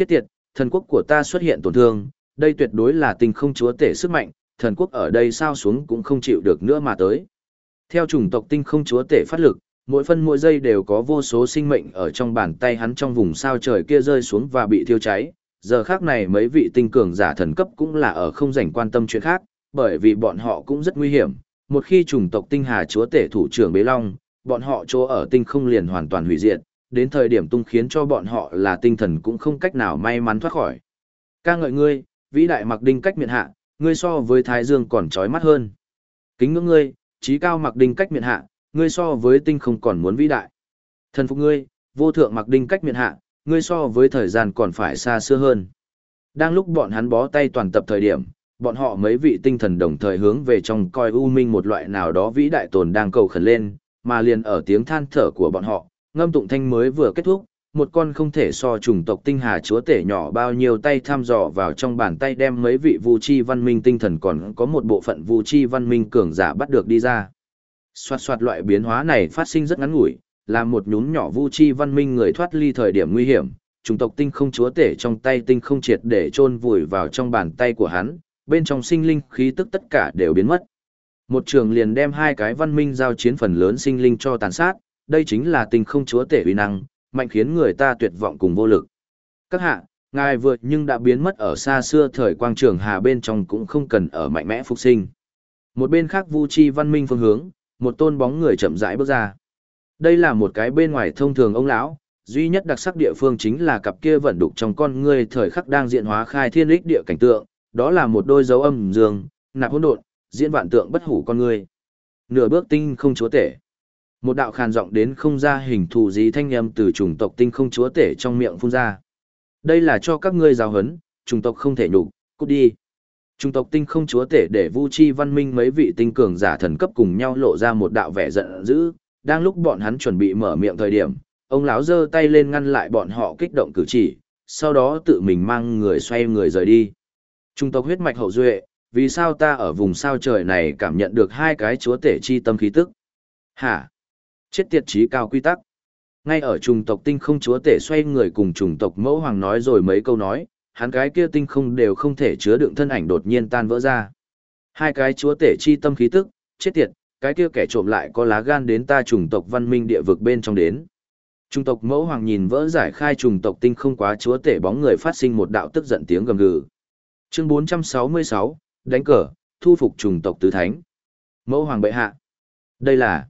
Chết tiệt, thần quốc của ta xuất hiện tổn thương, đây tuyệt đối là tinh không chúa tể sức mạnh, thần quốc ở đây sao xuống cũng không chịu được nữa mà tới. Theo chủng tộc tinh không chúa tể phát lực, mỗi phân mỗi giây đều có vô số sinh mệnh ở trong bàn tay hắn trong vùng sao trời kia rơi xuống và bị thiêu cháy. Giờ khác này mấy vị tinh cường giả thần cấp cũng là ở không dành quan tâm chuyện khác, bởi vì bọn họ cũng rất nguy hiểm. Một khi chủng tộc tinh hà chúa tể thủ trưởng Bế Long, bọn họ chỗ ở tinh không liền hoàn toàn hủy diệt, đến thời điểm tung khiến cho bọn họ là tinh thần cũng không cách nào may mắn thoát khỏi. ca ngợi ngươi, vĩ đại mặc đinh cách miệng hạ, ngươi so với Thái Dương còn trói mắt hơn. Kính ngưỡng ngươi, trí cao mặc đinh cách miệng hạ, ngươi so với tinh không còn muốn vĩ đại. Thần phục ngươi, vô thượng mặc đinh cách miệng hạ, ngươi so với thời gian còn phải xa xưa hơn. Đang lúc bọn hắn bó tay toàn tập thời điểm, bọn họ mấy vị tinh thần đồng thời hướng về trong coi u minh một loại nào đó vĩ đại tồn đang cầu khẩn lên, mà liền ở tiếng than thở của bọn họ, ngâm tụng thanh mới vừa kết thúc, một con không thể so chủng tộc tinh hà chúa tể nhỏ bao nhiêu tay tham dò vào trong bàn tay đem mấy vị vu chi văn minh tinh thần còn có một bộ phận vu chi văn minh cường giả bắt được đi ra. Xoạt xoạt loại biến hóa này phát sinh rất ngắn ngủi, làm một nhún nhỏ vu chi văn minh người thoát ly thời điểm nguy hiểm, chủng tộc tinh không chúa tể trong tay tinh không triệt để chôn vùi vào trong bàn tay của hắn, bên trong sinh linh khí tức tất cả đều biến mất. Một trường liền đem hai cái văn minh giao chiến phần lớn sinh linh cho tàn sát, đây chính là tình không chúa tể uy năng, mạnh khiến người ta tuyệt vọng cùng vô lực. Các hạ, ngài vượt nhưng đã biến mất ở xa xưa thời quang trường hà bên trong cũng không cần ở mạnh mẽ phục sinh. Một bên khác Vu Chi văn minh phương hướng, một tôn bóng người chậm rãi bước ra. Đây là một cái bên ngoài thông thường ông lão, duy nhất đặc sắc địa phương chính là cặp kia vận đục trong con người thời khắc đang diện hóa khai thiên lích địa cảnh tượng, đó là một đôi dấu âm dương, nạp hỗn độn, diễn vạn tượng bất hủ con người. Nửa bước tinh không chúa tể. Một đạo khàn giọng đến không ra hình thù gì thanh âm từ chủng tộc tinh không chúa tể trong miệng phun ra. Đây là cho các ngươi giáo huấn, chủng tộc không thể nhục, cút đi. Chủng tộc tinh không chúa tể để vu chi văn minh mấy vị tinh cường giả thần cấp cùng nhau lộ ra một đạo vẻ giận dữ, đang lúc bọn hắn chuẩn bị mở miệng thời điểm, ông lão giơ tay lên ngăn lại bọn họ kích động cử chỉ, sau đó tự mình mang người xoay người rời đi. Trung tộc huyết mạch hậu duệ, vì sao ta ở vùng sao trời này cảm nhận được hai cái chúa tể chi tâm khí tức? Hả? Chết tiệt trí cao quy tắc. Ngay ở trùng tộc tinh không chúa tể xoay người cùng trùng tộc mẫu hoàng nói rồi mấy câu nói, hắn cái kia tinh không đều không thể chứa đựng thân ảnh đột nhiên tan vỡ ra. Hai cái chúa tể chi tâm khí tức, chết tiệt, cái kia kẻ trộm lại có lá gan đến ta trùng tộc văn minh địa vực bên trong đến. trùng tộc mẫu hoàng nhìn vỡ giải khai trùng tộc tinh không quá chúa tể bóng người phát sinh một đạo tức giận tiếng gầm gừ. Chương 466, đánh cờ, thu phục trùng tộc tứ thánh. Mẫu hoàng bệ hạ. Đây là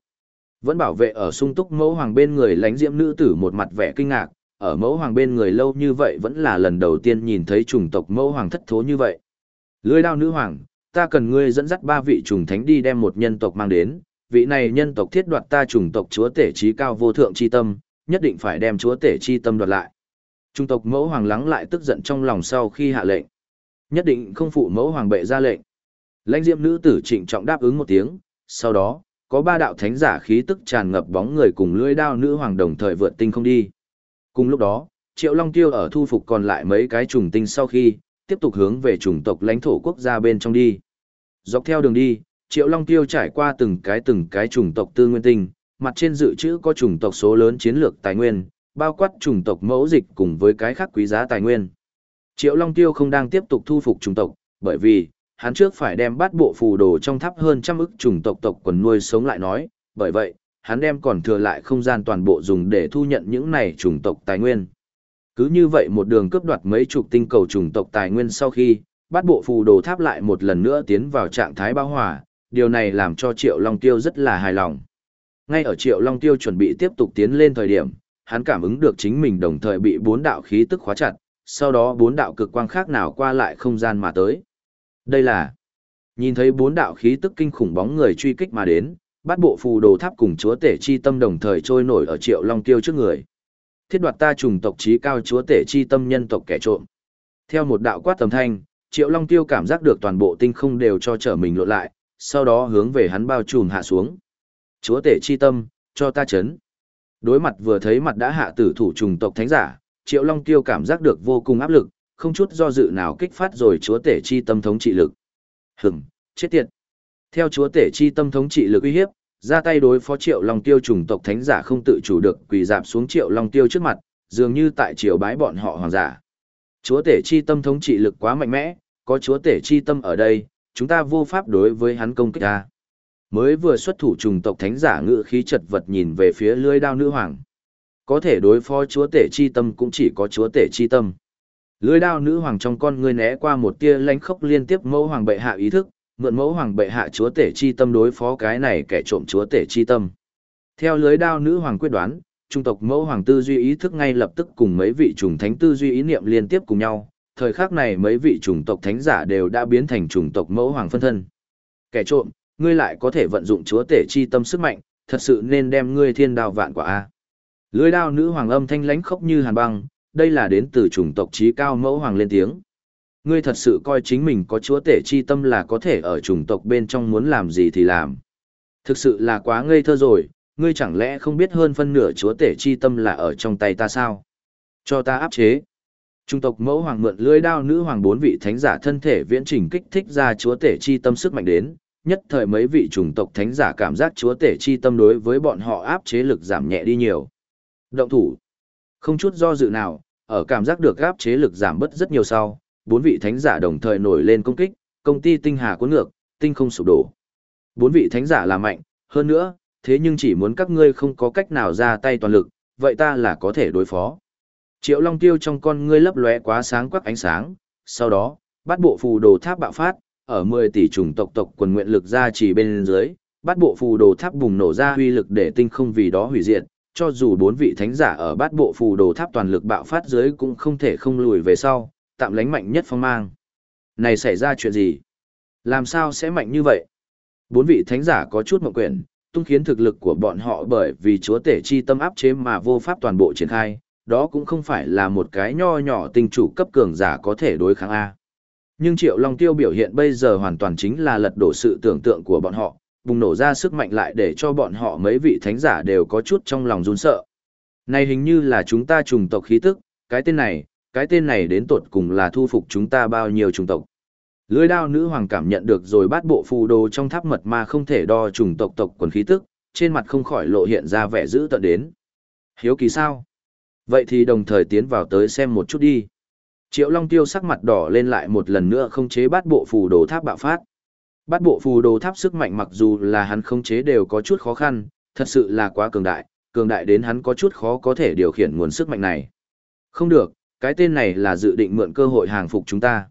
vẫn bảo vệ ở sung túc mẫu hoàng bên người lánh diễm nữ tử một mặt vẻ kinh ngạc, ở mẫu hoàng bên người lâu như vậy vẫn là lần đầu tiên nhìn thấy chủng tộc mẫu hoàng thất thố như vậy. Lưỡi đao nữ hoàng, ta cần ngươi dẫn dắt ba vị trùng thánh đi đem một nhân tộc mang đến, vị này nhân tộc thiết đoạt ta chủng tộc chúa tể trí cao vô thượng chi tâm, nhất định phải đem chúa tể chi tâm đoạt lại. Trung tộc mẫu hoàng lắng lại tức giận trong lòng sau khi hạ lệnh. Nhất định không phụ mẫu hoàng bệ ra lệnh. Lãnh diệm nữ tử trịnh trọng đáp ứng một tiếng, sau đó, có ba đạo thánh giả khí tức tràn ngập bóng người cùng lưỡi đao nữ hoàng đồng thời vượt tinh không đi. Cùng lúc đó, Triệu Long Tiêu ở thu phục còn lại mấy cái trùng tinh sau khi, tiếp tục hướng về chủng tộc lãnh thổ quốc gia bên trong đi. Dọc theo đường đi, Triệu Long Tiêu trải qua từng cái từng cái chủng tộc tư nguyên tinh, mặt trên dự trữ có chủng tộc số lớn chiến lược tài nguyên, bao quát chủng tộc mẫu dịch cùng với cái khác quý giá tài nguyên. Triệu Long Tiêu không đang tiếp tục thu phục chủng tộc, bởi vì, hắn trước phải đem bát bộ phù đồ trong tháp hơn trăm ức trùng tộc tộc quần nuôi sống lại nói, bởi vậy, hắn đem còn thừa lại không gian toàn bộ dùng để thu nhận những này trùng tộc tài nguyên. Cứ như vậy một đường cướp đoạt mấy chục tinh cầu trùng tộc tài nguyên sau khi, bát bộ phù đồ tháp lại một lần nữa tiến vào trạng thái bao hòa, điều này làm cho Triệu Long Tiêu rất là hài lòng. Ngay ở Triệu Long Tiêu chuẩn bị tiếp tục tiến lên thời điểm, hắn cảm ứng được chính mình đồng thời bị bốn đạo khí tức khóa chặt, sau đó bốn đạo cực quang khác nào qua lại không gian mà tới. Đây là nhìn thấy bốn đạo khí tức kinh khủng bóng người truy kích mà đến, bát bộ phù đồ tháp cùng chúa tể chi tâm đồng thời trôi nổi ở Triệu Long Tiêu trước người. Thiết đoạt ta trùng tộc trí cao chúa tể chi tâm nhân tộc kẻ trộm. Theo một đạo quát tầm thanh, Triệu Long Tiêu cảm giác được toàn bộ tinh không đều cho trở mình lộn lại, sau đó hướng về hắn bao trùm hạ xuống. Chúa tể chi tâm, cho ta chấn. Đối mặt vừa thấy mặt đã hạ tử thủ trùng tộc thánh giả, Triệu Long Tiêu cảm giác được vô cùng áp lực, không chút do dự nào kích phát rồi chúa tể chi tâm thống trị lực. Hửm, chết tiệt. Theo chúa tể chi tâm thống trị lực uy hiếp, ra tay đối phó Triệu Long Tiêu chủng tộc thánh giả không tự chủ được quỳ dạp xuống Triệu Long Tiêu trước mặt, dường như tại triều bái bọn họ hoàng giả. Chúa tể chi tâm thống trị lực quá mạnh mẽ, có chúa tể chi tâm ở đây, chúng ta vô pháp đối với hắn công kích ta. Mới vừa xuất thủ trùng tộc thánh giả ngự khí chật vật nhìn về phía lưới đao nữ hoàng. Có thể đối phó chúa tể chi tâm cũng chỉ có chúa tể chi tâm. Lưới đao nữ hoàng trong con ngươi né qua một tia lánh khốc liên tiếp mẫu hoàng bệ hạ ý thức, mượn mẫu hoàng bệ hạ chúa tể chi tâm đối phó cái này kẻ trộm chúa tể chi tâm. Theo lưới đao nữ hoàng quyết đoán, trung tộc mẫu hoàng tư duy ý thức ngay lập tức cùng mấy vị trùng thánh tư duy ý niệm liên tiếp cùng nhau. Thời khắc này mấy vị trùng tộc thánh giả đều đã biến thành trùng tộc mẫu hoàng phân thân. Kẻ trộm, ngươi lại có thể vận dụng chúa tể chi tâm sức mạnh, thật sự nên đem ngươi thiên đao vạn quả a. Lưới đao nữ hoàng âm thanh lãnh khốc như hàn băng, đây là đến từ chủng tộc trí cao mẫu hoàng lên tiếng. Ngươi thật sự coi chính mình có chúa tể chi tâm là có thể ở chủng tộc bên trong muốn làm gì thì làm. Thực sự là quá ngây thơ rồi, ngươi chẳng lẽ không biết hơn phân nửa chúa tể chi tâm là ở trong tay ta sao? Cho ta áp chế. Trung tộc mẫu hoàng mượn lưỡi đao nữ hoàng bốn vị thánh giả thân thể viễn trình kích thích ra chúa tể chi tâm sức mạnh đến, nhất thời mấy vị chủng tộc thánh giả cảm giác chúa tể chi tâm đối với bọn họ áp chế lực giảm nhẹ đi nhiều. Động thủ. Không chút do dự nào, ở cảm giác được áp chế lực giảm bớt rất nhiều sau, bốn vị thánh giả đồng thời nổi lên công kích, công ty tinh hà cuốn ngược, tinh không sụp đổ. Bốn vị thánh giả là mạnh, hơn nữa, thế nhưng chỉ muốn các ngươi không có cách nào ra tay toàn lực, vậy ta là có thể đối phó. Triệu Long Tiêu trong con ngươi lấp lóe quá sáng quắc ánh sáng, sau đó, bắt bộ phù đồ tháp bạo phát, ở 10 tỷ trùng tộc tộc quần nguyện lực ra chỉ bên dưới, bắt bộ phù đồ tháp bùng nổ ra huy lực để tinh không vì đó hủy diệt, cho dù bốn vị thánh giả ở bát bộ phù đồ tháp toàn lực bạo phát dưới cũng không thể không lùi về sau, tạm lánh mạnh nhất phong mang. Này xảy ra chuyện gì? Làm sao sẽ mạnh như vậy? Bốn vị thánh giả có chút mộng quyển, tung khiến thực lực của bọn họ bởi vì chúa tể chi tâm áp chế mà vô pháp toàn bộ triển khai, đó cũng không phải là một cái nho nhỏ tình chủ cấp cường giả có thể đối kháng A. Nhưng Triệu Long Tiêu biểu hiện bây giờ hoàn toàn chính là lật đổ sự tưởng tượng của bọn họ, bùng nổ ra sức mạnh lại để cho bọn họ mấy vị thánh giả đều có chút trong lòng run sợ. Này hình như là chúng ta trùng tộc khí tức, cái tên này, cái tên này đến tột cùng là thu phục chúng ta bao nhiêu trùng tộc. Lưới đao nữ hoàng cảm nhận được rồi bắt bộ phù đồ trong tháp mật mà không thể đo trùng tộc tộc quần khí tức, trên mặt không khỏi lộ hiện ra vẻ dữ tận đến. Hiếu kỳ sao? Vậy thì đồng thời tiến vào tới xem một chút đi. Triệu Long Tiêu sắc mặt đỏ lên lại một lần nữa không chế bắt bộ phù đồ tháp bạo phát. Bát bộ phù đồ tháp sức mạnh mặc dù là hắn khống chế đều có chút khó khăn, thật sự là quá cường đại, cường đại đến hắn có chút khó có thể điều khiển nguồn sức mạnh này. Không được, cái tên này là dự định mượn cơ hội hàng phục chúng ta.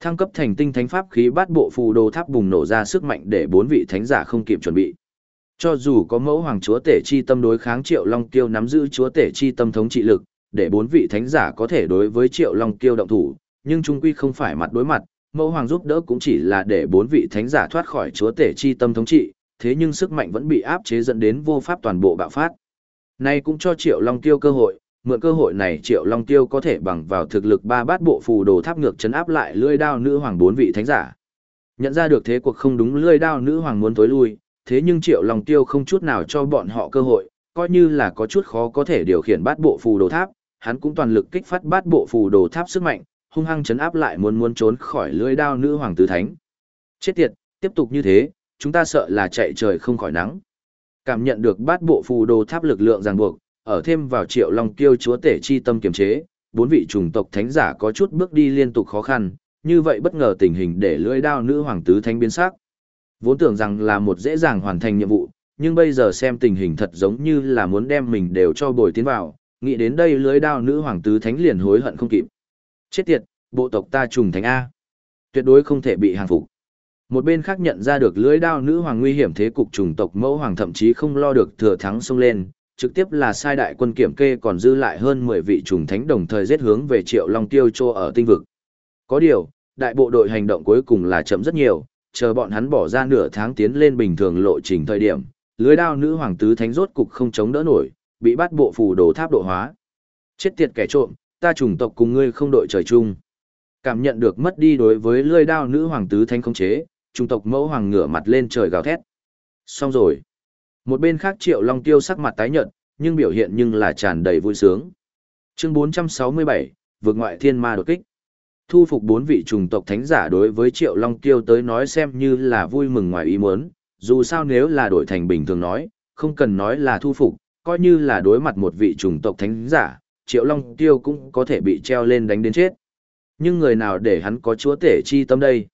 Thăng cấp thành tinh thánh pháp khí bát bộ phù đồ tháp bùng nổ ra sức mạnh để bốn vị thánh giả không kịp chuẩn bị. Cho dù có mẫu hoàng chúa tể chi tâm đối kháng Triệu Long Kiêu nắm giữ chúa tể chi tâm thống trị lực, để bốn vị thánh giả có thể đối với Triệu Long Kiêu động thủ, nhưng trung quy không phải mặt đối mặt, mẫu hoàng giúp đỡ cũng chỉ là để bốn vị thánh giả thoát khỏi chúa tể chi tâm thống trị, thế nhưng sức mạnh vẫn bị áp chế dẫn đến vô pháp toàn bộ bạo phát. Nay cũng cho Triệu Long tiêu cơ hội, mượn cơ hội này Triệu Long Tiêu có thể bằng vào thực lực ba bát bộ phù đồ tháp ngược chấn áp lại lưỡi đao nữ hoàng bốn vị thánh giả. Nhận ra được thế cuộc không đúng lưỡi đao nữ hoàng muốn tối lui, thế nhưng Triệu Long Tiêu không chút nào cho bọn họ cơ hội, coi như là có chút khó có thể điều khiển bát bộ phù đồ tháp, hắn cũng toàn lực kích phát bát bộ phù đồ tháp sức mạnh, hung hăng chấn áp lại muốn muốn trốn khỏi lưỡi đao nữ hoàng tứ thánh. Chết tiệt, tiếp tục như thế, chúng ta sợ là chạy trời không khỏi nắng. Cảm nhận được bát bộ phù đồ tháp lực lượng ràng buộc, ở thêm vào triệu long kiêu chúa tể chi tâm kiềm chế, bốn vị chủng tộc thánh giả có chút bước đi liên tục khó khăn, như vậy bất ngờ tình hình để lưỡi đao nữ hoàng tứ thánh biến sắc. Vốn tưởng rằng là một dễ dàng hoàn thành nhiệm vụ, nhưng bây giờ xem tình hình thật giống như là muốn đem mình đều cho bồi tiến vào, nghĩ đến đây lưỡi đao nữ hoàng tứ thánh liền hối hận không kịp. Chết tiệt, bộ tộc ta trùng thánh A. Tuyệt đối không thể bị hàng phục. Một bên khác nhận ra được lưỡi đao nữ hoàng nguy hiểm thế cục trùng tộc mẫu hoàng thậm chí không lo được thừa thắng xông lên, trực tiếp là sai đại quân kiểm kê còn dư lại hơn 10 vị trùng thánh đồng thời giết hướng về Triệu Long Tiêu Chô ở tinh vực. Có điều, đại bộ đội hành động cuối cùng là chậm rất nhiều, chờ bọn hắn bỏ ra nửa tháng tiến lên bình thường lộ trình thời điểm, lưới đao nữ hoàng tứ thánh rốt cục không chống đỡ nổi, bị bắt bộ phù đồ tháp độ hóa. Chết tiệt kẻ trộm, ta chủng tộc cùng ngươi không đội trời chung. Cảm nhận được mất đi đối với lưỡi đao nữ hoàng tứ thanh không chế, chủng tộc mẫu hoàng ngửa mặt lên trời gào thét. Xong rồi. Một bên khác Triệu Long Tiêu sắc mặt tái nhợt, nhưng biểu hiện nhưng là tràn đầy vui sướng. Chương 467, vượt ngoại thiên ma đột kích. Thu phục bốn vị trùng tộc thánh giả đối với Triệu Long Tiêu tới nói xem như là vui mừng ngoài ý muốn, dù sao nếu là đổi thành bình thường nói, không cần nói là thu phục, coi như là đối mặt một vị trùng tộc thánh giả, Triệu Long Tiêu cũng có thể bị treo lên đánh đến chết. Nhưng người nào để hắn có chúa tể chi tâm đây?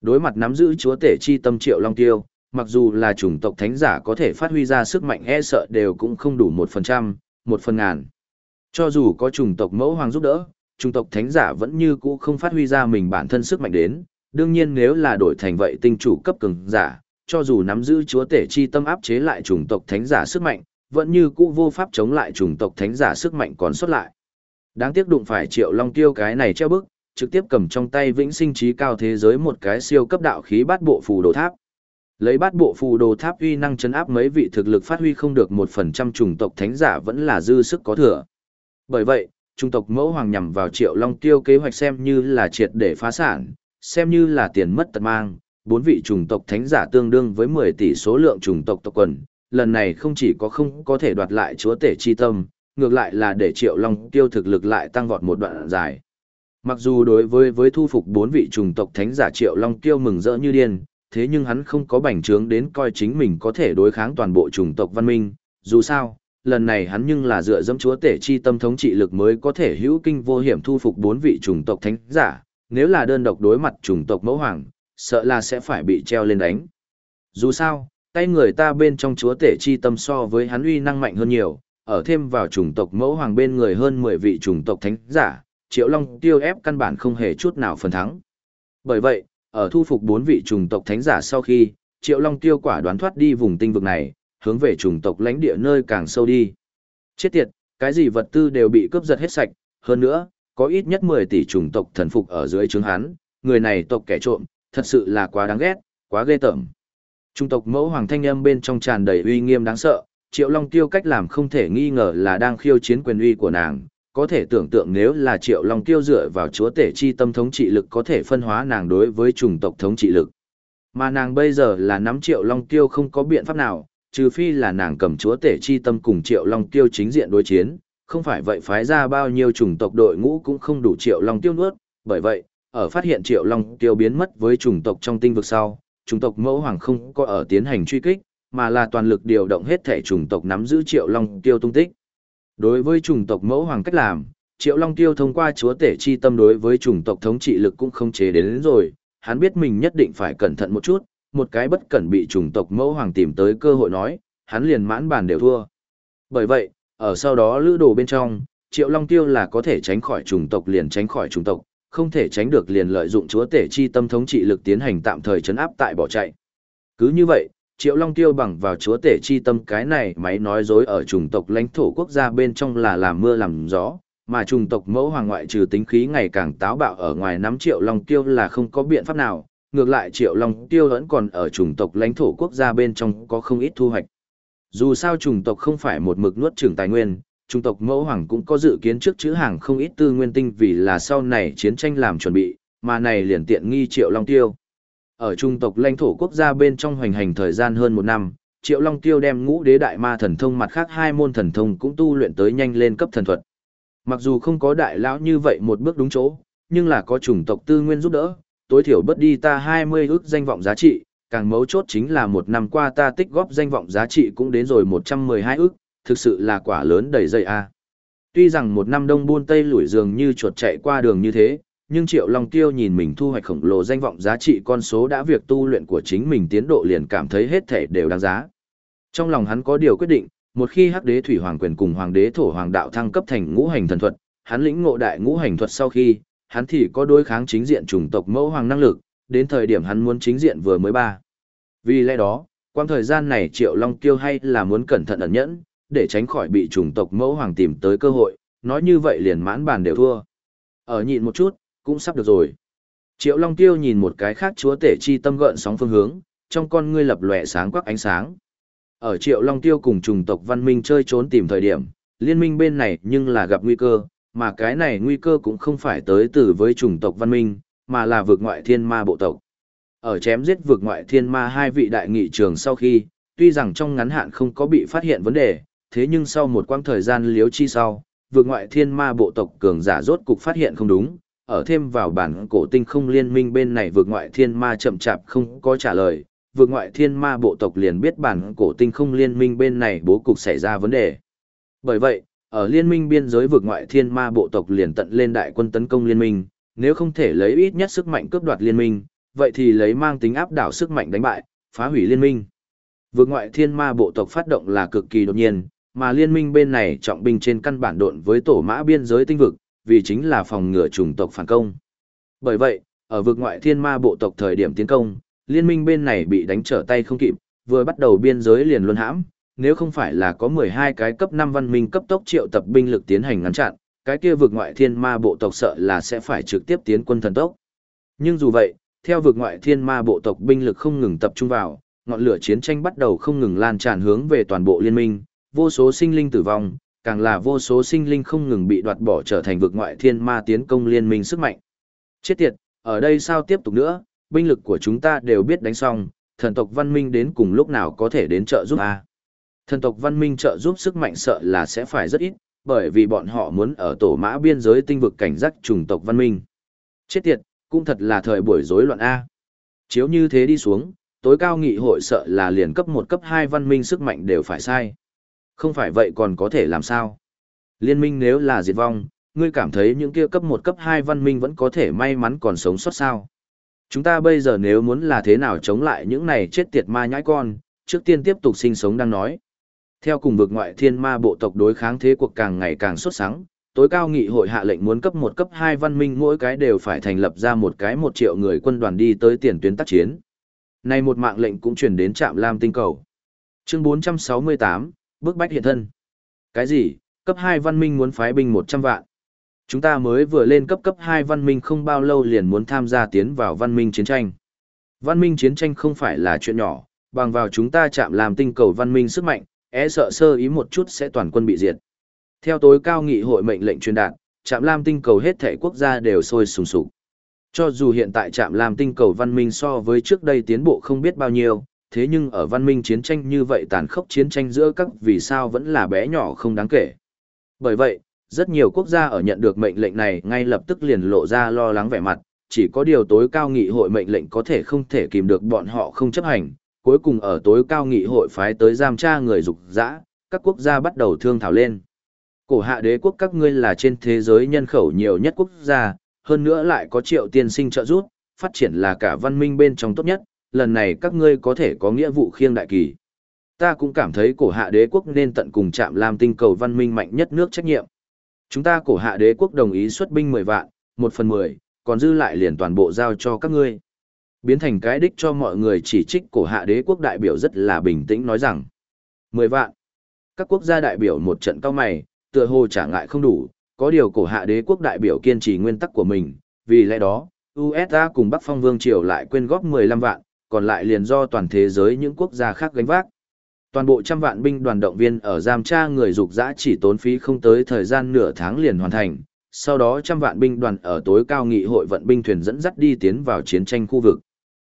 Đối mặt nắm giữ chúa tể chi tâm triệu long tiêu, mặc dù là chủng tộc thánh giả có thể phát huy ra sức mạnh e sợ đều cũng không đủ một phần trăm, một phần ngàn. Cho dù có chủng tộc mẫu hoàng giúp đỡ, chủng tộc thánh giả vẫn như cũ không phát huy ra mình bản thân sức mạnh đến, đương nhiên nếu là đổi thành vậy tinh chủ cấp cường giả, cho dù nắm giữ chúa tể chi tâm áp chế lại chủng tộc thánh giả sức mạnh, vẫn như cũ vô pháp chống lại chủng tộc thánh giả sức mạnh còn xuất lại. Đáng tiếc đụng phải Triệu Long Tiêu cái này treo bức, trực tiếp cầm trong tay vĩnh sinh trí cao thế giới một cái siêu cấp đạo khí bát bộ phù đồ tháp. Lấy bát bộ phù đồ tháp uy năng chấn áp mấy vị thực lực phát huy không được một phần trăm chủng tộc thánh giả vẫn là dư sức có thừa. Bởi vậy, chủng tộc mẫu hoàng nhằm vào Triệu Long Tiêu kế hoạch xem như là triệt để phá sản, xem như là tiền mất tật mang, bốn vị chủng tộc thánh giả tương đương với 10 tỷ số lượng chủng tộc tộc quần, lần này không chỉ có không có thể đoạt lại chúa tể chi tâm, ngược lại là để Triệu Long Tiêu thực lực lại tăng vọt một đoạn dài. Mặc dù đối với với thu phục bốn vị trùng tộc thánh giả Triệu Long Tiêu mừng rỡ như điên, thế nhưng hắn không có bành trướng đến coi chính mình có thể đối kháng toàn bộ chủng tộc văn minh, dù sao, lần này hắn nhưng là dựa dẫm chúa tể chi tâm thống trị lực mới có thể hữu kinh vô hiểm thu phục bốn vị chủng tộc thánh giả, nếu là đơn độc đối mặt chủng tộc mẫu hoàng, sợ là sẽ phải bị treo lên đánh. Dù sao, tay người ta bên trong chúa tể chi tâm so với hắn uy năng mạnh hơn nhiều, ở thêm vào chủng tộc mẫu hoàng bên người hơn 10 vị chủng tộc thánh giả, Triệu Long tiêu ép căn bản không hề chút nào phần thắng. Bởi vậy, ở thu phục bốn vị chủng tộc thánh giả sau khi, Triệu Long tiêu quả đoán thoát đi vùng tinh vực này, hướng về chủng tộc lãnh địa nơi càng sâu đi. Chết tiệt, cái gì vật tư đều bị cướp giật hết sạch, hơn nữa, có ít nhất 10 tỷ chủng tộc thần phục ở dưới trướng hắn, người này tộc kẻ trộm, thật sự là quá đáng ghét, quá ghê tởm. Trung tộc mẫu hoàng thanh âm bên trong tràn đầy uy nghiêm đáng sợ, Triệu Long Tiêu cách làm không thể nghi ngờ là đang khiêu chiến quyền uy của nàng, có thể tưởng tượng nếu là Triệu Long Tiêu dựa vào chúa tể chi tâm thống trị lực có thể phân hóa nàng đối với chủng tộc thống trị lực. Mà nàng bây giờ là nắm Triệu Long Tiêu không có biện pháp nào, trừ phi là nàng cầm chúa tể chi tâm cùng Triệu Long Tiêu chính diện đối chiến, không phải vậy phái ra bao nhiêu chủng tộc đội ngũ cũng không đủ Triệu Long Tiêu nuốt, bởi vậy, ở phát hiện Triệu Long Tiêu biến mất với chủng tộc trong tinh vực sau, chủng tộc mẫu hoàng không có ở tiến hành truy kích, mà là toàn lực điều động hết thể chủng tộc nắm giữ Triệu Long Tiêu tung tích. Đối với chủng tộc mẫu hoàng cách làm, Triệu Long Tiêu thông qua chúa tể chi tâm đối với chủng tộc thống trị lực cũng không chế đến, đến rồi, hắn biết mình nhất định phải cẩn thận một chút, một cái bất cẩn bị chủng tộc mẫu hoàng tìm tới cơ hội nói, hắn liền mãn bàn đều thua. Bởi vậy, ở sau đó lữ đồ bên trong, Triệu Long Tiêu là có thể tránh khỏi chủng tộc liền tránh khỏi chủng tộc, không thể tránh được liền lợi dụng chúa tể chi tâm thống trị lực tiến hành tạm thời chấn áp tại bỏ chạy. Cứ như vậy, Triệu Long Tiêu bằng vào chúa tể chi tâm cái này máy nói dối ở chủng tộc lãnh thổ quốc gia bên trong là làm mưa làm gió, mà chủng tộc mẫu hoàng ngoại trừ tính khí ngày càng táo bạo ở ngoài nắm Triệu Long Tiêu là không có biện pháp nào, ngược lại Triệu Long Tiêu vẫn còn ở chủng tộc lãnh thổ quốc gia bên trong có không ít thu hoạch. Dù sao chủng tộc không phải một mực nuốt trưởng tài nguyên, Trung tộc mẫu hoàng cũng có dự kiến trước chữ hàng không ít tư nguyên tinh vì là sau này chiến tranh làm chuẩn bị, mà này liền tiện nghi Triệu Long Tiêu. Ở trung tộc lãnh thổ quốc gia bên trong hoành hành thời gian hơn một năm, Triệu Long Tiêu đem ngũ đế đại ma thần thông mặt khác hai môn thần thông cũng tu luyện tới nhanh lên cấp thần thuật. Mặc dù không có đại lão như vậy một bước đúng chỗ, nhưng là có chủng tộc tư nguyên giúp đỡ, tối thiểu bất đi ta 20 ước danh vọng giá trị, càng mấu chốt chính là một năm qua ta tích góp danh vọng giá trị cũng đến rồi 112 ước, thực sự là quả lớn đầy dây a. À. Tuy rằng một năm đông buôn tây lủi dường như chuột chạy qua đường như thế, nhưng Triệu Long Tiêu nhìn mình thu hoạch khổng lồ danh vọng giá trị con số đã việc tu luyện của chính mình tiến độ liền cảm thấy hết thể đều đáng giá. Trong lòng hắn có điều quyết định, một khi Hắc Đế Thủy Hoàng quyền cùng Hoàng Đế Thổ Hoàng đạo thăng cấp thành ngũ hành thần thuật, hắn lĩnh ngộ đại ngũ hành thuật sau khi, hắn thì có đối kháng chính diện chủng tộc mẫu hoàng năng lực, đến thời điểm hắn muốn chính diện vừa mới ba. Vì lẽ đó, quang thời gian này Triệu Long Tiêu hay là muốn cẩn thận ẩn nhẫn, để tránh khỏi bị chủng tộc mẫu hoàng tìm tới cơ hội, nói như vậy liền mãn bàn đều thua. Ở nhịn một chút, cũng sắp được rồi. Triệu Long Tiêu nhìn một cái khác chúa tể chi tâm gợn sóng phương hướng, trong con ngươi lập lòe sáng quắc ánh sáng. Ở Triệu Long Tiêu cùng chủng tộc văn minh chơi trốn tìm thời điểm, liên minh bên này nhưng là gặp nguy cơ, mà cái này nguy cơ cũng không phải tới từ với chủng tộc văn minh, mà là vượt ngoại thiên ma bộ tộc. Ở chém giết vượt ngoại thiên ma hai vị đại nghị trường sau khi, tuy rằng trong ngắn hạn không có bị phát hiện vấn đề, thế nhưng sau một quãng thời gian liếu chi sau, vượt ngoại thiên ma bộ tộc cường giả rốt cục phát hiện không đúng, ở thêm vào bản cổ tinh không liên minh bên này vượt ngoại thiên ma chậm chạp không có trả lời, vượt ngoại thiên ma bộ tộc liền biết bản cổ tinh không liên minh bên này bố cục xảy ra vấn đề. Bởi vậy, ở liên minh biên giới vượt ngoại thiên ma bộ tộc liền tận lên đại quân tấn công liên minh, nếu không thể lấy ít nhất sức mạnh cướp đoạt liên minh, vậy thì lấy mang tính áp đảo sức mạnh đánh bại, phá hủy liên minh. Vượt ngoại thiên ma bộ tộc phát động là cực kỳ đột nhiên, mà liên minh bên này trọng binh trên căn bản độn với tổ mã biên giới tinh vực, vì chính là phòng ngừa chủng tộc phản công. Bởi vậy, ở vực ngoại thiên ma bộ tộc thời điểm tiến công, liên minh bên này bị đánh trở tay không kịp, vừa bắt đầu biên giới liền luân hãm, nếu không phải là có 12 cái cấp 5 văn minh cấp tốc triệu tập binh lực tiến hành ngăn chặn, cái kia vực ngoại thiên ma bộ tộc sợ là sẽ phải trực tiếp tiến quân thần tốc. Nhưng dù vậy, theo vực ngoại thiên ma bộ tộc binh lực không ngừng tập trung vào, ngọn lửa chiến tranh bắt đầu không ngừng lan tràn hướng về toàn bộ liên minh, vô số sinh linh tử vong, càng là vô số sinh linh không ngừng bị đoạt bỏ trở thành vực ngoại thiên ma tiến công liên minh sức mạnh. Chết tiệt, ở đây sao tiếp tục nữa, binh lực của chúng ta đều biết đánh xong, thần tộc văn minh đến cùng lúc nào có thể đến trợ giúp a Thần tộc văn minh trợ giúp sức mạnh sợ là sẽ phải rất ít, bởi vì bọn họ muốn ở tổ mã biên giới tinh vực cảnh giác chủng tộc văn minh. Chết tiệt, cũng thật là thời buổi rối loạn A. Chiếu như thế đi xuống, tối cao nghị hội sợ là liền cấp một cấp hai văn minh sức mạnh đều phải sai. Không phải vậy còn có thể làm sao? Liên minh nếu là diệt vong, ngươi cảm thấy những kia cấp một cấp hai văn minh vẫn có thể may mắn còn sống sót sao? Chúng ta bây giờ nếu muốn là thế nào chống lại những này chết tiệt ma nhãi con, trước tiên tiếp tục sinh sống đang nói. Theo cùng vực ngoại thiên ma bộ tộc đối kháng thế cuộc càng ngày càng xuất sáng, tối cao nghị hội hạ lệnh muốn cấp một cấp hai văn minh mỗi cái đều phải thành lập ra một cái một triệu người quân đoàn đi tới tiền tuyến tác chiến. Này một mạng lệnh cũng truyền đến trạm Lam tinh cầu. Chương 468, bước bách hiện thân. Cái gì? Cấp 2 văn minh muốn phái binh 100 vạn. Chúng ta mới vừa lên cấp cấp 2 văn minh không bao lâu liền muốn tham gia tiến vào văn minh chiến tranh. Văn minh chiến tranh không phải là chuyện nhỏ, bằng vào chúng ta chạm làm tinh cầu văn minh sức mạnh, e sợ sơ ý một chút sẽ toàn quân bị diệt. Theo tối cao nghị hội mệnh lệnh truyền đạt, chạm lam tinh cầu hết thể quốc gia đều sôi sùng sục. Cho dù hiện tại trạm làm tinh cầu văn minh so với trước đây tiến bộ không biết bao nhiêu, thế nhưng ở văn minh chiến tranh như vậy tàn khốc chiến tranh giữa các vì sao vẫn là bé nhỏ không đáng kể. Bởi vậy, rất nhiều quốc gia ở nhận được mệnh lệnh này ngay lập tức liền lộ ra lo lắng vẻ mặt, chỉ có điều tối cao nghị hội mệnh lệnh có thể không thể kìm được bọn họ không chấp hành, cuối cùng ở tối cao nghị hội phái tới giam tra người dục dã, các quốc gia bắt đầu thương thảo lên. Cổ hạ đế quốc các ngươi là trên thế giới nhân khẩu nhiều nhất quốc gia, hơn nữa lại có triệu tiên sinh trợ giúp, phát triển là cả văn minh bên trong tốt nhất, lần này các ngươi có thể có nghĩa vụ khiêng đại kỳ. Ta cũng cảm thấy cổ hạ đế quốc nên tận cùng chạm làm tinh cầu văn minh mạnh nhất nước trách nhiệm. Chúng ta cổ hạ đế quốc đồng ý xuất binh 10 vạn, 1 phần 10, còn dư lại liền toàn bộ giao cho các ngươi. Biến thành cái đích cho mọi người chỉ trích cổ hạ đế quốc đại biểu rất là bình tĩnh nói rằng 10 vạn. Các quốc gia đại biểu một trận cao mày, tựa hồ trả ngại không đủ, có điều cổ hạ đế quốc đại biểu kiên trì nguyên tắc của mình, vì lẽ đó, USA cùng Bắc Phong Vương Triều lại quyên góp 15 vạn, còn lại liền do toàn thế giới những quốc gia khác gánh vác. Toàn bộ trăm vạn binh đoàn động viên ở giam tra người dục dã chỉ tốn phí không tới thời gian nửa tháng liền hoàn thành, sau đó trăm vạn binh đoàn ở tối cao nghị hội vận binh thuyền dẫn dắt đi tiến vào chiến tranh khu vực.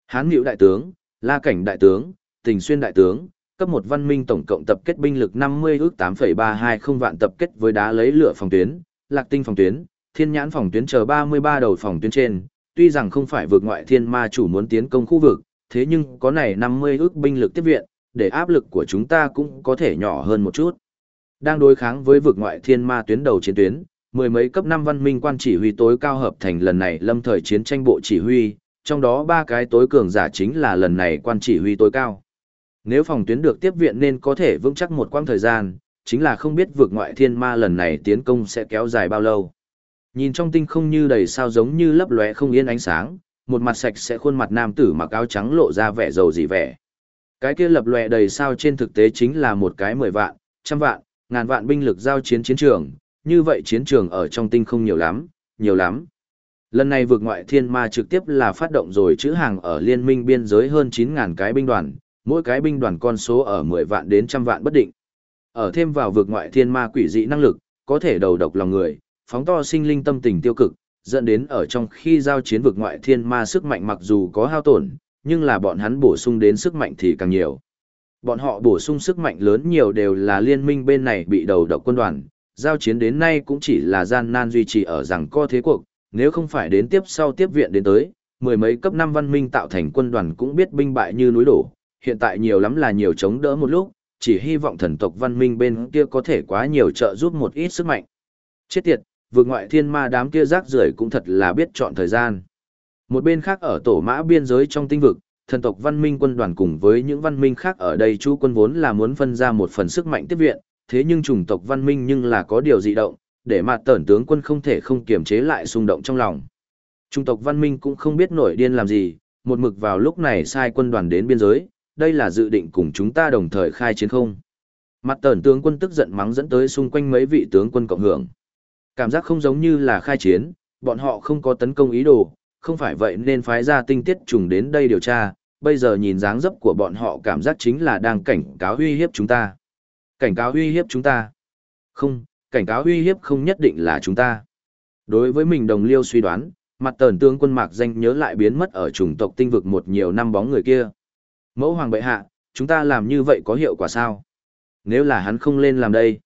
Hán hữu đại tướng, La Cảnh đại tướng, Tình Xuyên đại tướng, cấp một văn minh tổng cộng tập kết binh lực 50 ước 8,320 vạn tập kết với đá lấy lửa phòng tuyến, Lạc Tinh phòng tuyến, Thiên Nhãn phòng tuyến chờ 33 đầu phòng tuyến trên, tuy rằng không phải vượt ngoại thiên ma chủ muốn tiến công khu vực, thế nhưng có này 50 ước binh lực tiếp viện, để áp lực của chúng ta cũng có thể nhỏ hơn một chút. Đang đối kháng với vực ngoại thiên ma tuyến đầu chiến tuyến, mười mấy cấp 5 văn minh quan chỉ huy tối cao hợp thành lần này lâm thời chiến tranh bộ chỉ huy, trong đó ba cái tối cường giả chính là lần này quan chỉ huy tối cao. Nếu phòng tuyến được tiếp viện nên có thể vững chắc một quãng thời gian, chính là không biết vượt ngoại thiên ma lần này tiến công sẽ kéo dài bao lâu. Nhìn trong tinh không như đầy sao giống như lấp lóe không yên ánh sáng, một mặt sạch sẽ khuôn mặt nam tử mặc áo trắng lộ ra vẻ giàu dị vẻ. Cái kia lập lòe đầy sao trên thực tế chính là một cái mười vạn, trăm vạn, ngàn vạn binh lực giao chiến chiến trường, như vậy chiến trường ở trong tinh không nhiều lắm, nhiều lắm. Lần này vượt ngoại thiên ma trực tiếp là phát động rồi chữ hàng ở liên minh biên giới hơn 9.000 cái binh đoàn, mỗi cái binh đoàn con số ở 10 vạn đến trăm vạn bất định. Ở thêm vào vượt ngoại thiên ma quỷ dị năng lực, có thể đầu độc lòng người, phóng to sinh linh tâm tình tiêu cực, dẫn đến ở trong khi giao chiến vực ngoại thiên ma sức mạnh mặc dù có hao tổn, nhưng là bọn hắn bổ sung đến sức mạnh thì càng nhiều. Bọn họ bổ sung sức mạnh lớn nhiều đều là liên minh bên này bị đầu độc quân đoàn, giao chiến đến nay cũng chỉ là gian nan duy trì ở rằng co thế cuộc, nếu không phải đến tiếp sau tiếp viện đến tới, mười mấy cấp 5 văn minh tạo thành quân đoàn cũng biết binh bại như núi đổ, hiện tại nhiều lắm là nhiều chống đỡ một lúc, chỉ hy vọng thần tộc văn minh bên kia có thể quá nhiều trợ giúp một ít sức mạnh. Chết tiệt, vượt ngoại thiên ma đám kia rác rưởi cũng thật là biết chọn thời gian. Một bên khác ở tổ mã biên giới trong tinh vực, thần tộc văn minh quân đoàn cùng với những văn minh khác ở đây chú quân vốn là muốn phân ra một phần sức mạnh tiếp viện, thế nhưng chủng tộc văn minh nhưng là có điều dị động, để mà tẩn tướng quân không thể không kiềm chế lại xung động trong lòng. Chủng tộc văn minh cũng không biết nổi điên làm gì, một mực vào lúc này sai quân đoàn đến biên giới, đây là dự định cùng chúng ta đồng thời khai chiến không. Mặt tẩn tướng quân tức giận mắng dẫn tới xung quanh mấy vị tướng quân cộng hưởng. Cảm giác không giống như là khai chiến, bọn họ không có tấn công ý đồ, không phải vậy nên phái ra tinh tiết trùng đến đây điều tra, bây giờ nhìn dáng dấp của bọn họ cảm giác chính là đang cảnh cáo uy hiếp chúng ta. Cảnh cáo uy hiếp chúng ta. Không, cảnh cáo uy hiếp không nhất định là chúng ta. Đối với mình đồng liêu suy đoán, mặt tờn tướng quân mạc danh nhớ lại biến mất ở chủng tộc tinh vực một nhiều năm bóng người kia. Mẫu hoàng bệ hạ, chúng ta làm như vậy có hiệu quả sao? Nếu là hắn không lên làm đây.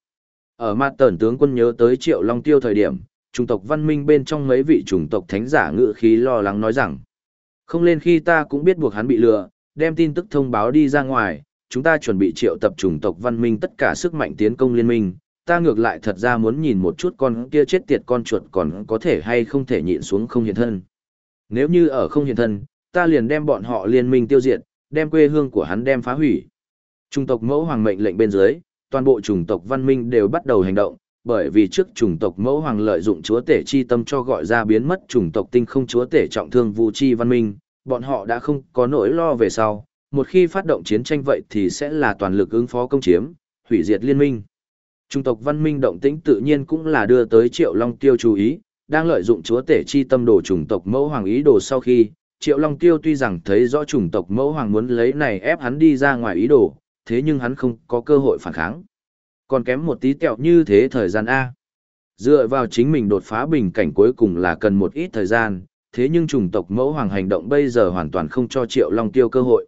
Ở mặt Tần tướng quân nhớ tới triệu long tiêu thời điểm, chủng tộc văn minh bên trong mấy vị chủng tộc thánh giả ngự khí lo lắng nói rằng. Không lên khi ta cũng biết buộc hắn bị lừa, đem tin tức thông báo đi ra ngoài, chúng ta chuẩn bị triệu tập chủng tộc văn minh tất cả sức mạnh tiến công liên minh. Ta ngược lại thật ra muốn nhìn một chút con kia chết tiệt con chuột còn có thể hay không thể nhịn xuống không hiện thân. Nếu như ở không hiện thân, ta liền đem bọn họ liên minh tiêu diệt, đem quê hương của hắn đem phá hủy. Chủng tộc mẫu hoàng mệnh lệnh bên dưới, toàn bộ chủng tộc văn minh đều bắt đầu hành động, bởi vì trước chủng tộc mẫu hoàng lợi dụng chúa tể chi tâm cho gọi ra biến mất chủng tộc tinh không chúa tể trọng thương vu chi văn minh, bọn họ đã không có nỗi lo về sau, một khi phát động chiến tranh vậy thì sẽ là toàn lực ứng phó công chiếm, hủy diệt liên minh. Chủng tộc văn minh động tĩnh tự nhiên cũng là đưa tới Triệu Long Tiêu chú ý, đang lợi dụng chúa tể chi tâm đồ chủng tộc mẫu hoàng ý đồ sau khi, Triệu Long Tiêu tuy rằng thấy rõ chủng tộc mẫu hoàng muốn lấy này ép hắn đi ra ngoài ý đồ, thế nhưng hắn không có cơ hội phản kháng. Còn kém một tí tẹo như thế thời gian A. Dựa vào chính mình đột phá bình cảnh cuối cùng là cần một ít thời gian, thế nhưng chủng tộc mẫu hoàng hành động bây giờ hoàn toàn không cho Triệu Long Tiêu cơ hội.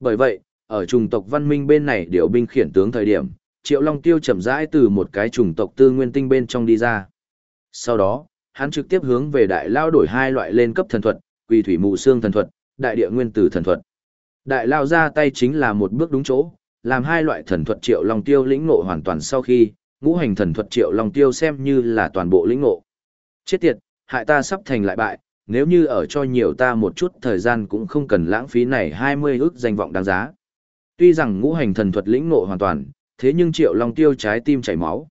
Bởi vậy, ở chủng tộc văn minh bên này điều binh khiển tướng thời điểm, Triệu Long Tiêu chậm rãi từ một cái chủng tộc tư nguyên tinh bên trong đi ra. Sau đó, hắn trực tiếp hướng về đại lao đổi hai loại lên cấp thần thuật, quỳ thủy mù xương thần thuật, đại địa nguyên tử thần thuật. Đại lao ra tay chính là một bước đúng chỗ, làm hai loại thần thuật triệu long tiêu lĩnh ngộ hoàn toàn sau khi, ngũ hành thần thuật triệu long tiêu xem như là toàn bộ lĩnh ngộ. Chết tiệt, hại ta sắp thành lại bại, nếu như ở cho nhiều ta một chút thời gian cũng không cần lãng phí này 20 ước danh vọng đáng giá. Tuy rằng ngũ hành thần thuật lĩnh ngộ hoàn toàn, thế nhưng triệu long tiêu trái tim chảy máu.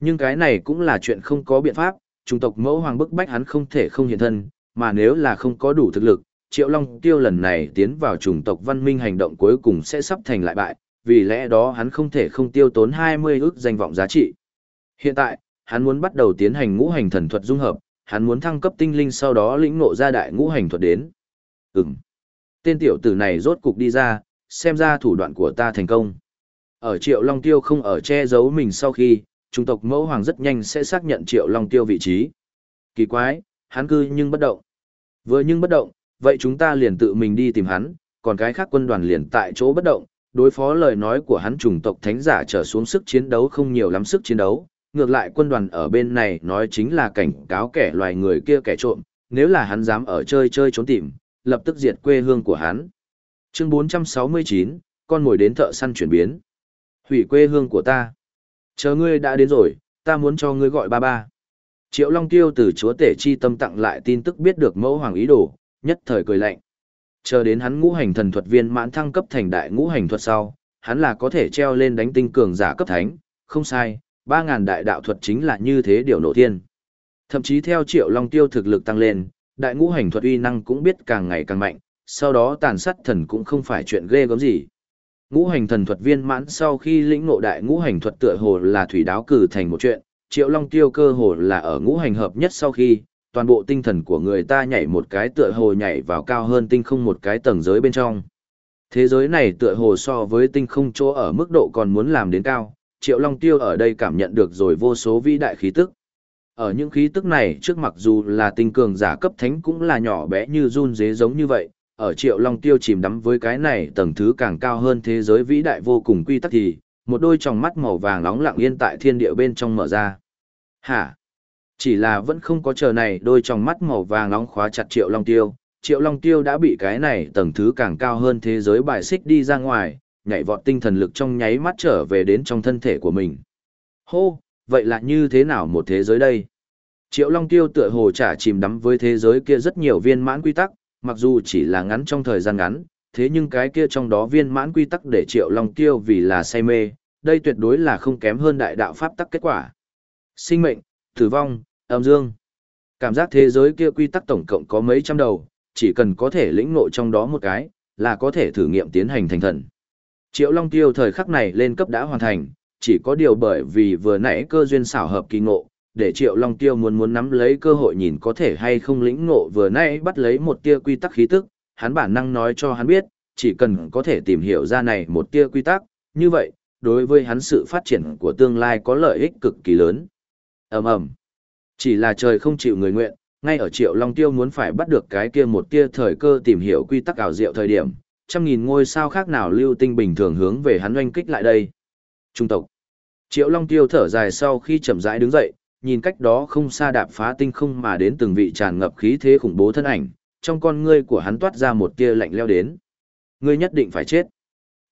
Nhưng cái này cũng là chuyện không có biện pháp, trung tộc mẫu hoàng bức bách hắn không thể không hiện thân, mà nếu là không có đủ thực lực, triệu long tiêu lần này tiến vào chủng tộc văn minh hành động cuối cùng sẽ sắp thành lại bại, vì lẽ đó hắn không thể không tiêu tốn 20 ước danh vọng giá trị. Hiện tại, hắn muốn bắt đầu tiến hành ngũ hành thần thuật dung hợp, hắn muốn thăng cấp tinh linh sau đó lĩnh ngộ ra đại ngũ hành thuật đến. Ừm. Tên tiểu tử này rốt cục đi ra, xem ra thủ đoạn của ta thành công. Ở Triệu Long Tiêu không ở che giấu mình sau khi, trung tộc mẫu hoàng rất nhanh sẽ xác nhận Triệu Long Tiêu vị trí. Kỳ quái, hắn cư nhưng bất động. Vừa nhưng bất động, vậy chúng ta liền tự mình đi tìm hắn, còn cái khác quân đoàn liền tại chỗ bất động, đối phó lời nói của hắn chủng tộc thánh giả trở xuống sức chiến đấu không nhiều lắm sức chiến đấu, ngược lại quân đoàn ở bên này nói chính là cảnh cáo kẻ loài người kia kẻ trộm, nếu là hắn dám ở chơi chơi trốn tìm, lập tức diệt quê hương của hắn. Chương 469, con ngồi đến thợ săn chuyển biến. Hủy quê hương của ta. Chờ ngươi đã đến rồi, ta muốn cho ngươi gọi ba ba. Triệu Long Tiêu từ chúa tể chi tâm tặng lại tin tức biết được mẫu hoàng ý đồ, nhất thời cười lạnh. Chờ đến hắn ngũ hành thần thuật viên mãn thăng cấp thành đại ngũ hành thuật sau, hắn là có thể treo lên đánh tinh cường giả cấp thánh, không sai, ba ngàn đại đạo thuật chính là như thế điều nổ thiên. Thậm chí theo triệu long tiêu thực lực tăng lên, đại ngũ hành thuật uy năng cũng biết càng ngày càng mạnh, sau đó tàn sát thần cũng không phải chuyện ghê gớm gì. Ngũ hành thần thuật viên mãn sau khi lĩnh ngộ đại ngũ hành thuật tựa hồ là thủy đáo cử thành một chuyện, triệu long tiêu cơ hồ là ở ngũ hành hợp nhất sau khi, toàn bộ tinh thần của người ta nhảy một cái tựa hồ nhảy vào cao hơn tinh không một cái tầng giới bên trong. Thế giới này tựa hồ so với tinh không chỗ ở mức độ còn muốn làm đến cao, Triệu Long Tiêu ở đây cảm nhận được rồi vô số vĩ đại khí tức. Ở những khí tức này trước mặc dù là tinh cường giả cấp thánh cũng là nhỏ bé như run dế giống như vậy, ở Triệu Long Tiêu chìm đắm với cái này tầng thứ càng cao hơn thế giới vĩ đại vô cùng quy tắc thì, một đôi tròng mắt màu vàng nóng lặng yên tại thiên địa bên trong mở ra. Hả? Chỉ là vẫn không có chờ này đôi trong mắt màu vàng nóng khóa chặt Triệu Long Tiêu, Triệu Long Tiêu đã bị cái này tầng thứ càng cao hơn thế giới bài xích đi ra ngoài, nhảy vọt tinh thần lực trong nháy mắt trở về đến trong thân thể của mình. Hô, vậy là như thế nào một thế giới đây? Triệu Long Tiêu tựa hồ trả chìm đắm với thế giới kia rất nhiều viên mãn quy tắc, mặc dù chỉ là ngắn trong thời gian ngắn, thế nhưng cái kia trong đó viên mãn quy tắc để Triệu Long Tiêu vì là say mê, đây tuyệt đối là không kém hơn đại đạo pháp tắc kết quả. Sinh mệnh, tử vong, âm dương. Cảm giác thế giới kia quy tắc tổng cộng có mấy trăm đầu, chỉ cần có thể lĩnh ngộ trong đó một cái, là có thể thử nghiệm tiến hành thành thần. Triệu Long Tiêu thời khắc này lên cấp đã hoàn thành, chỉ có điều bởi vì vừa nãy cơ duyên xảo hợp kỳ ngộ, để Triệu Long Tiêu muốn muốn nắm lấy cơ hội nhìn có thể hay không lĩnh ngộ vừa nãy bắt lấy một tia quy tắc khí tức, hắn bản năng nói cho hắn biết, chỉ cần có thể tìm hiểu ra này một tia quy tắc, như vậy, đối với hắn sự phát triển của tương lai có lợi ích cực kỳ lớn. ầm ầm chỉ là trời không chịu người nguyện, ngay ở Triệu Long Tiêu muốn phải bắt được cái kia một tia thời cơ tìm hiểu quy tắc ảo diệu thời điểm, trăm nghìn ngôi sao khác nào lưu tinh bình thường hướng về hắn oanh kích lại đây. Trung tộc. Triệu Long Tiêu thở dài sau khi chậm rãi đứng dậy, nhìn cách đó không xa đạp phá tinh không mà đến từng vị tràn ngập khí thế khủng bố thân ảnh, trong con ngươi của hắn toát ra một tia lạnh leo đến. Ngươi nhất định phải chết.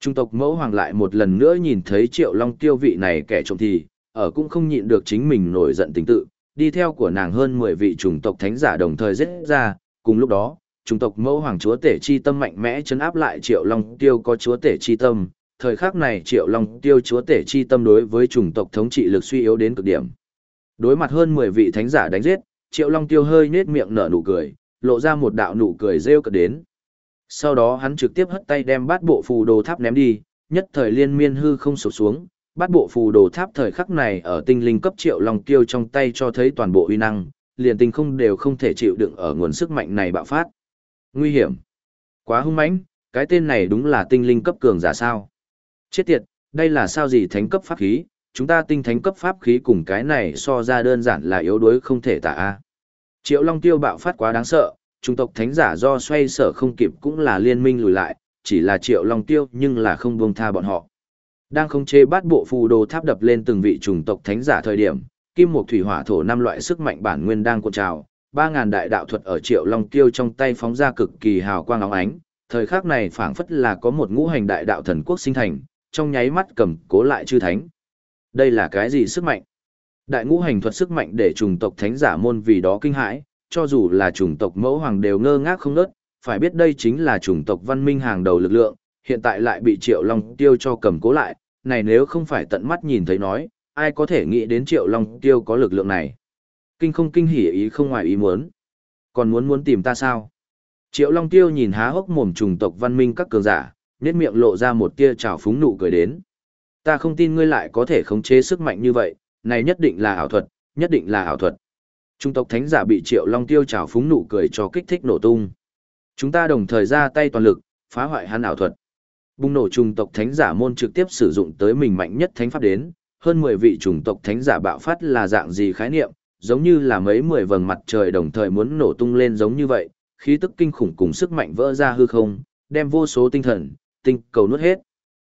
Trung tộc mẫu hoàng lại một lần nữa nhìn thấy Triệu Long Tiêu vị này kẻ trộm thì, ở cũng không nhịn được chính mình nổi giận tình tự, đi theo của nàng hơn 10 vị chủng tộc thánh giả đồng thời giết ra, cùng lúc đó, chủng tộc mẫu hoàng chúa tể chi tâm mạnh mẽ chấn áp lại Triệu Long Tiêu có chúa tể chi tâm, thời khắc này Triệu Long Tiêu chúa tể chi tâm đối với chủng tộc thống trị lực suy yếu đến cực điểm. Đối mặt hơn 10 vị thánh giả đánh giết, Triệu Long Tiêu hơi nết miệng nở nụ cười, lộ ra một đạo nụ cười rêu cợt đến. Sau đó hắn trực tiếp hất tay đem bát bộ phù đồ tháp ném đi, nhất thời liên miên hư không sụp xuống, bát bộ phù đồ tháp thời khắc này ở tinh linh cấp Triệu Long Tiêu trong tay cho thấy toàn bộ uy năng, liền tinh không đều không thể chịu đựng ở nguồn sức mạnh này bạo phát. Nguy hiểm. Quá hung mãnh, cái tên này đúng là tinh linh cấp cường giả sao? Chết tiệt, đây là sao gì thánh cấp pháp khí, chúng ta tinh thánh cấp pháp khí cùng cái này so ra đơn giản là yếu đuối không thể tả a. Triệu Long Tiêu bạo phát quá đáng sợ, trung tộc thánh giả do xoay sở không kịp cũng là liên minh lùi lại, chỉ là Triệu Long Tiêu nhưng là không buông tha bọn họ. Đang không chế bát bộ phù đồ tháp đập lên từng vị chủng tộc thánh giả thời điểm, kim một thủy hỏa thổ năm loại sức mạnh bản nguyên đang cuộn trào, ba ngàn đại đạo thuật ở Triệu Long Tiêu trong tay phóng ra cực kỳ hào quang óng ánh, thời khắc này phảng phất là có một ngũ hành đại đạo thần quốc sinh thành, trong nháy mắt cầm cố lại chư thánh. Đây là cái gì sức mạnh? Đại ngũ hành thuật sức mạnh để chủng tộc thánh giả môn vì đó kinh hãi, cho dù là chủng tộc mẫu hoàng đều ngơ ngác không nớt, phải biết đây chính là chủng tộc văn minh hàng đầu lực lượng, hiện tại lại bị Triệu Long Tiêu cho cầm cố lại, này nếu không phải tận mắt nhìn thấy nói, ai có thể nghĩ đến Triệu Long Tiêu có lực lượng này. Kinh không kinh hỉ ý không ngoài ý muốn. Còn muốn muốn tìm ta sao? Triệu Long Tiêu nhìn há hốc mồm trùng tộc văn minh các cường giả, nét miệng lộ ra một tia trào phúng nụ cười đến ta không tin ngươi lại có thể khống chế sức mạnh như vậy, này nhất định là ảo thuật, nhất định là ảo thuật. Trung tộc thánh giả bị Triệu Long Tiêu trào phúng nụ cười cho kích thích nổ tung. Chúng ta đồng thời ra tay toàn lực, phá hoại hắn ảo thuật. Bùng nổ trùng tộc thánh giả môn trực tiếp sử dụng tới mình mạnh nhất thánh pháp đến, hơn 10 vị chủng tộc thánh giả bạo phát là dạng gì khái niệm, giống như là mấy mười vầng mặt trời đồng thời muốn nổ tung lên giống như vậy, khí tức kinh khủng cùng sức mạnh vỡ ra hư không, đem vô số tinh thần, tinh cầu nuốt hết.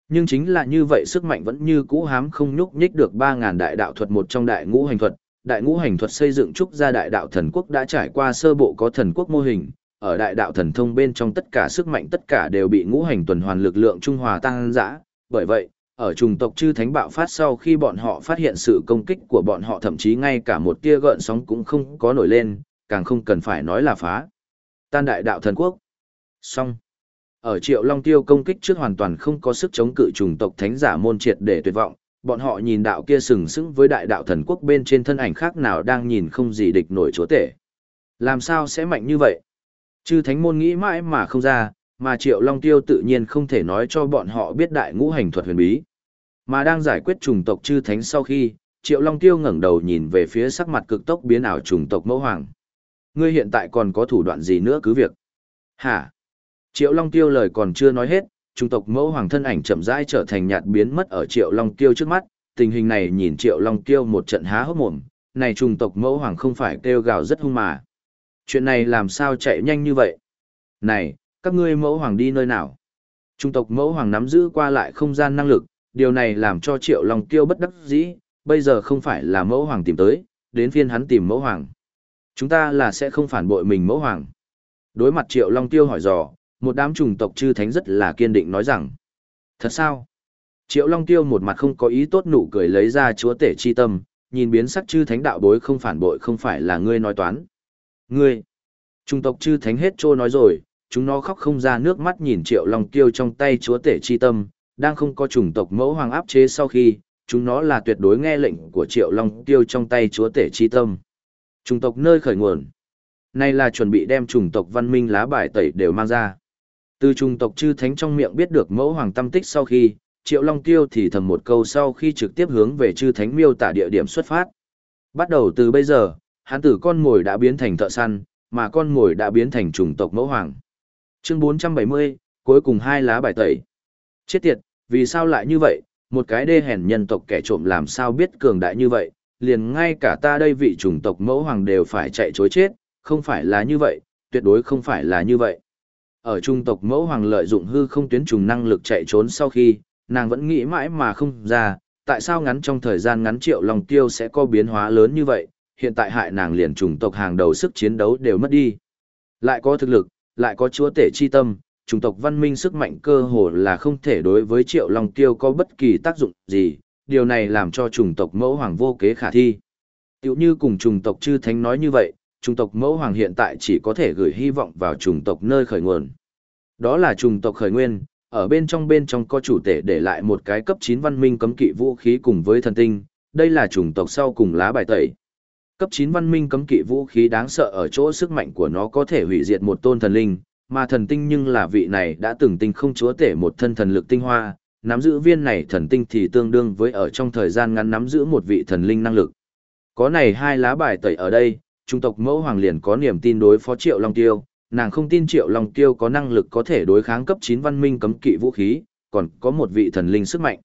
Nhưng chính là như vậy sức mạnh vẫn như cũ hám không nhúc nhích được 3000 đại đạo thuật một trong đại ngũ hành thuật. Đại ngũ hành thuật xây dựng trúc ra đại đạo thần quốc đã trải qua sơ bộ có thần quốc mô hình, ở đại đạo thần thông bên trong tất cả sức mạnh tất cả đều bị ngũ hành tuần hoàn lực lượng trung hòa tăng dã. Bởi vậy, ở trùng tộc chư thánh bạo phát sau khi bọn họ phát hiện sự công kích của bọn họ thậm chí ngay cả một tia gợn sóng cũng không có nổi lên, càng không cần phải nói là phá. Tan đại đạo thần quốc. Xong. Ở Triệu Long Tiêu công kích trước hoàn toàn không có sức chống cự trùng tộc thánh giả môn triệt để tuyệt vọng, bọn họ nhìn đạo kia sừng sững với đại đạo thần quốc bên trên thân ảnh khác nào đang nhìn không gì địch nổi chúa tể. Làm sao sẽ mạnh như vậy? Chư thánh môn nghĩ mãi mà không ra, mà Triệu Long Tiêu tự nhiên không thể nói cho bọn họ biết đại ngũ hành thuật huyền bí. Mà đang giải quyết trùng tộc chư thánh sau khi, Triệu Long Tiêu ngẩng đầu nhìn về phía sắc mặt cực tốc biến ảo trùng tộc mẫu hoàng. Ngươi hiện tại còn có thủ đoạn gì nữa cứ việc. Hả? Triệu Long Tiêu lời còn chưa nói hết, chủng tộc mẫu hoàng thân ảnh chậm rãi trở thành nhạt biến mất ở Triệu Long Tiêu trước mắt, tình hình này nhìn Triệu Long Tiêu một trận há hốc mồm, này chủng tộc mẫu hoàng không phải kêu gào rất hung mà. Chuyện này làm sao chạy nhanh như vậy? Này, các ngươi mẫu hoàng đi nơi nào? Trung tộc mẫu hoàng nắm giữ qua lại không gian năng lực, điều này làm cho Triệu Long Tiêu bất đắc dĩ, bây giờ không phải là mẫu hoàng tìm tới, đến phiên hắn tìm mẫu hoàng. Chúng ta là sẽ không phản bội mình mẫu hoàng. Đối mặt Triệu Long Tiêu hỏi dò, một đám trùng tộc chư thánh rất là kiên định nói rằng. Thật sao? Triệu Long Tiêu một mặt không có ý tốt nụ cười lấy ra chúa tể chi tâm, nhìn biến sắc chư thánh đạo bối không phản bội không phải là ngươi nói toán. Ngươi, trung tộc chư thánh hết trô nói rồi, chúng nó khóc không ra nước mắt nhìn triệu long tiêu trong tay chúa tể chi tâm, đang không có chủng tộc mẫu hoàng áp chế sau khi, chúng nó là tuyệt đối nghe lệnh của triệu long tiêu trong tay chúa tể chi tâm. Chủng tộc nơi khởi nguồn. Này là chuẩn bị đem chủng tộc văn minh lá bài tẩy đều mang ra. Từ chủng tộc chư thánh trong miệng biết được mẫu hoàng tâm tích sau khi, triệu long tiêu thì thầm một câu sau khi trực tiếp hướng về chư thánh miêu tả địa điểm xuất phát. Bắt đầu từ bây giờ, Hán tử con mồi đã biến thành thợ săn, mà con mồi đã biến thành chủng tộc mẫu hoàng. Chương 470, cuối cùng hai lá bài tẩy. Chết tiệt, vì sao lại như vậy, một cái đê hèn nhân tộc kẻ trộm làm sao biết cường đại như vậy, liền ngay cả ta đây vị chủng tộc mẫu hoàng đều phải chạy chối chết, không phải là như vậy, tuyệt đối không phải là như vậy. Ở trung tộc mẫu hoàng lợi dụng hư không tuyến trùng năng lực chạy trốn sau khi, nàng vẫn nghĩ mãi mà không ra, tại sao ngắn trong thời gian ngắn triệu lòng tiêu sẽ có biến hóa lớn như vậy, hiện tại hại nàng liền chủng tộc hàng đầu sức chiến đấu đều mất đi. Lại có thực lực, lại có chúa tể chi tâm, chủng tộc văn minh sức mạnh cơ hồ là không thể đối với triệu long tiêu có bất kỳ tác dụng gì, điều này làm cho chủng tộc mẫu hoàng vô kế khả thi. Tiểu như cùng chủng tộc chư thánh nói như vậy, chủng tộc mẫu hoàng hiện tại chỉ có thể gửi hy vọng vào chủng tộc nơi khởi nguồn. Đó là chủng tộc khởi nguyên, ở bên trong bên trong có chủ tể để lại một cái cấp 9 văn minh cấm kỵ vũ khí cùng với thần tinh, đây là chủng tộc sau cùng lá bài tẩy. Cấp 9 văn minh cấm kỵ vũ khí đáng sợ ở chỗ sức mạnh của nó có thể hủy diệt một tôn thần linh, mà thần tinh nhưng là vị này đã từng tinh không chúa tể một thân thần lực tinh hoa, nắm giữ viên này thần tinh thì tương đương với ở trong thời gian ngắn nắm giữ một vị thần linh năng lực. Có này hai lá bài tẩy ở đây, trung tộc mẫu hoàng liền có niềm tin đối phó Triệu Long Tiêu, nàng không tin Triệu Long Tiêu có năng lực có thể đối kháng cấp 9 văn minh cấm kỵ vũ khí, còn có một vị thần linh sức mạnh.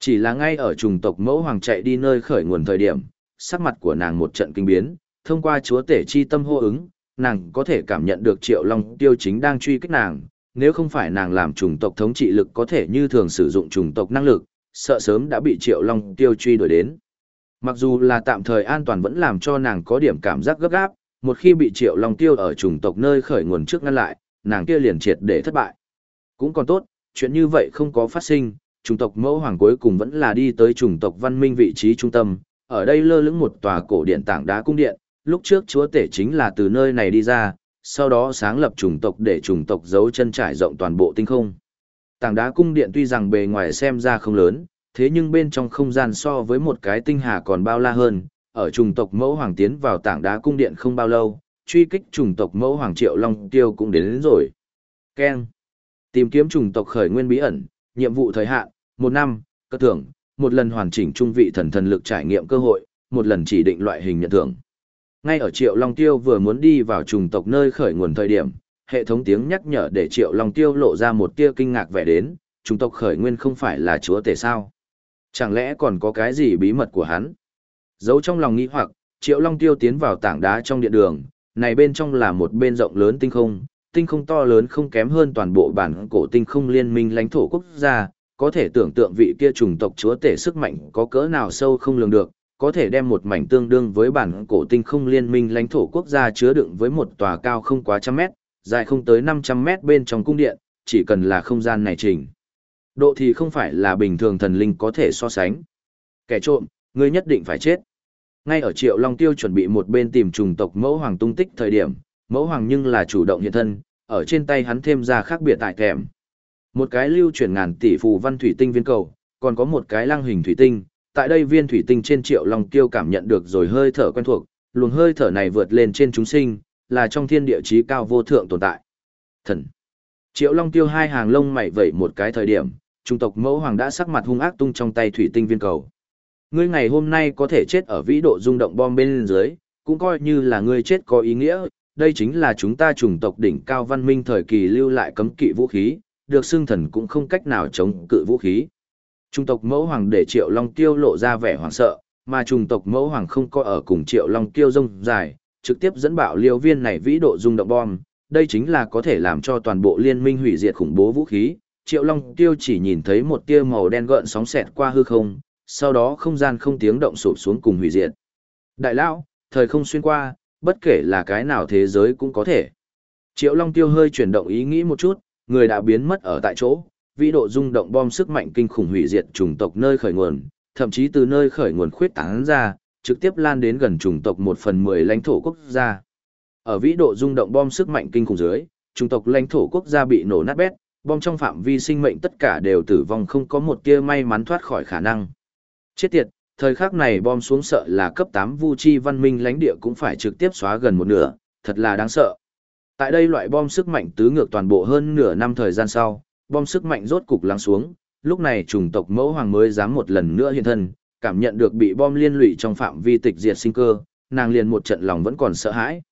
Chỉ là ngay ở trùng tộc mẫu hoàng chạy đi nơi khởi nguồn thời điểm, sắc mặt của nàng một trận kinh biến, thông qua chúa tể chi tâm hô ứng, nàng có thể cảm nhận được triệu long tiêu chính đang truy kích nàng, nếu không phải nàng làm chủng tộc thống trị lực có thể như thường sử dụng chủng tộc năng lực, sợ sớm đã bị triệu long tiêu truy đuổi đến. Mặc dù là tạm thời an toàn vẫn làm cho nàng có điểm cảm giác gấp gáp, một khi bị triệu long tiêu ở chủng tộc nơi khởi nguồn trước ngăn lại, nàng kia liền triệt để thất bại. Cũng còn tốt, chuyện như vậy không có phát sinh, chủng tộc mẫu hoàng cuối cùng vẫn là đi tới chủng tộc văn minh vị trí trung tâm, ở đây lơ lửng một tòa cổ điện tảng đá cung điện, lúc trước chúa tể chính là từ nơi này đi ra, sau đó sáng lập chủng tộc để chủng tộc giấu chân trải rộng toàn bộ tinh không. Tảng đá cung điện tuy rằng bề ngoài xem ra không lớn, thế nhưng bên trong không gian so với một cái tinh hà còn bao la hơn, ở chủng tộc mẫu hoàng tiến vào tảng đá cung điện không bao lâu, truy kích chủng tộc mẫu hoàng triệu long tiêu cũng đến, đến rồi. Ken. Tìm kiếm chủng tộc khởi nguyên bí ẩn, nhiệm vụ thời hạn, một năm, cơ thưởng, một lần hoàn chỉnh trung vị thần thần lực trải nghiệm cơ hội, một lần chỉ định loại hình nhận thưởng. Ngay ở Triệu Long Tiêu vừa muốn đi vào trùng tộc nơi khởi nguồn thời điểm, hệ thống tiếng nhắc nhở để Triệu Long Tiêu lộ ra một tia kinh ngạc vẻ đến, trùng tộc khởi nguyên không phải là chúa tể sao? Chẳng lẽ còn có cái gì bí mật của hắn? Giấu trong lòng nghĩ hoặc, Triệu Long Tiêu tiến vào tảng đá trong điện đường, này bên trong là một bên rộng lớn tinh không, tinh không to lớn không kém hơn toàn bộ bản cổ tinh không liên minh lãnh thổ quốc gia, có thể tưởng tượng vị kia trùng tộc chúa tể sức mạnh có cỡ nào sâu không lường được, có thể đem một mảnh tương đương với bản cổ tinh không liên minh lãnh thổ quốc gia chứa đựng với một tòa cao không quá trăm mét, dài không tới 500 mét bên trong cung điện, chỉ cần là không gian này trình. Độ thì không phải là bình thường thần linh có thể so sánh. Kẻ trộm, ngươi nhất định phải chết. Ngay ở Triệu Long Tiêu chuẩn bị một bên tìm trùng tộc mẫu hoàng tung tích thời điểm, mẫu hoàng nhưng là chủ động hiện thân, ở trên tay hắn thêm ra khác biệt tại kèm. Một cái lưu chuyển ngàn tỷ phù văn thủy tinh viên cầu, còn có một cái lăng hình thủy tinh, tại đây viên thủy tinh trên triệu long tiêu cảm nhận được rồi hơi thở quen thuộc, luồng hơi thở này vượt lên trên chúng sinh, là trong thiên địa chí cao vô thượng tồn tại. Thần. Triệu long tiêu hai hàng lông mày vẩy một cái thời điểm, trung tộc mẫu hoàng đã sắc mặt hung ác tung trong tay thủy tinh viên cầu. Ngươi ngày hôm nay có thể chết ở vĩ độ rung động bom bên dưới, cũng coi như là ngươi chết có ý nghĩa, đây chính là chúng ta chủng tộc đỉnh cao văn minh thời kỳ lưu lại cấm kỵ vũ khí, được xưng thần cũng không cách nào chống cự vũ khí. Trung tộc mẫu hoàng để Triệu Long Tiêu lộ ra vẻ hoảng sợ, mà trung tộc mẫu hoàng không có ở cùng Triệu Long Tiêu rông dài, trực tiếp dẫn bạo liều viên này vĩ độ rung động bom, đây chính là có thể làm cho toàn bộ liên minh hủy diệt khủng bố vũ khí. Triệu Long Tiêu chỉ nhìn thấy một tia màu đen gợn sóng xẹt qua hư không, sau đó không gian không tiếng động sụp xuống cùng hủy diệt. Đại lão, thời không xuyên qua, bất kể là cái nào thế giới cũng có thể. Triệu Long Tiêu hơi chuyển động ý nghĩ một chút, người đã biến mất ở tại chỗ, vĩ độ rung động bom sức mạnh kinh khủng hủy diệt chủng tộc nơi khởi nguồn, thậm chí từ nơi khởi nguồn khuyết tán ra, trực tiếp lan đến gần chủng tộc một phần mười lãnh thổ quốc gia. Ở vĩ độ rung động bom sức mạnh kinh khủng dưới, chủng tộc lãnh thổ quốc gia bị nổ nát bét, bom trong phạm vi sinh mệnh tất cả đều tử vong không có một tia may mắn thoát khỏi khả năng. Chết tiệt, thời khắc này bom xuống sợ là cấp 8 vu chi văn minh lãnh địa cũng phải trực tiếp xóa gần một nửa, thật là đáng sợ. Tại đây loại bom sức mạnh tứ ngược toàn bộ hơn nửa năm thời gian sau, bom sức mạnh rốt cục lắng xuống, lúc này chủng tộc mẫu hoàng mới dám một lần nữa hiện thân, cảm nhận được bị bom liên lụy trong phạm vi tịch diệt sinh cơ, nàng liền một trận lòng vẫn còn sợ hãi.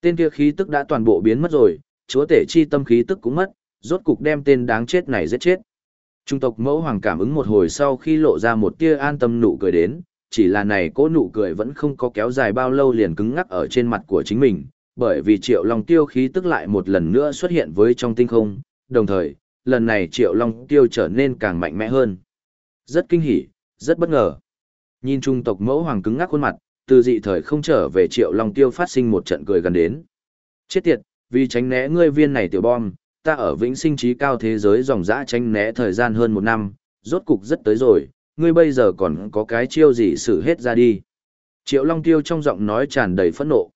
Tên kia khí tức đã toàn bộ biến mất rồi, chúa tể chi tâm khí tức cũng mất, rốt cục đem tên đáng chết này giết chết. Trung tộc mẫu hoàng cảm ứng một hồi sau khi lộ ra một tia an tâm nụ cười đến, chỉ là này cố nụ cười vẫn không có kéo dài bao lâu liền cứng ngắc ở trên mặt của chính mình, bởi vì triệu long tiêu khí tức lại một lần nữa xuất hiện với trong tinh không, đồng thời, lần này triệu long tiêu trở nên càng mạnh mẽ hơn. Rất kinh hỉ, rất bất ngờ. Nhìn trung tộc mẫu hoàng cứng ngắc khuôn mặt, từ dị thời không trở về triệu long tiêu phát sinh một trận cười gần đến. Chết tiệt, vì tránh né ngươi viên này tiểu bom, ta ở vĩnh sinh trí cao thế giới dòng dã tránh né thời gian hơn một năm, rốt cục rất tới rồi, ngươi bây giờ còn có cái chiêu gì xử hết ra đi. Triệu Long Tiêu trong giọng nói tràn đầy phẫn nộ.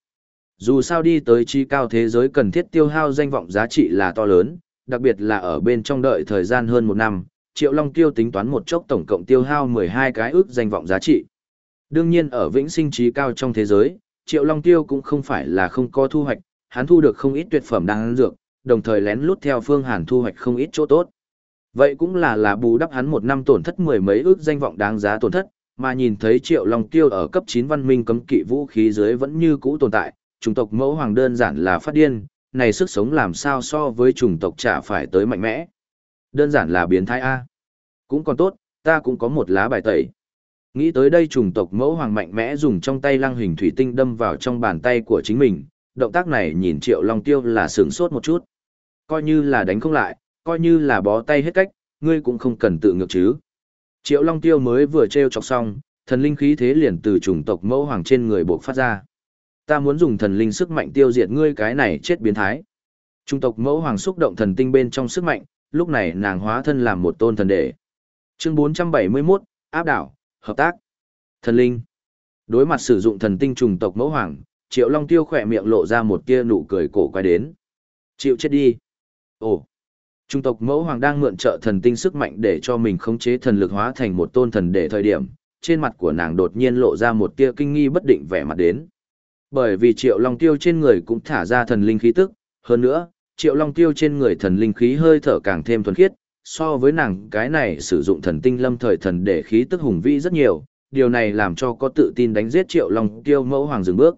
Dù sao đi tới chi cao thế giới cần thiết tiêu hao danh vọng giá trị là to lớn, đặc biệt là ở bên trong đợi thời gian hơn một năm, Triệu Long Tiêu tính toán một chốc tổng cộng tiêu hao 12 cái ước danh vọng giá trị. Đương nhiên ở vĩnh sinh trí cao trong thế giới, Triệu Long Tiêu cũng không phải là không có thu hoạch, hắn thu được không ít tuyệt phẩm đang dược, đồng thời lén lút theo Phương Hàn thu hoạch không ít chỗ tốt. Vậy cũng là là bù đắp hắn một năm tổn thất mười mấy ước danh vọng đáng giá tổn thất, mà nhìn thấy Triệu Long Tiêu ở cấp 9 văn minh cấm kỵ vũ khí dưới vẫn như cũ tồn tại, chủng tộc mẫu hoàng đơn giản là phát điên, này sức sống làm sao so với chủng tộc trả phải tới mạnh mẽ. Đơn giản là biến thái A. Cũng còn tốt, ta cũng có một lá bài tẩy. Nghĩ tới đây chủng tộc mẫu hoàng mạnh mẽ dùng trong tay lăng hình thủy tinh đâm vào trong bàn tay của chính mình, động tác này nhìn Triệu Long Tiêu là sướng sốt một chút. Coi như là đánh không lại, coi như là bó tay hết cách, ngươi cũng không cần tự ngược chứ. Triệu Long Tiêu mới vừa treo chọc xong, thần linh khí thế liền từ chủng tộc mẫu hoàng trên người bộc phát ra. Ta muốn dùng thần linh sức mạnh tiêu diệt ngươi cái này chết biến thái. trung tộc mẫu hoàng xúc động thần tinh bên trong sức mạnh, lúc này nàng hóa thân làm một tôn thần đệ. Chương 471, áp đảo, hợp tác. Thần linh. Đối mặt sử dụng thần tinh trùng tộc mẫu hoàng, Triệu Long Tiêu khỏe miệng lộ ra một tia nụ cười cổ quay đến. Chịu chết đi. Ồ. Trung tộc mẫu hoàng đang mượn trợ thần tinh sức mạnh để cho mình khống chế thần lực hóa thành một tôn thần đệ thời điểm, trên mặt của nàng đột nhiên lộ ra một tia kinh nghi bất định vẻ mặt đến. Bởi vì Triệu Long Tiêu trên người cũng thả ra thần linh khí tức, hơn nữa, Triệu Long Tiêu trên người thần linh khí hơi thở càng thêm thuần khiết, so với nàng cái này sử dụng thần tinh lâm thời thần để khí tức hùng vĩ rất nhiều, điều này làm cho có tự tin đánh giết Triệu Long Tiêu mẫu hoàng dừng bước.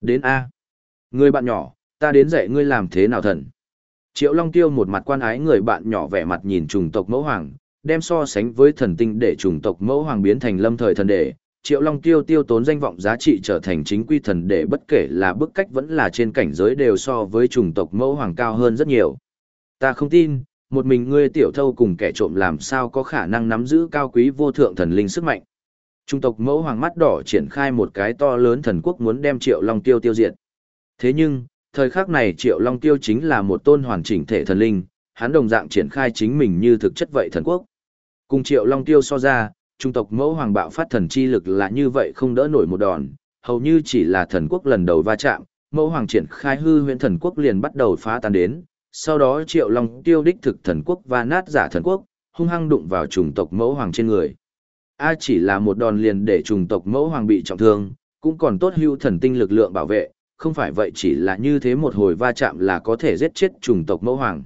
Đến A. Người bạn nhỏ, ta đến dạy ngươi làm thế nào thần. Triệu Long Tiêu một mặt quan ái người bạn nhỏ vẻ mặt nhìn trùng tộc mẫu hoàng, đem so sánh với thần tinh để trùng tộc mẫu hoàng biến thành lâm thời thần đệ. Triệu Long Tiêu tiêu tốn danh vọng giá trị trở thành chính quy thần đệ bất kể là bức cách vẫn là trên cảnh giới đều so với chủng tộc mẫu hoàng cao hơn rất nhiều. Ta không tin, một mình ngươi tiểu thâu cùng kẻ trộm làm sao có khả năng nắm giữ cao quý vô thượng thần linh sức mạnh. Trung tộc mẫu hoàng mắt đỏ triển khai một cái to lớn thần quốc muốn đem Triệu Long Tiêu tiêu diệt. Thế nhưng, thời khắc này Triệu Long Tiêu chính là một tôn hoàn chỉnh thể thần linh, hắn đồng dạng triển khai chính mình như thực chất vậy thần quốc. Cùng Triệu Long Tiêu so ra, trung tộc mẫu hoàng bạo phát thần chi lực là như vậy không đỡ nổi một đòn, hầu như chỉ là thần quốc lần đầu va chạm, mẫu hoàng triển khai hư huyễn thần quốc liền bắt đầu phá tan đến, sau đó Triệu Long Tiêu đích thực thần quốc và nát giả thần quốc, hung hăng đụng vào Trùng tộc mẫu hoàng trên người. A chỉ là một đòn liền để Trùng tộc mẫu hoàng bị trọng thương, cũng còn tốt hưu thần tinh lực lượng bảo vệ, không phải vậy chỉ là như thế một hồi va chạm là có thể giết chết Trùng tộc mẫu hoàng.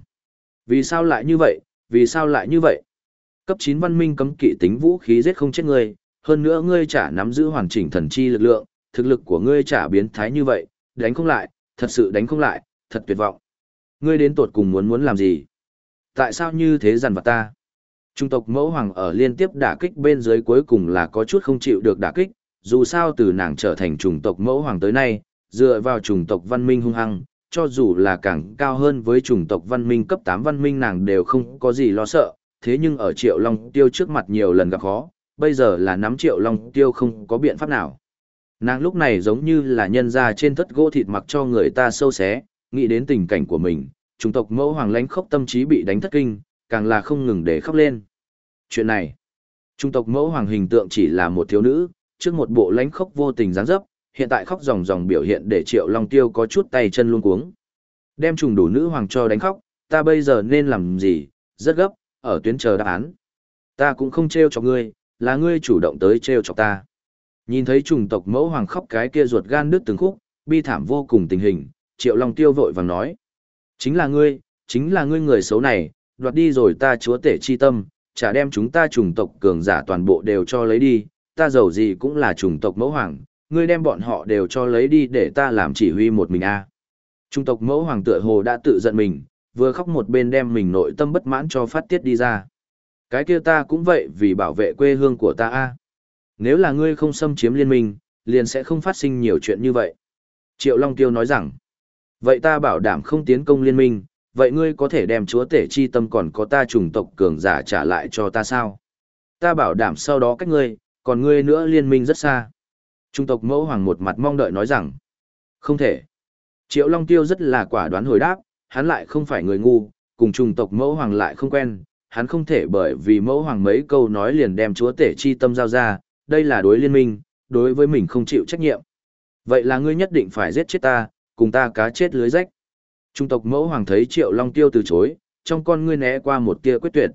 Vì sao lại như vậy, vì sao lại như vậy? Cấp 9 văn minh cấm kỵ tính vũ khí giết không chết ngươi, hơn nữa ngươi chả nắm giữ hoàn chỉnh thần chi lực lượng, thực lực của ngươi chả biến thái như vậy, đánh không lại, thật sự đánh không lại, thật tuyệt vọng. Ngươi đến tột cùng muốn muốn làm gì? Tại sao như thế dằn vặt ta? Trung tộc mẫu hoàng ở liên tiếp đả kích bên dưới cuối cùng là có chút không chịu được đả kích, dù sao từ nàng trở thành chủng tộc mẫu hoàng tới nay, dựa vào chủng tộc văn minh hung hăng, cho dù là càng cao hơn với chủng tộc văn minh cấp 8 văn minh nàng đều không có gì lo sợ, thế nhưng ở triệu long tiêu trước mặt nhiều lần gặp khó, bây giờ là nắm triệu long tiêu không có biện pháp nào. Nàng lúc này giống như là nhân ra trên thất gỗ thịt mặc cho người ta sâu xé, nghĩ đến tình cảnh của mình, chủng tộc mẫu hoàng lánh khốc tâm trí bị đánh thất kinh, càng là không ngừng để khóc lên. Chuyện này, chủng tộc mẫu hoàng hình tượng chỉ là một thiếu nữ, trước một bộ lánh khóc vô tình dáng dấp, hiện tại khóc ròng ròng biểu hiện để Triệu Long Tiêu có chút tay chân luôn cuống. Đem trùng đủ nữ hoàng cho đánh khóc, ta bây giờ nên làm gì, rất gấp, ở tuyến chờ đáp án. Ta cũng không trêu chọc ngươi, là ngươi chủ động tới trêu chọc ta. Nhìn thấy trùng tộc mẫu hoàng khóc cái kia ruột gan đứt từng khúc, bi thảm vô cùng tình hình, Triệu Long Tiêu vội vàng nói. Chính là ngươi, chính là ngươi người xấu này, đoạt đi rồi ta chúa tể chi tâm, chả đem chúng ta trùng tộc cường giả toàn bộ đều cho lấy đi, ta giàu gì cũng là trùng tộc mẫu hoàng, ngươi đem bọn họ đều cho lấy đi để ta làm chỉ huy một mình a. À. Trung tộc mẫu hoàng tựa hồ đã tự giận mình, vừa khóc một bên đem mình nội tâm bất mãn cho phát tiết đi ra. Cái kia ta cũng vậy vì bảo vệ quê hương của ta a. Nếu là ngươi không xâm chiếm liên minh, liền sẽ không phát sinh nhiều chuyện như vậy. Triệu Long Tiêu nói rằng, vậy ta bảo đảm không tiến công liên minh, vậy ngươi có thể đem chúa tể chi tâm còn có ta chủng tộc cường giả trả lại cho ta sao? Ta bảo đảm sau đó cách ngươi, còn ngươi nữa liên minh rất xa. Trung tộc mẫu hoàng một mặt mong đợi nói rằng, không thể. Triệu Long Tiêu rất là quả đoán hồi đáp, hắn lại không phải người ngu, cùng trùng tộc mẫu hoàng lại không quen, hắn không thể bởi vì mẫu hoàng mấy câu nói liền đem chúa tể chi tâm giao ra, đây là đối liên minh, đối với mình không chịu trách nhiệm. Vậy là ngươi nhất định phải giết chết ta, cùng ta cá chết lưới rách. Trung tộc mẫu hoàng thấy Triệu Long Tiêu từ chối, trong con ngươi né qua một tia quyết tuyệt.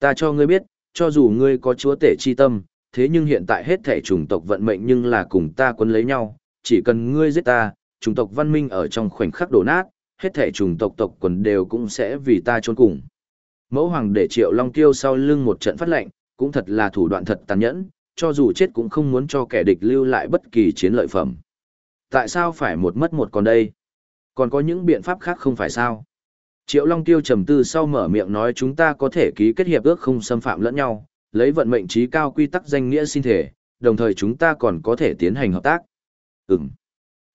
Ta cho ngươi biết, cho dù ngươi có chúa tể chi tâm, thế nhưng hiện tại hết thể chủng tộc vận mệnh nhưng là cùng ta quấn lấy nhau, chỉ cần ngươi giết ta, chủng tộc văn minh ở trong khoảnh khắc đổ nát, hết thể chủng tộc tộc quần đều cũng sẽ vì ta trốn cùng. Mẫu hoàng để Triệu Long Tiêu sau lưng một trận phát lệnh, cũng thật là thủ đoạn thật tàn nhẫn, cho dù chết cũng không muốn cho kẻ địch lưu lại bất kỳ chiến lợi phẩm. Tại sao phải một mất một còn đây? Còn có những biện pháp khác không phải sao? Triệu Long Tiêu trầm tư sau mở miệng nói chúng ta có thể ký kết hiệp ước không xâm phạm lẫn nhau, lấy vận mệnh trí cao quy tắc danh nghĩa xin thể, đồng thời chúng ta còn có thể tiến hành hợp tác. Ừm.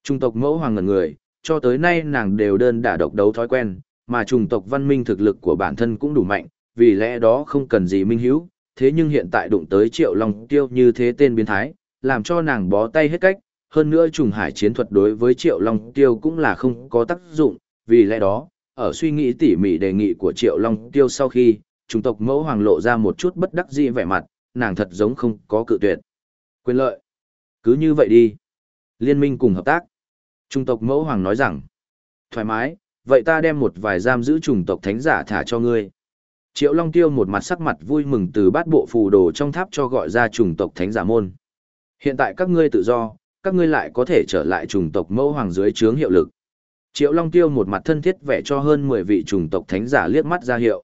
Trung tộc mẫu hoàng ngần người, cho tới nay nàng đều đơn đả độc đấu thói quen, mà chủng tộc văn minh thực lực của bản thân cũng đủ mạnh, vì lẽ đó không cần gì minh hiếu, thế nhưng hiện tại đụng tới triệu long tiêu như thế tên biến thái, làm cho nàng bó tay hết cách, hơn nữa trùng hải chiến thuật đối với triệu long tiêu cũng là không có tác dụng, vì lẽ đó, ở suy nghĩ tỉ mỉ đề nghị của triệu long tiêu sau khi, chủng tộc mẫu hoàng lộ ra một chút bất đắc dĩ vẻ mặt, nàng thật giống không có cự tuyệt. Quyền lợi. Cứ như vậy đi. Liên minh cùng hợp tác. Trung tộc mẫu hoàng nói rằng, thoải mái, vậy ta đem một vài giam giữ Trùng tộc thánh giả thả cho ngươi. Triệu Long Tiêu một mặt sắc mặt vui mừng từ bát bộ phù đồ trong tháp cho gọi ra Trùng tộc thánh giả môn. Hiện tại các ngươi tự do, các ngươi lại có thể trở lại Trùng tộc mẫu hoàng dưới trướng hiệu lực. Triệu Long Tiêu một mặt thân thiết vẽ cho hơn 10 vị Trùng tộc thánh giả liếc mắt ra hiệu.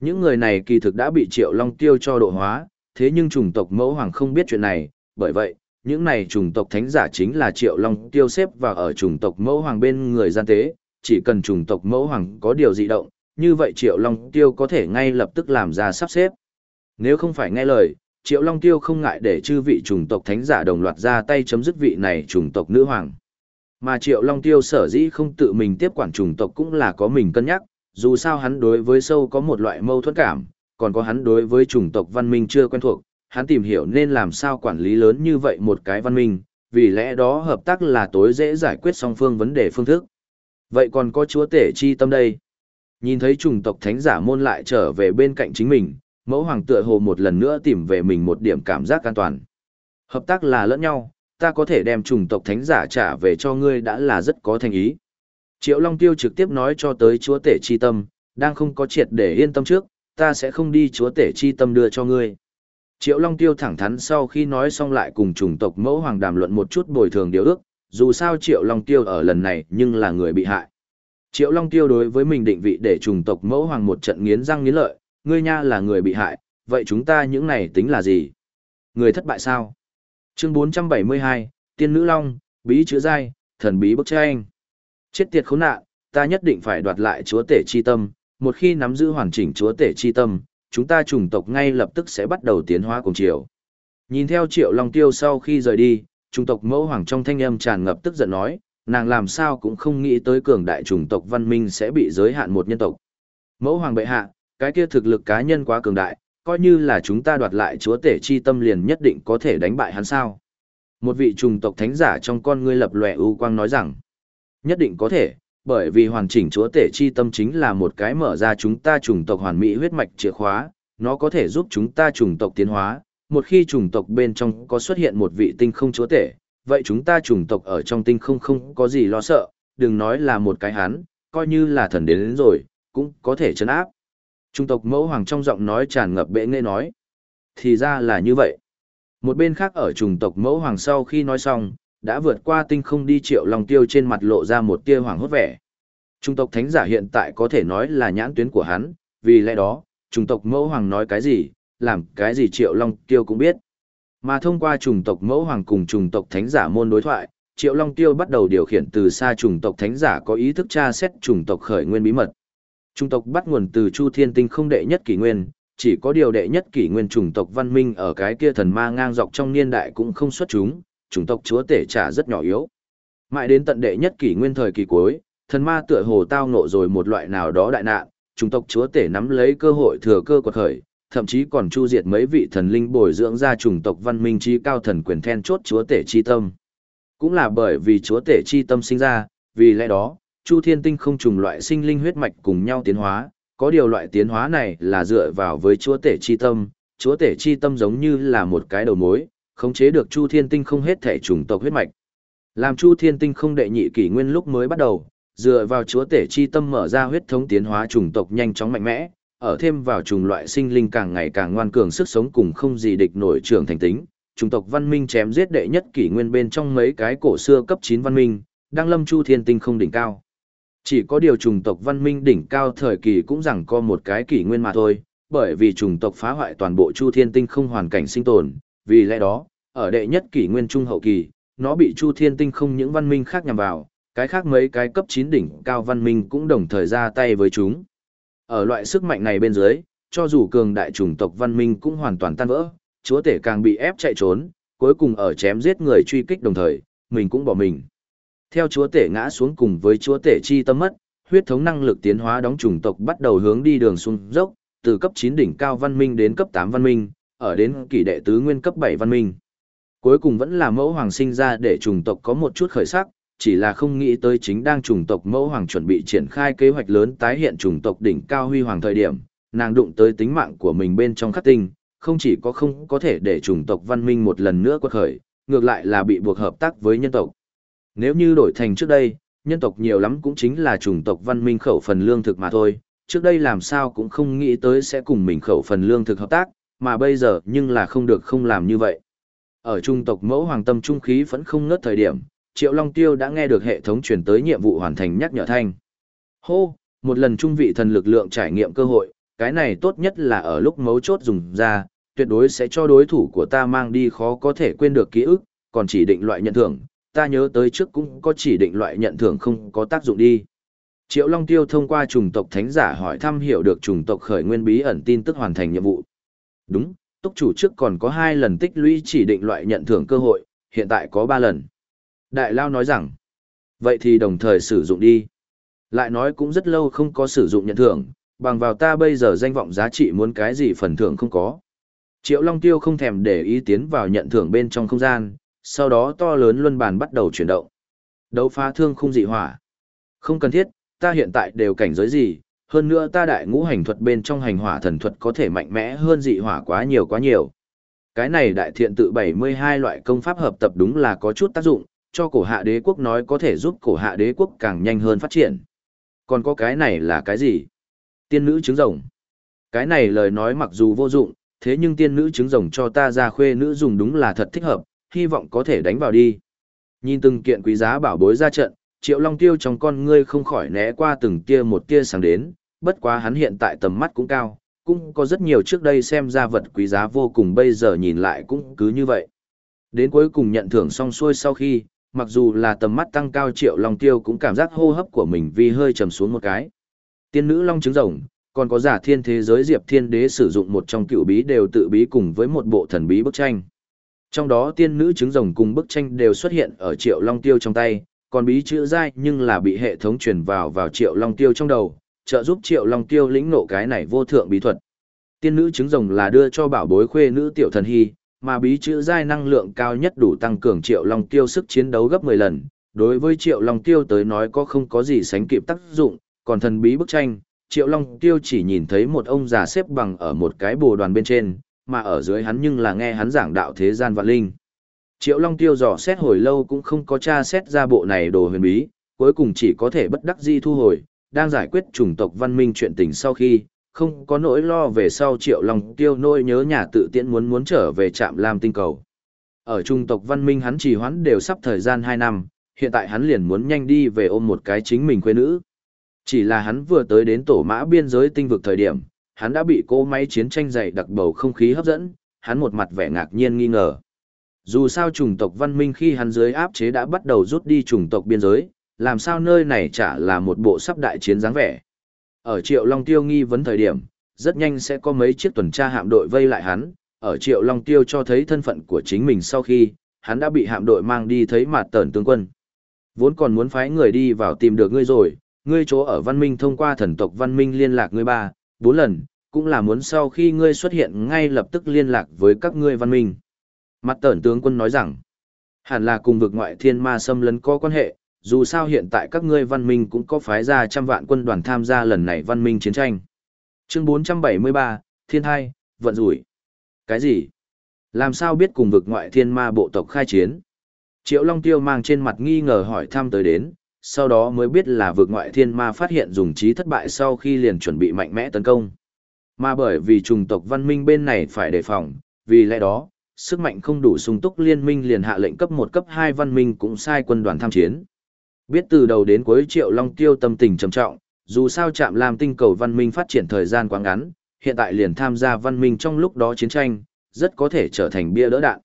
Những người này kỳ thực đã bị Triệu Long Tiêu cho độ hóa, thế nhưng Trùng tộc mẫu hoàng không biết chuyện này, bởi vậy, những này chủng tộc thánh giả chính là Triệu Long Tiêu xếp và ở chủng tộc mẫu hoàng bên người gian tế, chỉ cần chủng tộc mẫu hoàng có điều dị động, như vậy Triệu Long Tiêu có thể ngay lập tức làm ra sắp xếp. Nếu không phải nghe lời, Triệu Long Tiêu không ngại để chư vị chủng tộc thánh giả đồng loạt ra tay chấm dứt vị này chủng tộc nữ hoàng. Mà Triệu Long Tiêu sở dĩ không tự mình tiếp quản chủng tộc cũng là có mình cân nhắc, dù sao hắn đối với sâu có một loại mâu thuẫn cảm, còn có hắn đối với chủng tộc văn minh chưa quen thuộc, hắn tìm hiểu nên làm sao quản lý lớn như vậy một cái văn minh, vì lẽ đó hợp tác là tối dễ giải quyết song phương vấn đề phương thức. Vậy còn có chúa tể chi tâm đây? Nhìn thấy chủng tộc thánh giả môn lại trở về bên cạnh chính mình, mẫu hoàng tựa hồ một lần nữa tìm về mình một điểm cảm giác an toàn. Hợp tác là lẫn nhau, ta có thể đem chủng tộc thánh giả trả về cho ngươi đã là rất có thành ý. Triệu Long Tiêu trực tiếp nói cho tới chúa tể chi tâm, đang không có triệt để yên tâm trước, ta sẽ không đi chúa tể chi tâm đưa cho ngươi. Triệu Long Tiêu thẳng thắn sau khi nói xong lại cùng chủng tộc mẫu hoàng đàm luận một chút bồi thường điều ước, dù sao Triệu Long Tiêu ở lần này nhưng là người bị hại. Triệu Long Tiêu đối với mình định vị để chủng tộc mẫu hoàng một trận nghiến răng nghiến lợi, ngươi nha là người bị hại, vậy chúng ta những này tính là gì? Người thất bại sao? Chương 472, Tiên Nữ Long, Bí Chữa Giai, Thần Bí Bức Tranh. Chết tiệt khốn nạn, ta nhất định phải đoạt lại chúa tể chi tâm, một khi nắm giữ hoàn chỉnh chúa tể chi tâm, chúng ta chủng tộc ngay lập tức sẽ bắt đầu tiến hóa cùng chiều. Nhìn theo triệu long tiêu sau khi rời đi, chủng tộc mẫu hoàng trong thanh âm tràn ngập tức giận nói, nàng làm sao cũng không nghĩ tới cường đại chủng tộc văn minh sẽ bị giới hạn một nhân tộc. Mẫu hoàng bệ hạ, cái kia thực lực cá nhân quá cường đại, coi như là chúng ta đoạt lại chúa tể chi tâm liền nhất định có thể đánh bại hắn sao. Một vị trùng tộc thánh giả trong con ngươi lập lòe ưu quang nói rằng, Nhất định có thể, bởi vì hoàn chỉnh chúa tể chi tâm chính là một cái mở ra chúng ta chủng tộc hoàn mỹ huyết mạch chìa khóa, nó có thể giúp chúng ta chủng tộc tiến hóa, một khi chủng tộc bên trong có xuất hiện một vị tinh không chúa tể, vậy chúng ta chủng tộc ở trong tinh không không có gì lo sợ, đừng nói là một cái hắn, coi như là thần đến, đến rồi, cũng có thể chấn áp. Chủng tộc mẫu hoàng trong giọng nói tràn ngập bệ nghệ nói. Thì ra là như vậy. Một bên khác ở chủng tộc mẫu hoàng sau khi nói xong, đã vượt qua tinh không đi triệu long tiêu trên mặt lộ ra một tia hoàng hốt vẻ. Trung tộc thánh giả hiện tại có thể nói là nhãn tuyến của hắn, vì lẽ đó, trung tộc mẫu hoàng nói cái gì, làm cái gì triệu long tiêu cũng biết. Mà thông qua trung tộc mẫu hoàng cùng trung tộc thánh giả môn đối thoại, Triệu Long Tiêu bắt đầu điều khiển từ xa trung tộc thánh giả có ý thức tra xét trung tộc khởi nguyên bí mật. trung tộc bắt nguồn từ Chu Thiên Tinh không đệ nhất kỷ nguyên, chỉ có điều đệ nhất kỷ nguyên trung tộc văn minh ở cái kia thần ma ngang dọc trong niên đại cũng không xuất chúng, chủng tộc chúa tể trả rất nhỏ yếu. Mãi đến tận đệ nhất kỷ nguyên thời kỳ cuối, thần ma tựa hồ tao ngộ rồi một loại nào đó đại nạn, chủng tộc chúa tể nắm lấy cơ hội thừa cơ quật khởi, thậm chí còn chu diệt mấy vị thần linh bồi dưỡng ra chủng tộc văn minh trí cao thần quyền then chốt chúa tể chi tâm. Cũng là bởi vì chúa tể chi tâm sinh ra, vì lẽ đó, Chu Thiên Tinh không trùng loại sinh linh huyết mạch cùng nhau tiến hóa, có điều loại tiến hóa này là dựa vào với chúa tể chi tâm, chúa tể chi tâm giống như là một cái đầu mối, khống chế được Chu Thiên Tinh không hết thể chủng tộc huyết mạch. Làm Chu Thiên Tinh không đệ nhị kỷ nguyên lúc mới bắt đầu, dựa vào chúa tể chi tâm mở ra huyết thống tiến hóa chủng tộc nhanh chóng mạnh mẽ, ở thêm vào chủng loại sinh linh càng ngày càng ngoan cường sức sống cùng không gì địch nổi trưởng thành tính, chủng tộc văn minh chém giết đệ nhất kỷ nguyên bên trong mấy cái cổ xưa cấp 9 văn minh, đang lâm chu thiên tinh không đỉnh cao. Chỉ có điều chủng tộc văn minh đỉnh cao thời kỳ cũng rằng có một cái kỷ nguyên mà thôi, bởi vì chủng tộc phá hoại toàn bộ chu thiên tinh không hoàn cảnh sinh tồn, vì lẽ đó, ở đệ nhất kỷ nguyên trung hậu kỳ, nó bị chu thiên tinh không những văn minh khác nhằm vào, cái khác mấy cái cấp 9 đỉnh cao văn minh cũng đồng thời ra tay với chúng. Ở loại sức mạnh này bên dưới, cho dù cường đại chủng tộc văn minh cũng hoàn toàn tan vỡ, chúa tể càng bị ép chạy trốn, cuối cùng ở chém giết người truy kích đồng thời, mình cũng bỏ mình. Theo chúa tể ngã xuống cùng với chúa tể chi tâm mất, huyết thống năng lực tiến hóa đóng chủng tộc bắt đầu hướng đi đường xuống dốc, từ cấp 9 đỉnh cao văn minh đến cấp 8 văn minh, ở đến kỷ đệ tứ nguyên cấp 7 văn minh. Cuối cùng vẫn là mẫu hoàng sinh ra để chủng tộc có một chút khởi sắc, chỉ là không nghĩ tới chính đang chủng tộc mẫu hoàng chuẩn bị triển khai kế hoạch lớn tái hiện chủng tộc đỉnh cao huy hoàng thời điểm, nàng đụng tới tính mạng của mình bên trong khắc tinh, không chỉ có không có thể để chủng tộc văn minh một lần nữa quật khởi, ngược lại là bị buộc hợp tác với nhân tộc. Nếu như đổi thành trước đây, nhân tộc nhiều lắm cũng chính là chủng tộc văn minh khẩu phần lương thực mà thôi, trước đây làm sao cũng không nghĩ tới sẽ cùng mình khẩu phần lương thực hợp tác, mà bây giờ nhưng là không được không làm như vậy. Ở trung tộc mẫu hoàng tâm trung khí vẫn không ngớt thời điểm, Triệu Long Tiêu đã nghe được hệ thống truyền tới nhiệm vụ hoàn thành nhắc nhở thanh. Hô, một lần trung vị thần lực lượng trải nghiệm cơ hội, cái này tốt nhất là ở lúc mấu chốt dùng ra, tuyệt đối sẽ cho đối thủ của ta mang đi khó có thể quên được ký ức, còn chỉ định loại nhận thưởng, ta nhớ tới trước cũng có chỉ định loại nhận thưởng không có tác dụng đi. Triệu Long Tiêu thông qua trùng tộc thánh giả hỏi thăm hiểu được trùng tộc khởi nguyên bí ẩn tin tức hoàn thành nhiệm vụ. Đúng, túc chủ trước còn có hai lần tích lũy chỉ định loại nhận thưởng cơ hội, hiện tại có ba lần. Đại Lao nói rằng, vậy thì đồng thời sử dụng đi. Lại nói cũng rất lâu không có sử dụng nhận thưởng, bằng vào ta bây giờ danh vọng giá trị muốn cái gì phần thưởng không có. Triệu Long Tiêu không thèm để ý tiến vào nhận thưởng bên trong không gian, sau đó to lớn luân bàn bắt đầu chuyển động. Đấu phá thương không dị hỏa. Không cần thiết, ta hiện tại đều cảnh giới gì, hơn nữa ta đại ngũ hành thuật bên trong hành hỏa thần thuật có thể mạnh mẽ hơn dị hỏa quá nhiều quá nhiều. Cái này đại thiện tự 72 loại công pháp hợp tập đúng là có chút tác dụng, cho cổ hạ đế quốc nói có thể giúp cổ hạ đế quốc càng nhanh hơn phát triển. Còn có cái này là cái gì? Tiên nữ trứng rồng. Cái này lời nói mặc dù vô dụng, thế nhưng tiên nữ trứng rồng cho ta ra khuê nữ dùng đúng là thật thích hợp, hy vọng có thể đánh vào đi. Nhìn từng kiện quý giá bảo bối ra trận, triệu long tiêu trong con ngươi không khỏi né qua từng tia một tia sáng đến, bất quá hắn hiện tại tầm mắt cũng cao, cũng có rất nhiều trước đây xem ra vật quý giá vô cùng bây giờ nhìn lại cũng cứ như vậy. Đến cuối cùng nhận thưởng xong xuôi sau khi, mặc dù là tầm mắt tăng cao triệu long tiêu cũng cảm giác hô hấp của mình vì hơi trầm xuống một cái. Tiên nữ long trứng rồng, còn có giả thiên thế giới diệp thiên đế sử dụng một trong cựu bí đều tự bí cùng với một bộ thần bí bức tranh. Trong đó tiên nữ trứng rồng cùng bức tranh đều xuất hiện ở triệu long tiêu trong tay, còn bí chữ dai nhưng là bị hệ thống truyền vào vào triệu long tiêu trong đầu, trợ giúp triệu long tiêu lĩnh nộ cái này vô thượng bí thuật. Tiên nữ trứng rồng là đưa cho bảo bối khuê nữ tiểu thần hy, mà bí chữ giai năng lượng cao nhất đủ tăng cường triệu long tiêu sức chiến đấu gấp 10 lần, đối với triệu long tiêu tới nói có không có gì sánh kịp tác dụng, còn thần bí bức tranh, triệu long tiêu chỉ nhìn thấy một ông già xếp bằng ở một cái bồ đoàn bên trên, mà ở dưới hắn nhưng là nghe hắn giảng đạo thế gian vạn linh. Triệu Long Tiêu dò xét hồi lâu cũng không có tra xét ra bộ này đồ huyền bí, cuối cùng chỉ có thể bất đắc di thu hồi, đang giải quyết chủng tộc văn minh chuyện tình sau khi, không có nỗi lo về sau Triệu Long Tiêu nỗi nhớ nhà tự tiễn muốn muốn trở về trạm Lam Tinh Cầu. Ở Trung tộc văn minh hắn chỉ hoãn đều sắp thời gian 2 năm, hiện tại hắn liền muốn nhanh đi về ôm một cái chính mình quê nữ. Chỉ là hắn vừa tới đến tổ mã biên giới tinh vực thời điểm, hắn đã bị cỗ máy chiến tranh dày đặc bầu không khí hấp dẫn, hắn một mặt vẻ ngạc nhiên nghi ngờ. Dù sao chủng tộc văn minh khi hắn dưới áp chế đã bắt đầu rút đi chủng tộc biên giới, làm sao nơi này chả là một bộ sắp đại chiến dáng vẻ. Ở Triệu Long Tiêu nghi vấn thời điểm, rất nhanh sẽ có mấy chiếc tuần tra hạm đội vây lại hắn, ở Triệu Long Tiêu cho thấy thân phận của chính mình sau khi, hắn đã bị hạm đội mang đi thấy mặt tờn tướng quân. Vốn còn muốn phái người đi vào tìm được ngươi rồi, ngươi chỗ ở văn minh thông qua thần tộc văn minh liên lạc ngươi ba, bốn lần, cũng là muốn sau khi ngươi xuất hiện ngay lập tức liên lạc với các ngươi văn minh. Mặt tẩn tướng quân nói rằng, hẳn là cùng vực ngoại thiên ma xâm lấn có quan hệ, dù sao hiện tại các ngươi văn minh cũng có phái ra trăm vạn quân đoàn tham gia lần này văn minh chiến tranh. Chương 473, Thiên Hai, Vận rủi. Cái gì? Làm sao biết cùng vực ngoại thiên ma bộ tộc khai chiến? Triệu Long Tiêu mang trên mặt nghi ngờ hỏi thăm tới đến, sau đó mới biết là vực ngoại thiên ma phát hiện dùng trí thất bại sau khi liền chuẩn bị mạnh mẽ tấn công. Mà bởi vì trùng tộc văn minh bên này phải đề phòng, vì lẽ đó, sức mạnh không đủ sung túc liên minh liền hạ lệnh cấp một cấp hai văn minh cũng sai quân đoàn tham chiến. Biết từ đầu đến cuối Triệu Long Tiêu tâm tình trầm trọng, dù sao chạm làm tinh cầu văn minh phát triển thời gian quá ngắn, hiện tại liền tham gia văn minh trong lúc đó chiến tranh, rất có thể trở thành bia đỡ đạn.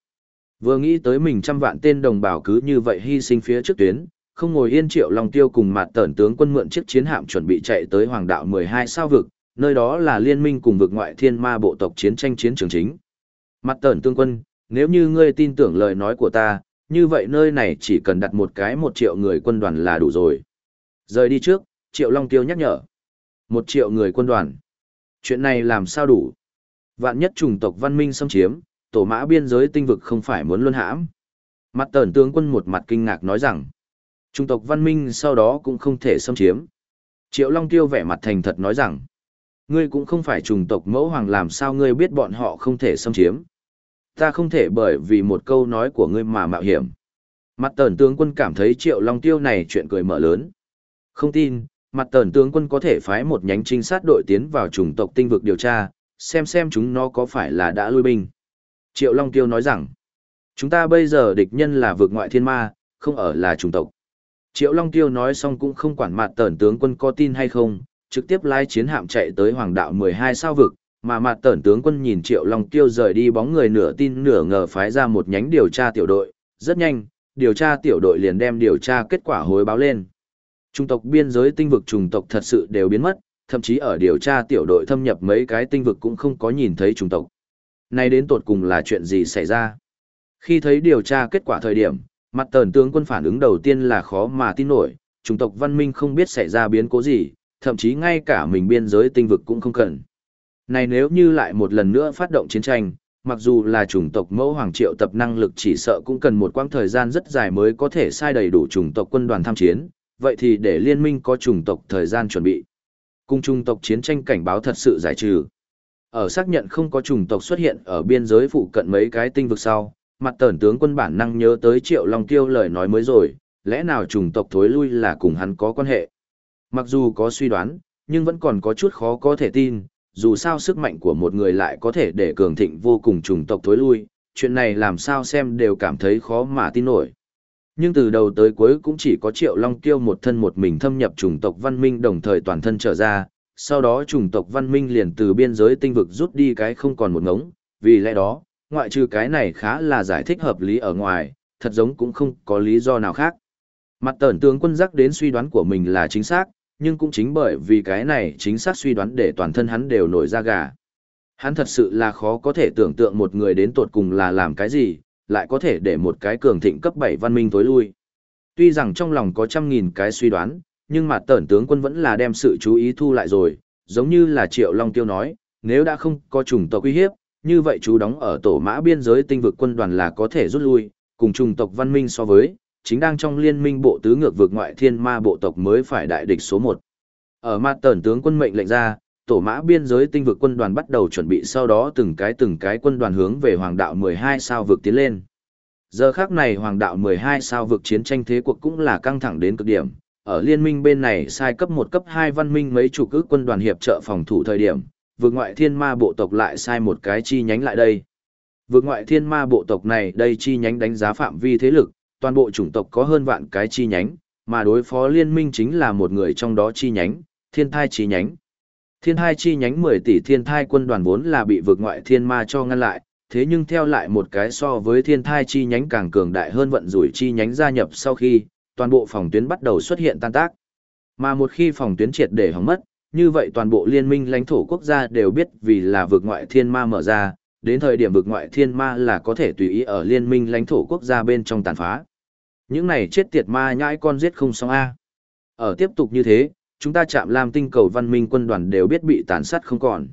Vừa nghĩ tới mình trăm vạn tên đồng bào cứ như vậy hy sinh phía trước tuyến, không ngồi yên Triệu Long Tiêu cùng mặt tẩn tướng quân mượn chiếc chiến hạm chuẩn bị chạy tới Hoàng đạo 12 sao vực, nơi đó là liên minh cùng vực ngoại thiên ma bộ tộc chiến tranh chiến trường chính. Mặt tẩn tướng quân, nếu như ngươi tin tưởng lời nói của ta, như vậy nơi này chỉ cần đặt một cái một triệu người quân đoàn là đủ rồi. Rời đi trước, Triệu Long Tiêu nhắc nhở. Một triệu người quân đoàn. Chuyện này làm sao đủ? Vạn nhất chủng tộc văn minh xâm chiếm, tổ mã biên giới tinh vực không phải muốn luân hãm. Mặt tẩn tướng quân một mặt kinh ngạc nói rằng, chủng tộc văn minh sau đó cũng không thể xâm chiếm. Triệu Long Tiêu vẻ mặt thành thật nói rằng, ngươi cũng không phải chủng tộc mẫu hoàng làm sao ngươi biết bọn họ không thể xâm chiếm. Ta không thể bởi vì một câu nói của ngươi mà mạo hiểm. Mặt tần tướng quân cảm thấy triệu long tiêu này chuyện cười mở lớn. Không tin, mặt tần tướng quân có thể phái một nhánh trinh sát đội tiến vào chủng tộc tinh vực điều tra, xem xem chúng nó có phải là đã lui binh. Triệu Long Tiêu nói rằng, chúng ta bây giờ địch nhân là vực ngoại thiên ma, không ở là chủng tộc. Triệu Long Tiêu nói xong cũng không quản mặt tần tướng quân có tin hay không, trực tiếp lái chiến hạm chạy tới hoàng đạo 12 sao vực, mà mặt tẩn tướng quân nhìn Triệu Long Tiêu rời đi bóng người nửa tin nửa ngờ phái ra một nhánh điều tra tiểu đội, rất nhanh, điều tra tiểu đội liền đem điều tra kết quả hối báo lên. Trung tộc biên giới tinh vực trùng tộc thật sự đều biến mất, thậm chí ở điều tra tiểu đội thâm nhập mấy cái tinh vực cũng không có nhìn thấy trùng tộc. Nay đến tột cùng là chuyện gì xảy ra? Khi thấy điều tra kết quả thời điểm, mặt tần tướng quân phản ứng đầu tiên là khó mà tin nổi, trùng tộc văn minh không biết xảy ra biến cố gì, thậm chí ngay cả mình biên giới tinh vực cũng không cần. Này nếu như lại một lần nữa phát động chiến tranh, mặc dù là chủng tộc mẫu hoàng triệu tập năng lực chỉ sợ cũng cần một quãng thời gian rất dài mới có thể sai đầy đủ chủng tộc quân đoàn tham chiến, vậy thì để liên minh có chủng tộc thời gian chuẩn bị. cung chủng tộc chiến tranh cảnh báo thật sự giải trừ. Ở xác nhận không có chủng tộc xuất hiện ở biên giới phụ cận mấy cái tinh vực sau, mặt tẩn tướng quân bản năng nhớ tới triệu long tiêu lời nói mới rồi, lẽ nào chủng tộc thối lui là cùng hắn có quan hệ. Mặc dù có suy đoán, nhưng vẫn còn có chút khó có thể tin, dù sao sức mạnh của một người lại có thể để cường thịnh vô cùng trùng tộc thối lui, chuyện này làm sao xem đều cảm thấy khó mà tin nổi. Nhưng từ đầu tới cuối cũng chỉ có Triệu Long Kiêu một thân một mình thâm nhập chủng tộc văn minh đồng thời toàn thân trở ra, sau đó chủng tộc văn minh liền từ biên giới tinh vực rút đi cái không còn một ngống, vì lẽ đó, ngoại trừ cái này khá là giải thích hợp lý ở ngoài, thật giống cũng không có lý do nào khác. Mặt tẩn tướng quân giác đến suy đoán của mình là chính xác, nhưng cũng chính bởi vì cái này chính xác suy đoán để toàn thân hắn đều nổi da gà. Hắn thật sự là khó có thể tưởng tượng một người đến tột cùng là làm cái gì, lại có thể để một cái cường thịnh cấp 7 văn minh tối lui. Tuy rằng trong lòng có trăm nghìn cái suy đoán, nhưng mà tẩn tướng quân vẫn là đem sự chú ý thu lại rồi, giống như là Triệu Long Tiêu nói, nếu đã không có chủng tộc uy hiếp, như vậy chú đóng ở tổ mã biên giới tinh vực quân đoàn là có thể rút lui, cùng chủng tộc văn minh so với, chính đang trong liên minh bộ tứ ngược vượt ngoại thiên ma bộ tộc mới phải đại địch số một. Ở mặt tẩn tướng quân mệnh lệnh ra, tổ mã biên giới tinh vực quân đoàn bắt đầu chuẩn bị sau đó từng cái từng cái quân đoàn hướng về hoàng đạo 12 sao vực tiến lên. Giờ khác này hoàng đạo 12 sao vực chiến tranh thế cuộc cũng là căng thẳng đến cực điểm, ở liên minh bên này sai cấp 1 cấp 2 văn minh mấy chủ cước quân đoàn hiệp trợ phòng thủ thời điểm, vượt ngoại thiên ma bộ tộc lại sai một cái chi nhánh lại đây. vượt ngoại thiên ma bộ tộc này đây chi nhánh đánh giá phạm vi thế lực, toàn bộ chủng tộc có hơn vạn cái chi nhánh, mà đối phó liên minh chính là một người trong đó chi nhánh, thiên thai chi nhánh. Thiên thai chi nhánh 10 tỷ thiên thai quân đoàn vốn là bị vực ngoại thiên ma cho ngăn lại, thế nhưng theo lại một cái so với thiên thai chi nhánh càng cường đại hơn vận rủi chi nhánh gia nhập sau khi, toàn bộ phòng tuyến bắt đầu xuất hiện tan tác. Mà một khi phòng tuyến triệt để hỏng mất, như vậy toàn bộ liên minh lãnh thổ quốc gia đều biết vì là vực ngoại thiên ma mở ra, đến thời điểm vực ngoại thiên ma là có thể tùy ý ở liên minh lãnh thổ quốc gia bên trong tàn phá. Những này chết tiệt ma nhãi con giết không xong A. Ở tiếp tục như thế, chúng ta chạm làm tinh cầu văn minh quân đoàn đều biết bị tàn sát không còn.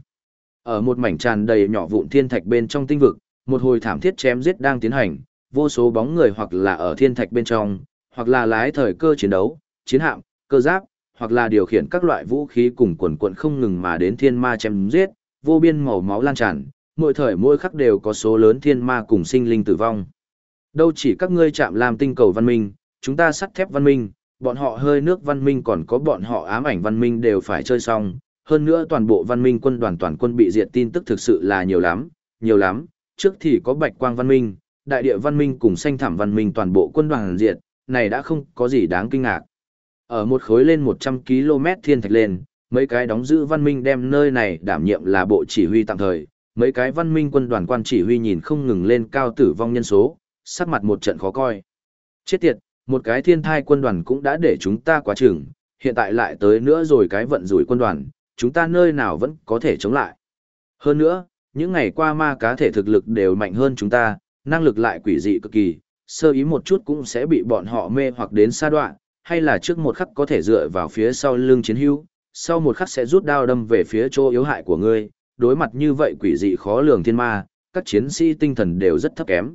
Ở một mảnh tràn đầy nhỏ vụn thiên thạch bên trong tinh vực, một hồi thảm thiết chém giết đang tiến hành, vô số bóng người hoặc là ở thiên thạch bên trong, hoặc là lái thời cơ chiến đấu, chiến hạm, cơ giáp, hoặc là điều khiển các loại vũ khí cùng quần quận không ngừng mà đến thiên ma chém giết, vô biên màu máu lan tràn, mỗi thời mỗi khắc đều có số lớn thiên ma cùng sinh linh tử vong. Đâu chỉ các ngươi chạm làm tinh cầu văn minh, chúng ta sắt thép văn minh, bọn họ hơi nước văn minh còn có bọn họ ám ảnh văn minh đều phải chơi xong. Hơn nữa toàn bộ văn minh quân đoàn toàn quân bị diệt tin tức thực sự là nhiều lắm, nhiều lắm. Trước thì có bạch quang văn minh, đại địa văn minh cùng xanh thảm văn minh toàn bộ quân đoàn diệt, này đã không có gì đáng kinh ngạc. Ở một khối lên 100 km thiên thạch lên, mấy cái đóng giữ văn minh đem nơi này đảm nhiệm là bộ chỉ huy tạm thời, mấy cái văn minh quân đoàn quan chỉ huy nhìn không ngừng lên cao tử vong nhân số, sắc mặt một trận khó coi. Chết tiệt, một cái thiên thai quân đoàn cũng đã để chúng ta quá chừng, hiện tại lại tới nữa rồi cái vận rủi quân đoàn, chúng ta nơi nào vẫn có thể chống lại. Hơn nữa, những ngày qua ma cá thể thực lực đều mạnh hơn chúng ta, năng lực lại quỷ dị cực kỳ, sơ ý một chút cũng sẽ bị bọn họ mê hoặc đến xa đoạn, hay là trước một khắc có thể dựa vào phía sau lưng chiến hữu, sau một khắc sẽ rút đao đâm về phía chỗ yếu hại của ngươi, đối mặt như vậy quỷ dị khó lường thiên ma, các chiến sĩ tinh thần đều rất thấp kém.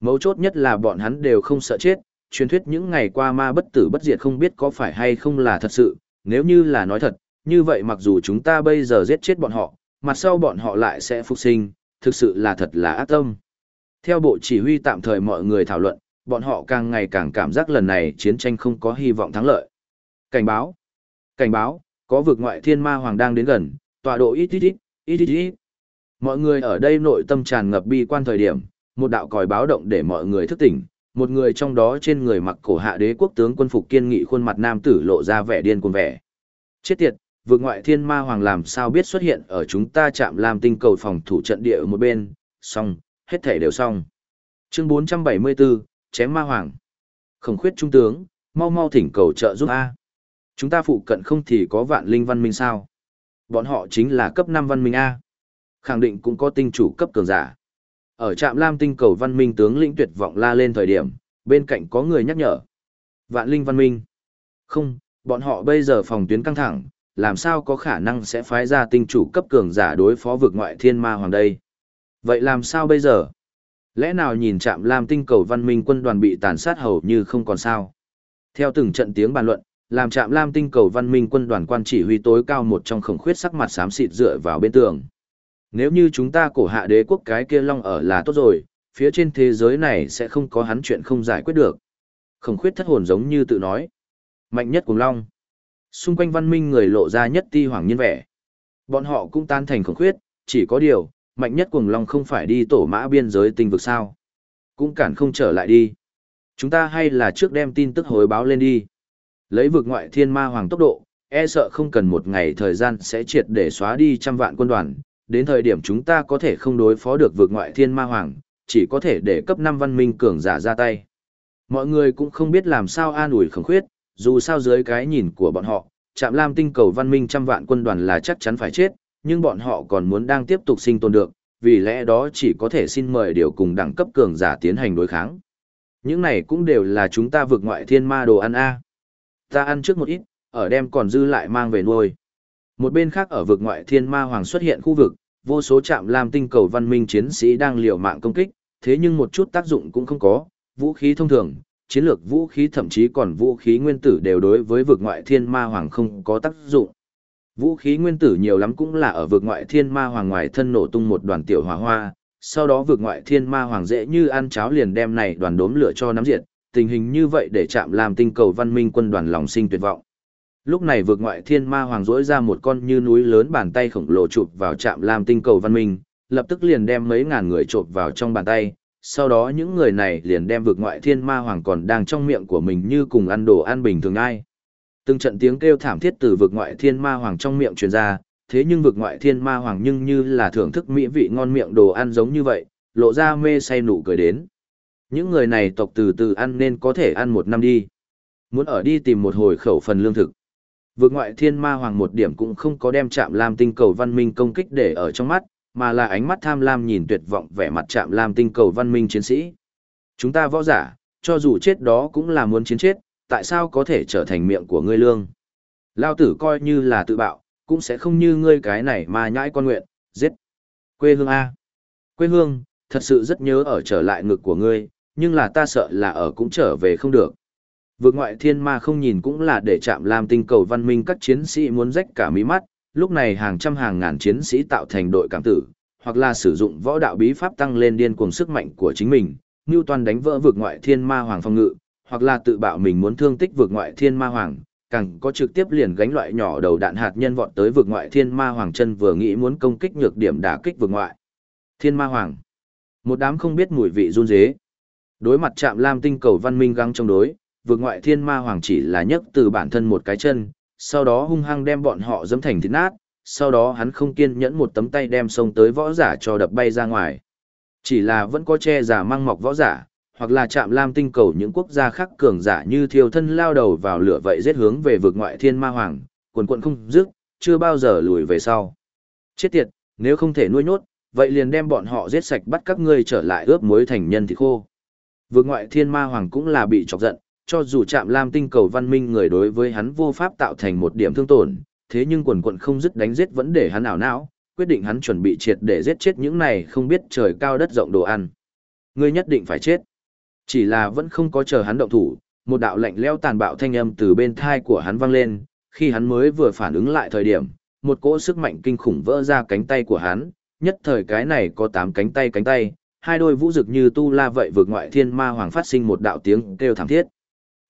Mấu chốt nhất là bọn hắn đều không sợ chết, truyền thuyết những ngày qua ma bất tử bất diệt không biết có phải hay không là thật sự, nếu như là nói thật, như vậy mặc dù chúng ta bây giờ giết chết bọn họ, mặt sau bọn họ lại sẽ phục sinh, thực sự là thật là ác tâm. Theo bộ chỉ huy tạm thời mọi người thảo luận, bọn họ càng ngày càng cảm giác lần này chiến tranh không có hy vọng thắng lợi. Cảnh báo! Cảnh báo! Có vực ngoại thiên ma hoàng đang đến gần, tọa độ ít ít ít, ít ít ít. Mọi người ở đây nội tâm tràn ngập bi quan thời điểm, một đạo còi báo động để mọi người thức tỉnh, một người trong đó trên người mặc cổ hạ đế quốc tướng quân phục kiên nghị khuôn mặt nam tử lộ ra vẻ điên cuồng vẻ. Chết tiệt, vượt ngoại thiên ma hoàng làm sao biết xuất hiện ở chúng ta chạm làm tinh cầu phòng thủ trận địa ở một bên, xong, hết thể đều xong. Chương 474, chém ma hoàng. Khổng khuyết trung tướng, mau mau thỉnh cầu trợ giúp A. Chúng ta phụ cận không thì có vạn linh văn minh sao? Bọn họ chính là cấp 5 văn minh A. Khẳng định cũng có tinh chủ cấp cường giả. Ở trạm lam tinh cầu văn minh tướng lĩnh tuyệt vọng la lên thời điểm, bên cạnh có người nhắc nhở. Vạn linh văn minh. Không, bọn họ bây giờ phòng tuyến căng thẳng, làm sao có khả năng sẽ phái ra tinh chủ cấp cường giả đối phó vực ngoại thiên ma hoàng đây. Vậy làm sao bây giờ? Lẽ nào nhìn trạm lam tinh cầu văn minh quân đoàn bị tàn sát hầu như không còn sao? Theo từng trận tiếng bàn luận, làm trạm lam tinh cầu văn minh quân đoàn quan chỉ huy tối cao một trong khổng khuyết sắc mặt xám xịt dựa vào bên tường. Nếu như chúng ta cổ hạ đế quốc cái kia long ở là tốt rồi, phía trên thế giới này sẽ không có hắn chuyện không giải quyết được. Khổng khuyết thất hồn giống như tự nói. Mạnh nhất cùng long. Xung quanh văn minh người lộ ra nhất ti hoàng nhân vẻ. Bọn họ cũng tan thành khổng khuyết, chỉ có điều, mạnh nhất cùng long không phải đi tổ mã biên giới tinh vực sao. Cũng cản không trở lại đi. Chúng ta hay là trước đem tin tức hồi báo lên đi. Lấy vực ngoại thiên ma hoàng tốc độ, e sợ không cần một ngày thời gian sẽ triệt để xóa đi trăm vạn quân đoàn, đến thời điểm chúng ta có thể không đối phó được vượt ngoại thiên ma hoàng, chỉ có thể để cấp 5 văn minh cường giả ra tay. Mọi người cũng không biết làm sao an ủi khổng khuyết, dù sao dưới cái nhìn của bọn họ, chạm lam tinh cầu văn minh trăm vạn quân đoàn là chắc chắn phải chết, nhưng bọn họ còn muốn đang tiếp tục sinh tồn được, vì lẽ đó chỉ có thể xin mời điều cùng đẳng cấp cường giả tiến hành đối kháng. Những này cũng đều là chúng ta vượt ngoại thiên ma đồ ăn a. Ta ăn trước một ít, ở đem còn dư lại mang về nuôi. Một bên khác ở vực ngoại thiên ma hoàng xuất hiện khu vực, vô số trạm lam tinh cầu văn minh chiến sĩ đang liều mạng công kích, thế nhưng một chút tác dụng cũng không có, vũ khí thông thường, chiến lược vũ khí thậm chí còn vũ khí nguyên tử đều đối với vực ngoại thiên ma hoàng không có tác dụng. Vũ khí nguyên tử nhiều lắm cũng là ở vực ngoại thiên ma hoàng ngoài thân nổ tung một đoàn tiểu hỏa hoa, sau đó vực ngoại thiên ma hoàng dễ như ăn cháo liền đem này đoàn đốm lửa cho nắm diệt, tình hình như vậy để chạm làm tinh cầu văn minh quân đoàn lòng sinh tuyệt vọng. Lúc này vượt ngoại thiên ma hoàng dỗi ra một con như núi lớn bàn tay khổng lồ chụp vào trạm làm tinh cầu văn minh, lập tức liền đem mấy ngàn người chộp vào trong bàn tay, sau đó những người này liền đem vượt ngoại thiên ma hoàng còn đang trong miệng của mình như cùng ăn đồ ăn bình thường ai. Từng trận tiếng kêu thảm thiết từ vượt ngoại thiên ma hoàng trong miệng truyền ra, thế nhưng vượt ngoại thiên ma hoàng nhưng như là thưởng thức mỹ vị ngon miệng đồ ăn giống như vậy, lộ ra mê say nụ cười đến. Những người này tộc từ từ ăn nên có thể ăn một năm đi. Muốn ở đi tìm một hồi khẩu phần lương thực. Vượt ngoại thiên ma hoàng một điểm cũng không có đem chạm lam tinh cầu văn minh công kích để ở trong mắt, mà là ánh mắt tham lam nhìn tuyệt vọng vẻ mặt chạm lam tinh cầu văn minh chiến sĩ. Chúng ta võ giả, cho dù chết đó cũng là muốn chiến chết, tại sao có thể trở thành miệng của ngươi lương? Lao tử coi như là tự bạo, cũng sẽ không như ngươi cái này mà nhãi con nguyện, giết. Quê hương A. Quê hương, thật sự rất nhớ ở trở lại ngực của ngươi, nhưng là ta sợ là ở cũng trở về không được. Vượt ngoại thiên ma không nhìn cũng là để chạm làm tinh cầu văn minh các chiến sĩ muốn rách cả mí mắt, lúc này hàng trăm hàng ngàn chiến sĩ tạo thành đội cảm tử, hoặc là sử dụng võ đạo bí pháp tăng lên điên cuồng sức mạnh của chính mình, như toàn đánh vỡ vượt ngoại thiên ma hoàng phong ngự, hoặc là tự bạo mình muốn thương tích vượt ngoại thiên ma hoàng, càng có trực tiếp liền gánh loại nhỏ đầu đạn hạt nhân vọt tới vượt ngoại thiên ma hoàng chân vừa nghĩ muốn công kích nhược điểm đả kích vượt ngoại. Thiên ma hoàng. Một đám không biết mùi vị run rế. Đối mặt chạm lam tinh cầu văn minh găng trong đối, vượt ngoại thiên ma hoàng chỉ là nhấc từ bản thân một cái chân, sau đó hung hăng đem bọn họ dẫm thành thịt nát, sau đó hắn không kiên nhẫn một tấm tay đem xông tới võ giả cho đập bay ra ngoài. Chỉ là vẫn có che giả mang mọc võ giả, hoặc là chạm lam tinh cầu những quốc gia khác cường giả như thiêu thân lao đầu vào lửa vậy giết hướng về vực ngoại thiên ma hoàng, quần quận không dứt, chưa bao giờ lùi về sau. Chết tiệt, nếu không thể nuôi nhốt, vậy liền đem bọn họ giết sạch bắt các ngươi trở lại ướp muối thành nhân thì khô. Vực ngoại thiên ma hoàng cũng là bị chọc giận, cho dù chạm lam tinh cầu văn minh người đối với hắn vô pháp tạo thành một điểm thương tổn, thế nhưng quần quận không dứt đánh giết vẫn để hắn ảo não, quyết định hắn chuẩn bị triệt để giết chết những này không biết trời cao đất rộng đồ ăn. Ngươi nhất định phải chết. Chỉ là vẫn không có chờ hắn động thủ, một đạo lạnh leo tàn bạo thanh âm từ bên thai của hắn vang lên, khi hắn mới vừa phản ứng lại thời điểm, một cỗ sức mạnh kinh khủng vỡ ra cánh tay của hắn, nhất thời cái này có tám cánh tay cánh tay, hai đôi vũ rực như tu la vậy vượt ngoại thiên ma hoàng phát sinh một đạo tiếng kêu thảm thiết.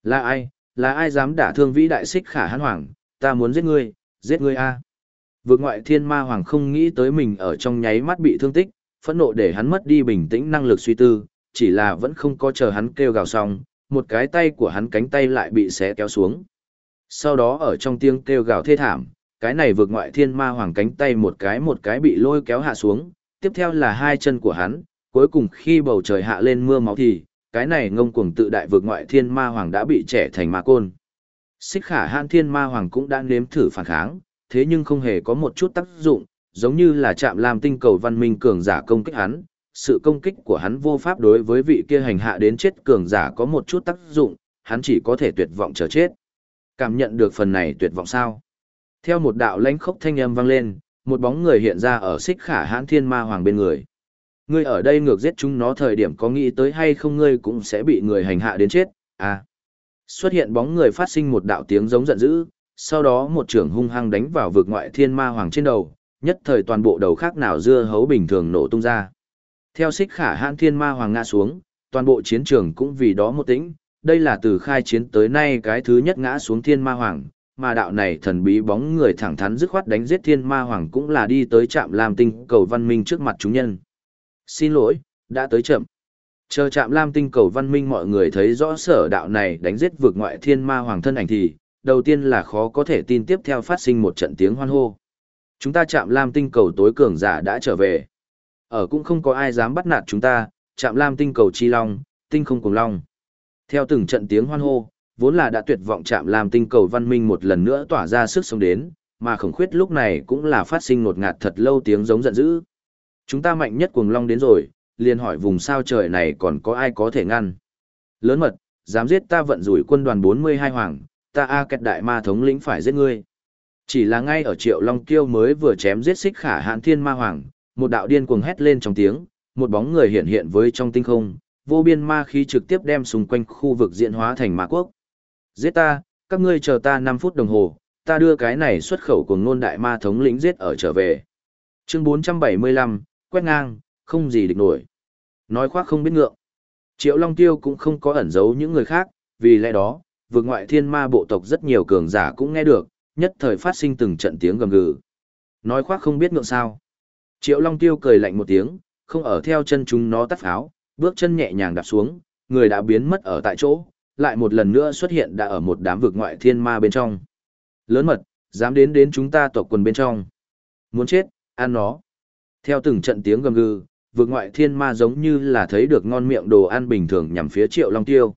Là ai, là ai dám đả thương vĩ đại xích khả hãn hoàng, ta muốn giết ngươi, giết ngươi a. Vượt ngoại thiên ma hoàng không nghĩ tới mình ở trong nháy mắt bị thương tích, phẫn nộ để hắn mất đi bình tĩnh năng lực suy tư, chỉ là vẫn không có chờ hắn kêu gào xong, một cái tay của hắn cánh tay lại bị xé kéo xuống. Sau đó ở trong tiếng kêu gào thê thảm, cái này vượt ngoại thiên ma hoàng cánh tay một cái một cái bị lôi kéo hạ xuống, tiếp theo là hai chân của hắn, cuối cùng khi bầu trời hạ lên mưa máu thì, cái này ngông cuồng tự đại vượt ngoại thiên ma hoàng đã bị trẻ thành ma côn. Xích khả hãn thiên ma hoàng cũng đã nếm thử phản kháng, thế nhưng không hề có một chút tác dụng, giống như là chạm làm tinh cầu văn minh cường giả công kích hắn, sự công kích của hắn vô pháp đối với vị kia hành hạ đến chết cường giả có một chút tác dụng, hắn chỉ có thể tuyệt vọng chờ chết. Cảm nhận được phần này tuyệt vọng sao? Theo một đạo lãnh khốc thanh âm vang lên, một bóng người hiện ra ở xích khả hãn thiên ma hoàng bên người. Ngươi ở đây ngược giết chúng nó thời điểm có nghĩ tới hay không ngươi cũng sẽ bị người hành hạ đến chết, à. Xuất hiện bóng người phát sinh một đạo tiếng giống giận dữ, sau đó một trưởng hung hăng đánh vào vực ngoại thiên ma hoàng trên đầu, nhất thời toàn bộ đầu khác nào dưa hấu bình thường nổ tung ra. Theo xích khả hãn thiên ma hoàng ngã xuống, toàn bộ chiến trường cũng vì đó một tĩnh, đây là từ khai chiến tới nay cái thứ nhất ngã xuống thiên ma hoàng, mà đạo này thần bí bóng người thẳng thắn dứt khoát đánh giết thiên ma hoàng cũng là đi tới trạm lam tinh cầu văn minh trước mặt chúng nhân. Xin lỗi, đã tới chậm. Chờ trạm lam tinh cầu văn minh mọi người thấy rõ sở đạo này đánh giết vượt ngoại thiên ma hoàng thân ảnh thì, đầu tiên là khó có thể tin tiếp theo phát sinh một trận tiếng hoan hô. Chúng ta chạm lam tinh cầu tối cường giả đã trở về. Ở cũng không có ai dám bắt nạt chúng ta, chạm lam tinh cầu chi long, tinh không cùng long. Theo từng trận tiếng hoan hô, vốn là đã tuyệt vọng chạm lam tinh cầu văn minh một lần nữa tỏa ra sức sống đến, mà khổng khuyết lúc này cũng là phát sinh ngột ngạt thật lâu tiếng giống giận dữ. Chúng ta mạnh nhất cuồng long đến rồi, liền hỏi vùng sao trời này còn có ai có thể ngăn. Lớn mật, dám giết ta vận rủi quân đoàn 42 hoàng, ta A kẹt đại ma thống lĩnh phải giết ngươi. Chỉ là ngay ở triệu long kiêu mới vừa chém giết xích khả hạn thiên ma hoàng, một đạo điên cuồng hét lên trong tiếng, một bóng người hiện hiện với trong tinh không, vô biên ma khí trực tiếp đem xung quanh khu vực diễn hóa thành ma quốc. Giết ta, các ngươi chờ ta 5 phút đồng hồ, ta đưa cái này xuất khẩu của ngôn đại ma thống lĩnh giết ở trở về. Chương 475, quét ngang, không gì địch nổi. Nói khoác không biết ngượng. Triệu Long Tiêu cũng không có ẩn giấu những người khác, vì lẽ đó, vượt ngoại thiên ma bộ tộc rất nhiều cường giả cũng nghe được, nhất thời phát sinh từng trận tiếng gầm gừ. Nói khoác không biết ngượng sao. Triệu Long Tiêu cười lạnh một tiếng, không ở theo chân chúng nó tắt pháo, bước chân nhẹ nhàng đạp xuống, người đã biến mất ở tại chỗ, lại một lần nữa xuất hiện đã ở một đám vực ngoại thiên ma bên trong. Lớn mật, dám đến đến chúng ta tộc quần bên trong. Muốn chết, ăn nó. Theo từng trận tiếng gầm gừ, vượt ngoại thiên ma giống như là thấy được ngon miệng đồ ăn bình thường nhằm phía triệu long tiêu.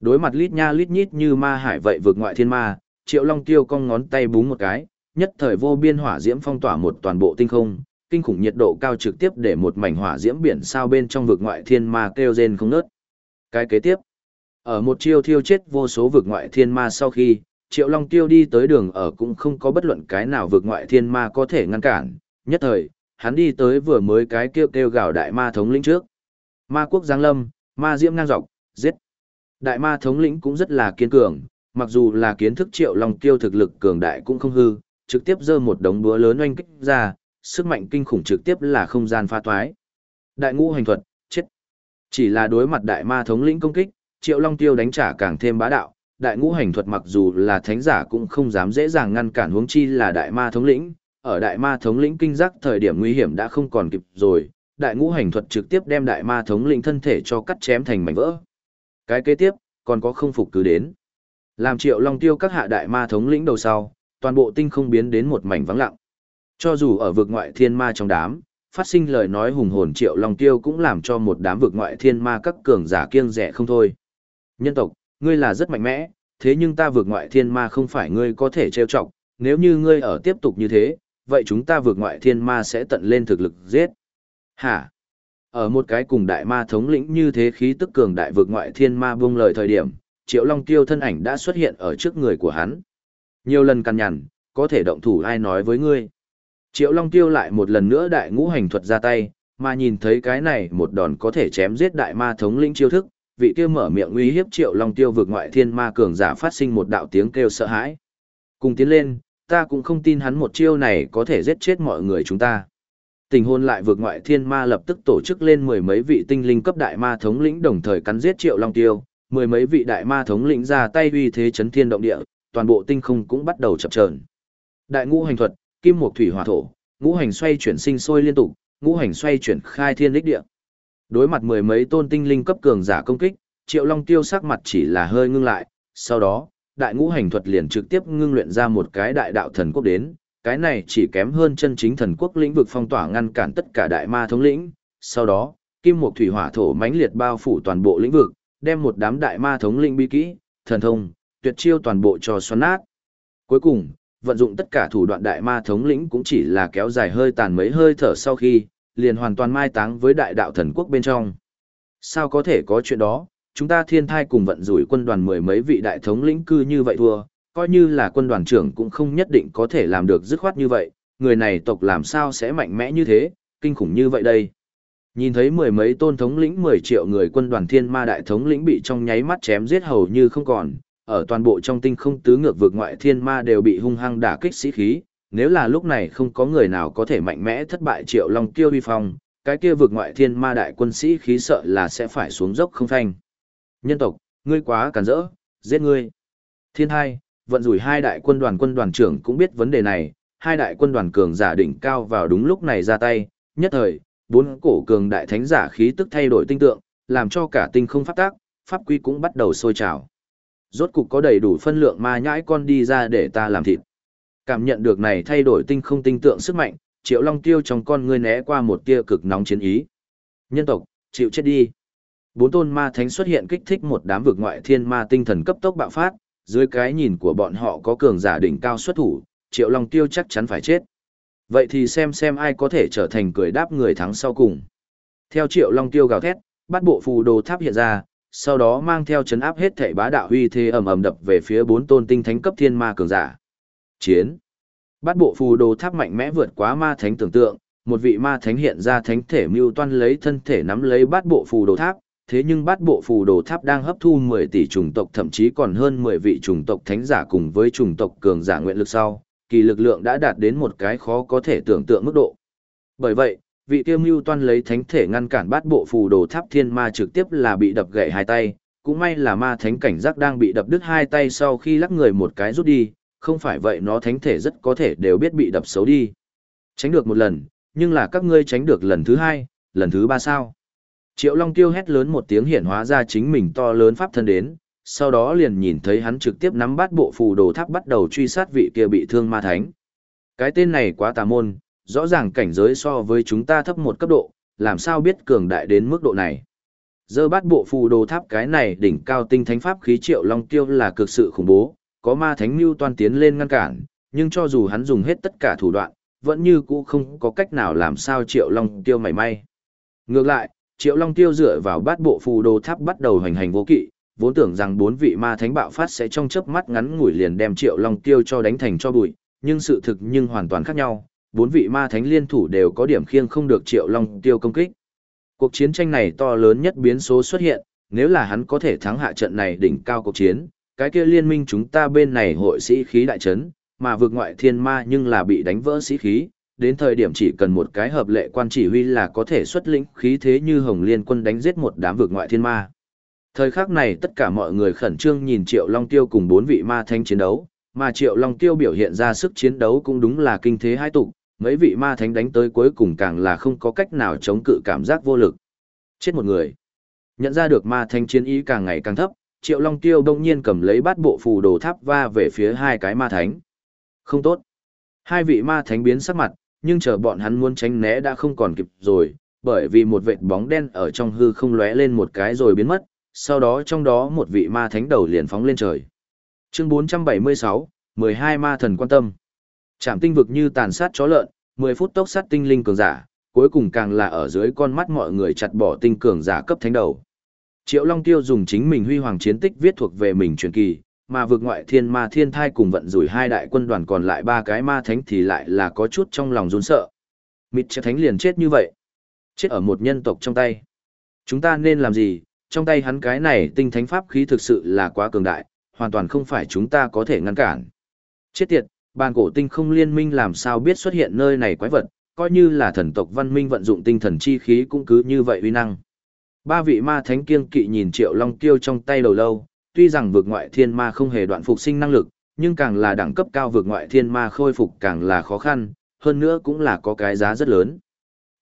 Đối mặt lít nha lít nhít như ma hải vậy vượt ngoại thiên ma, triệu long tiêu cong ngón tay búng một cái, nhất thời vô biên hỏa diễm phong tỏa một toàn bộ tinh không, kinh khủng nhiệt độ cao trực tiếp để một mảnh hỏa diễm biển sao bên trong vực ngoại thiên ma kêu rên không nớt. Cái kế tiếp, ở một chiêu thiêu chết vô số vực ngoại thiên ma sau khi, Triệu Long Tiêu đi tới đường ở cũng không có bất luận cái nào vực ngoại thiên ma có thể ngăn cản, nhất thời, hắn đi tới vừa mới cái kêu kêu gào đại ma thống lĩnh trước. Ma quốc giáng lâm, ma diễm ngang dọc, giết. Đại ma thống lĩnh cũng rất là kiên cường, mặc dù là kiến thức Triệu Long Tiêu thực lực cường đại cũng không hư, trực tiếp giơ một đống búa lớn oanh kích ra, sức mạnh kinh khủng trực tiếp là không gian pha toái. Đại ngũ hành thuật, chết. Chỉ là đối mặt đại ma thống lĩnh công kích, Triệu Long Tiêu đánh trả càng thêm bá đạo, đại ngũ hành thuật mặc dù là thánh giả cũng không dám dễ dàng ngăn cản huống chi là đại ma thống lĩnh, ở đại ma thống lĩnh kinh giác thời điểm nguy hiểm đã không còn kịp rồi, đại ngũ hành thuật trực tiếp đem đại ma thống lĩnh thân thể cho cắt chém thành mảnh vỡ. Cái kế tiếp, còn có không phục cứ đến. Làm Triệu Long Tiêu các hạ đại ma thống lĩnh đầu sau, toàn bộ tinh không biến đến một mảnh vắng lặng. Cho dù ở vực ngoại thiên ma trong đám, phát sinh lời nói hùng hồn Triệu Long Tiêu cũng làm cho một đám vực ngoại thiên ma các cường giả kiêng rẻ không thôi. Nhân tộc, ngươi là rất mạnh mẽ, thế nhưng ta vượt ngoại thiên ma không phải ngươi có thể trêu chọc, nếu như ngươi ở tiếp tục như thế, vậy chúng ta vượt ngoại thiên ma sẽ tận lên thực lực giết. Hả? Ở một cái cùng đại ma thống lĩnh như thế khí tức cường đại vượt ngoại thiên ma buông lời thời điểm, Triệu Long Tiêu thân ảnh đã xuất hiện ở trước người của hắn. Nhiều lần cằn nhằn, có thể động thủ ai nói với ngươi. Triệu Long Tiêu lại một lần nữa đại ngũ hành thuật ra tay, mà nhìn thấy cái này một đòn có thể chém giết đại ma thống lĩnh chiêu thức, vị kia mở miệng uy hiếp triệu long tiêu vượt ngoại thiên ma cường giả phát sinh một đạo tiếng kêu sợ hãi. Cùng tiến lên, ta cũng không tin hắn một chiêu này có thể giết chết mọi người chúng ta. Tình hôn lại vượt ngoại thiên ma lập tức tổ chức lên mười mấy vị tinh linh cấp đại ma thống lĩnh đồng thời cắn giết triệu long tiêu, mười mấy vị đại ma thống lĩnh ra tay uy thế chấn thiên động địa, toàn bộ tinh không cũng bắt đầu chập chờn. Đại ngũ hành thuật, kim mộc thủy hỏa thổ, ngũ hành xoay chuyển sinh sôi liên tục, ngũ hành xoay chuyển khai thiên lịch địa. Đối mặt mười mấy tôn tinh linh cấp cường giả công kích, Triệu Long Tiêu sắc mặt chỉ là hơi ngưng lại, sau đó, đại ngũ hành thuật liền trực tiếp ngưng luyện ra một cái đại đạo thần quốc đến, cái này chỉ kém hơn chân chính thần quốc lĩnh vực phong tỏa ngăn cản tất cả đại ma thống lĩnh, sau đó, kim mộc thủy hỏa thổ mãnh liệt bao phủ toàn bộ lĩnh vực, đem một đám đại ma thống lĩnh bi kỹ, thần thông, tuyệt chiêu toàn bộ cho xoắn nát. Cuối cùng, vận dụng tất cả thủ đoạn đại ma thống lĩnh cũng chỉ là kéo dài hơi tàn mấy hơi thở sau khi, liền hoàn toàn mai táng với đại đạo thần quốc bên trong. Sao có thể có chuyện đó, chúng ta thiên thai cùng vận rủi quân đoàn mười mấy vị đại thống lĩnh cư như vậy thua, coi như là quân đoàn trưởng cũng không nhất định có thể làm được dứt khoát như vậy, người này tộc làm sao sẽ mạnh mẽ như thế, kinh khủng như vậy đây. Nhìn thấy mười mấy tôn thống lĩnh 10 triệu người quân đoàn thiên ma đại thống lĩnh bị trong nháy mắt chém giết hầu như không còn, ở toàn bộ trong tinh không tứ ngược vực ngoại thiên ma đều bị hung hăng đả kích sĩ khí, nếu là lúc này không có người nào có thể mạnh mẽ thất bại triệu long kiêu vi phong, cái kia vực ngoại thiên ma đại quân sĩ khí sợ là sẽ phải xuống dốc không thanh. Nhân tộc, ngươi quá cản rỡ, giết ngươi. Thiên hai, vận rủi hai đại quân đoàn quân đoàn trưởng cũng biết vấn đề này, hai đại quân đoàn cường giả đỉnh cao vào đúng lúc này ra tay, nhất thời, bốn cổ cường đại thánh giả khí tức thay đổi tinh tượng, làm cho cả tinh không phát tác, pháp quy cũng bắt đầu sôi trào. Rốt cục có đầy đủ phân lượng ma nhãi con đi ra để ta làm thịt. Cảm nhận được này thay đổi tinh không tinh tượng sức mạnh, Triệu Long Tiêu trong con ngươi né qua một tia cực nóng chiến ý. Nhân tộc, chịu chết đi. Bốn tôn ma thánh xuất hiện kích thích một đám vực ngoại thiên ma tinh thần cấp tốc bạo phát, dưới cái nhìn của bọn họ có cường giả đỉnh cao xuất thủ, Triệu Long Tiêu chắc chắn phải chết. Vậy thì xem xem ai có thể trở thành cười đáp người thắng sau cùng. Theo Triệu Long Tiêu gào thét, bắt bộ phù đồ tháp hiện ra, sau đó mang theo chấn áp hết thảy bá đạo huy thế ầm ầm đập về phía bốn tôn tinh thánh cấp thiên ma cường giả. Chiến. Bát bộ phù đồ tháp mạnh mẽ vượt quá ma thánh tưởng tượng, một vị ma thánh hiện ra thánh thể mưu toan lấy thân thể nắm lấy bát bộ phù đồ tháp, thế nhưng bát bộ phù đồ tháp đang hấp thu 10 tỷ chủng tộc thậm chí còn hơn 10 vị chủng tộc thánh giả cùng với chủng tộc cường giả nguyện lực sau, kỳ lực lượng đã đạt đến một cái khó có thể tưởng tượng mức độ. Bởi vậy, vị tiêu mưu toan lấy thánh thể ngăn cản bát bộ phù đồ tháp thiên ma trực tiếp là bị đập gãy hai tay, cũng may là ma thánh cảnh giác đang bị đập đứt hai tay sau khi lắc người một cái rút đi, không phải vậy nó thánh thể rất có thể đều biết bị đập xấu đi. Tránh được một lần, nhưng là các ngươi tránh được lần thứ hai, lần thứ ba sao. Triệu Long Tiêu hét lớn một tiếng hiển hóa ra chính mình to lớn pháp thân đến, sau đó liền nhìn thấy hắn trực tiếp nắm bắt bộ phù đồ tháp bắt đầu truy sát vị kia bị thương ma thánh. Cái tên này quá tà môn, rõ ràng cảnh giới so với chúng ta thấp một cấp độ, làm sao biết cường đại đến mức độ này. Dơ bắt bộ phù đồ tháp cái này đỉnh cao tinh thánh pháp khí triệu long tiêu là cực sự khủng bố, có ma thánh mưu toan tiến lên ngăn cản, nhưng cho dù hắn dùng hết tất cả thủ đoạn, vẫn như cũ không có cách nào làm sao triệu long tiêu mảy may. Ngược lại, triệu long tiêu dựa vào bát bộ phù đồ tháp bắt đầu hành hành vô kỵ, vốn tưởng rằng bốn vị ma thánh bạo phát sẽ trong chớp mắt ngắn ngủi liền đem triệu long tiêu cho đánh thành cho bụi, nhưng sự thực nhưng hoàn toàn khác nhau, bốn vị ma thánh liên thủ đều có điểm khiêng không được triệu long tiêu công kích. Cuộc chiến tranh này to lớn nhất biến số xuất hiện, nếu là hắn có thể thắng hạ trận này đỉnh cao cuộc chiến, cái kia liên minh chúng ta bên này hội sĩ khí đại trấn, mà vượt ngoại thiên ma nhưng là bị đánh vỡ sĩ khí, đến thời điểm chỉ cần một cái hợp lệ quan chỉ huy là có thể xuất lĩnh khí thế như hồng liên quân đánh giết một đám vượt ngoại thiên ma. Thời khắc này tất cả mọi người khẩn trương nhìn Triệu Long Tiêu cùng bốn vị ma thánh chiến đấu, mà Triệu Long Tiêu biểu hiện ra sức chiến đấu cũng đúng là kinh thế hai tục, mấy vị ma thánh đánh tới cuối cùng càng là không có cách nào chống cự cảm giác vô lực. Chết một người. Nhận ra được ma thánh chiến ý càng ngày càng thấp, Triệu Long Tiêu đông nhiên cầm lấy bát bộ phù đồ tháp va về phía hai cái ma thánh. Không tốt. Hai vị ma thánh biến sắc mặt, nhưng chờ bọn hắn muốn tránh né đã không còn kịp rồi, bởi vì một vệt bóng đen ở trong hư không lóe lên một cái rồi biến mất, sau đó trong đó một vị ma thánh đầu liền phóng lên trời. Chương 476, 12 ma thần quan tâm. Trảm tinh vực như tàn sát chó lợn, 10 phút tốc sát tinh linh cường giả, cuối cùng càng là ở dưới con mắt mọi người chặt bỏ tinh cường giả cấp thánh đầu. Triệu Long Tiêu dùng chính mình huy hoàng chiến tích viết thuộc về mình truyền kỳ, mà vượt ngoại thiên ma thiên thai cùng vận rủi hai đại quân đoàn còn lại ba cái ma thánh thì lại là có chút trong lòng run sợ. Mịt chết thánh liền chết như vậy. Chết ở một nhân tộc trong tay. Chúng ta nên làm gì? Trong tay hắn cái này tinh thánh pháp khí thực sự là quá cường đại, hoàn toàn không phải chúng ta có thể ngăn cản. Chết tiệt, bàn cổ tinh không liên minh làm sao biết xuất hiện nơi này quái vật, coi như là thần tộc văn minh vận dụng tinh thần chi khí cũng cứ như vậy uy năng. Ba vị ma thánh kiên kỵ nhìn triệu long tiêu trong tay đầu lâu, tuy rằng vượt ngoại thiên ma không hề đoạn phục sinh năng lực, nhưng càng là đẳng cấp cao vượt ngoại thiên ma khôi phục càng là khó khăn, hơn nữa cũng là có cái giá rất lớn.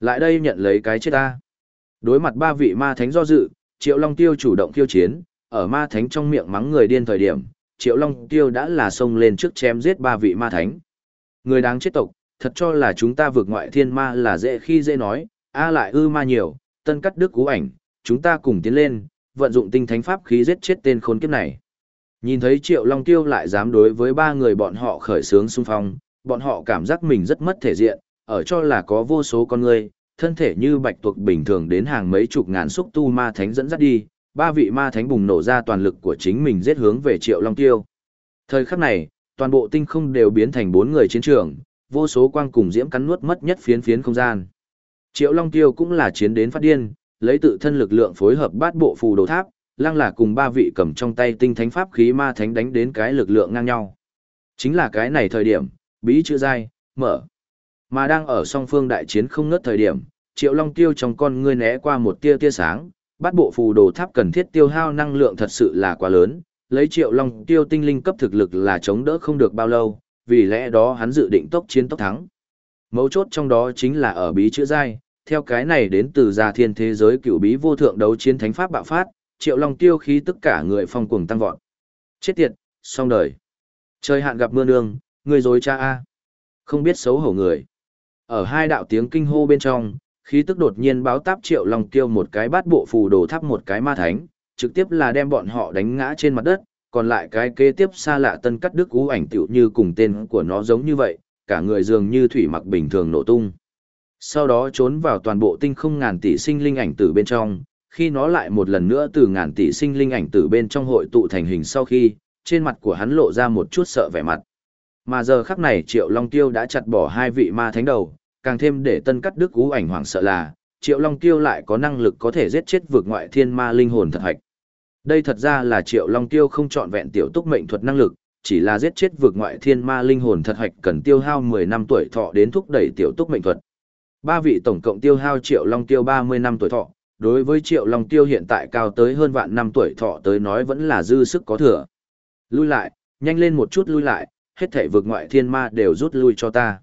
Lại đây nhận lấy cái chết ta. Đối mặt ba vị ma thánh do dự, Triệu Long Tiêu chủ động khiêu chiến, ở ma thánh trong miệng mắng người điên thời điểm, Triệu Long Tiêu đã là xông lên trước chém giết ba vị ma thánh. Người đáng chết tộc, thật cho là chúng ta vượt ngoại thiên ma là dễ khi dễ nói, a lại ư ma nhiều, tân cắt đức cú ảnh, chúng ta cùng tiến lên, vận dụng tinh thánh pháp khí giết chết tên khốn kiếp này. Nhìn thấy Triệu Long Tiêu lại dám đối với ba người bọn họ khởi sướng xung phong, bọn họ cảm giác mình rất mất thể diện, ở cho là có vô số con người, thân thể như bạch tuộc bình thường đến hàng mấy chục ngàn xúc tu ma thánh dẫn dắt đi, ba vị ma thánh bùng nổ ra toàn lực của chính mình giết hướng về Triệu Long Tiêu. Thời khắc này, toàn bộ tinh không đều biến thành bốn người chiến trường, vô số quang cùng diễm cắn nuốt mất nhất phiến phiến không gian. Triệu Long Tiêu cũng là chiến đến phát điên, lấy tự thân lực lượng phối hợp bát bộ phù đồ tháp, lăng là cùng ba vị cầm trong tay tinh thánh pháp khí ma thánh đánh đến cái lực lượng ngang nhau. Chính là cái này thời điểm, bí chữ dai, mở. Mà đang ở song phương đại chiến không ngớt thời điểm, Triệu Long Tiêu trong con ngươi né qua một tia tia sáng, bát bộ phù đồ tháp cần thiết tiêu hao năng lượng thật sự là quá lớn, lấy Triệu Long Tiêu tinh linh cấp thực lực là chống đỡ không được bao lâu, vì lẽ đó hắn dự định tốc chiến tốc thắng. Mấu chốt trong đó chính là ở bí chữ giai, theo cái này đến từ gia thiên thế giới cựu bí vô thượng đấu chiến thánh pháp bạo phát, triệu long tiêu khí tất cả người phong cuồng tăng vọt. Chết tiệt, xong đời. Trời hạn gặp mưa nương, người dối cha A. Không biết xấu hổ người. Ở hai đạo tiếng kinh hô bên trong, khí tức đột nhiên báo táp triệu long tiêu một cái bát bộ phù đồ tháp một cái ma thánh, trực tiếp là đem bọn họ đánh ngã trên mặt đất, còn lại cái kế tiếp xa lạ tân cắt đức cú ảnh tiểu như cùng tên của nó giống như vậy, cả người dường như thủy mặc bình thường nổ tung. Sau đó trốn vào toàn bộ tinh không ngàn tỷ sinh linh ảnh tử bên trong, khi nó lại một lần nữa từ ngàn tỷ sinh linh ảnh tử bên trong hội tụ thành hình sau khi, trên mặt của hắn lộ ra một chút sợ vẻ mặt. Mà giờ khắc này Triệu Long Tiêu đã chặt bỏ hai vị ma thánh đầu, càng thêm để tân cắt đức cú ảnh hoảng sợ là, Triệu Long Tiêu lại có năng lực có thể giết chết vượt ngoại thiên ma linh hồn thật hạch. Đây thật ra là Triệu Long Tiêu không chọn vẹn tiểu túc mệnh thuật năng lực, chỉ là giết chết vượt ngoại thiên ma linh hồn thật hạch cần tiêu hao 10 năm tuổi thọ đến thúc đẩy tiểu túc mệnh thuật. Ba vị tổng cộng tiêu hao Triệu Long Tiêu 30 năm tuổi thọ, đối với Triệu Long Tiêu hiện tại cao tới hơn vạn năm tuổi thọ tới nói vẫn là dư sức có thừa. Lui lại, nhanh lên một chút lui lại, hết thảy vực ngoại thiên ma đều rút lui cho ta.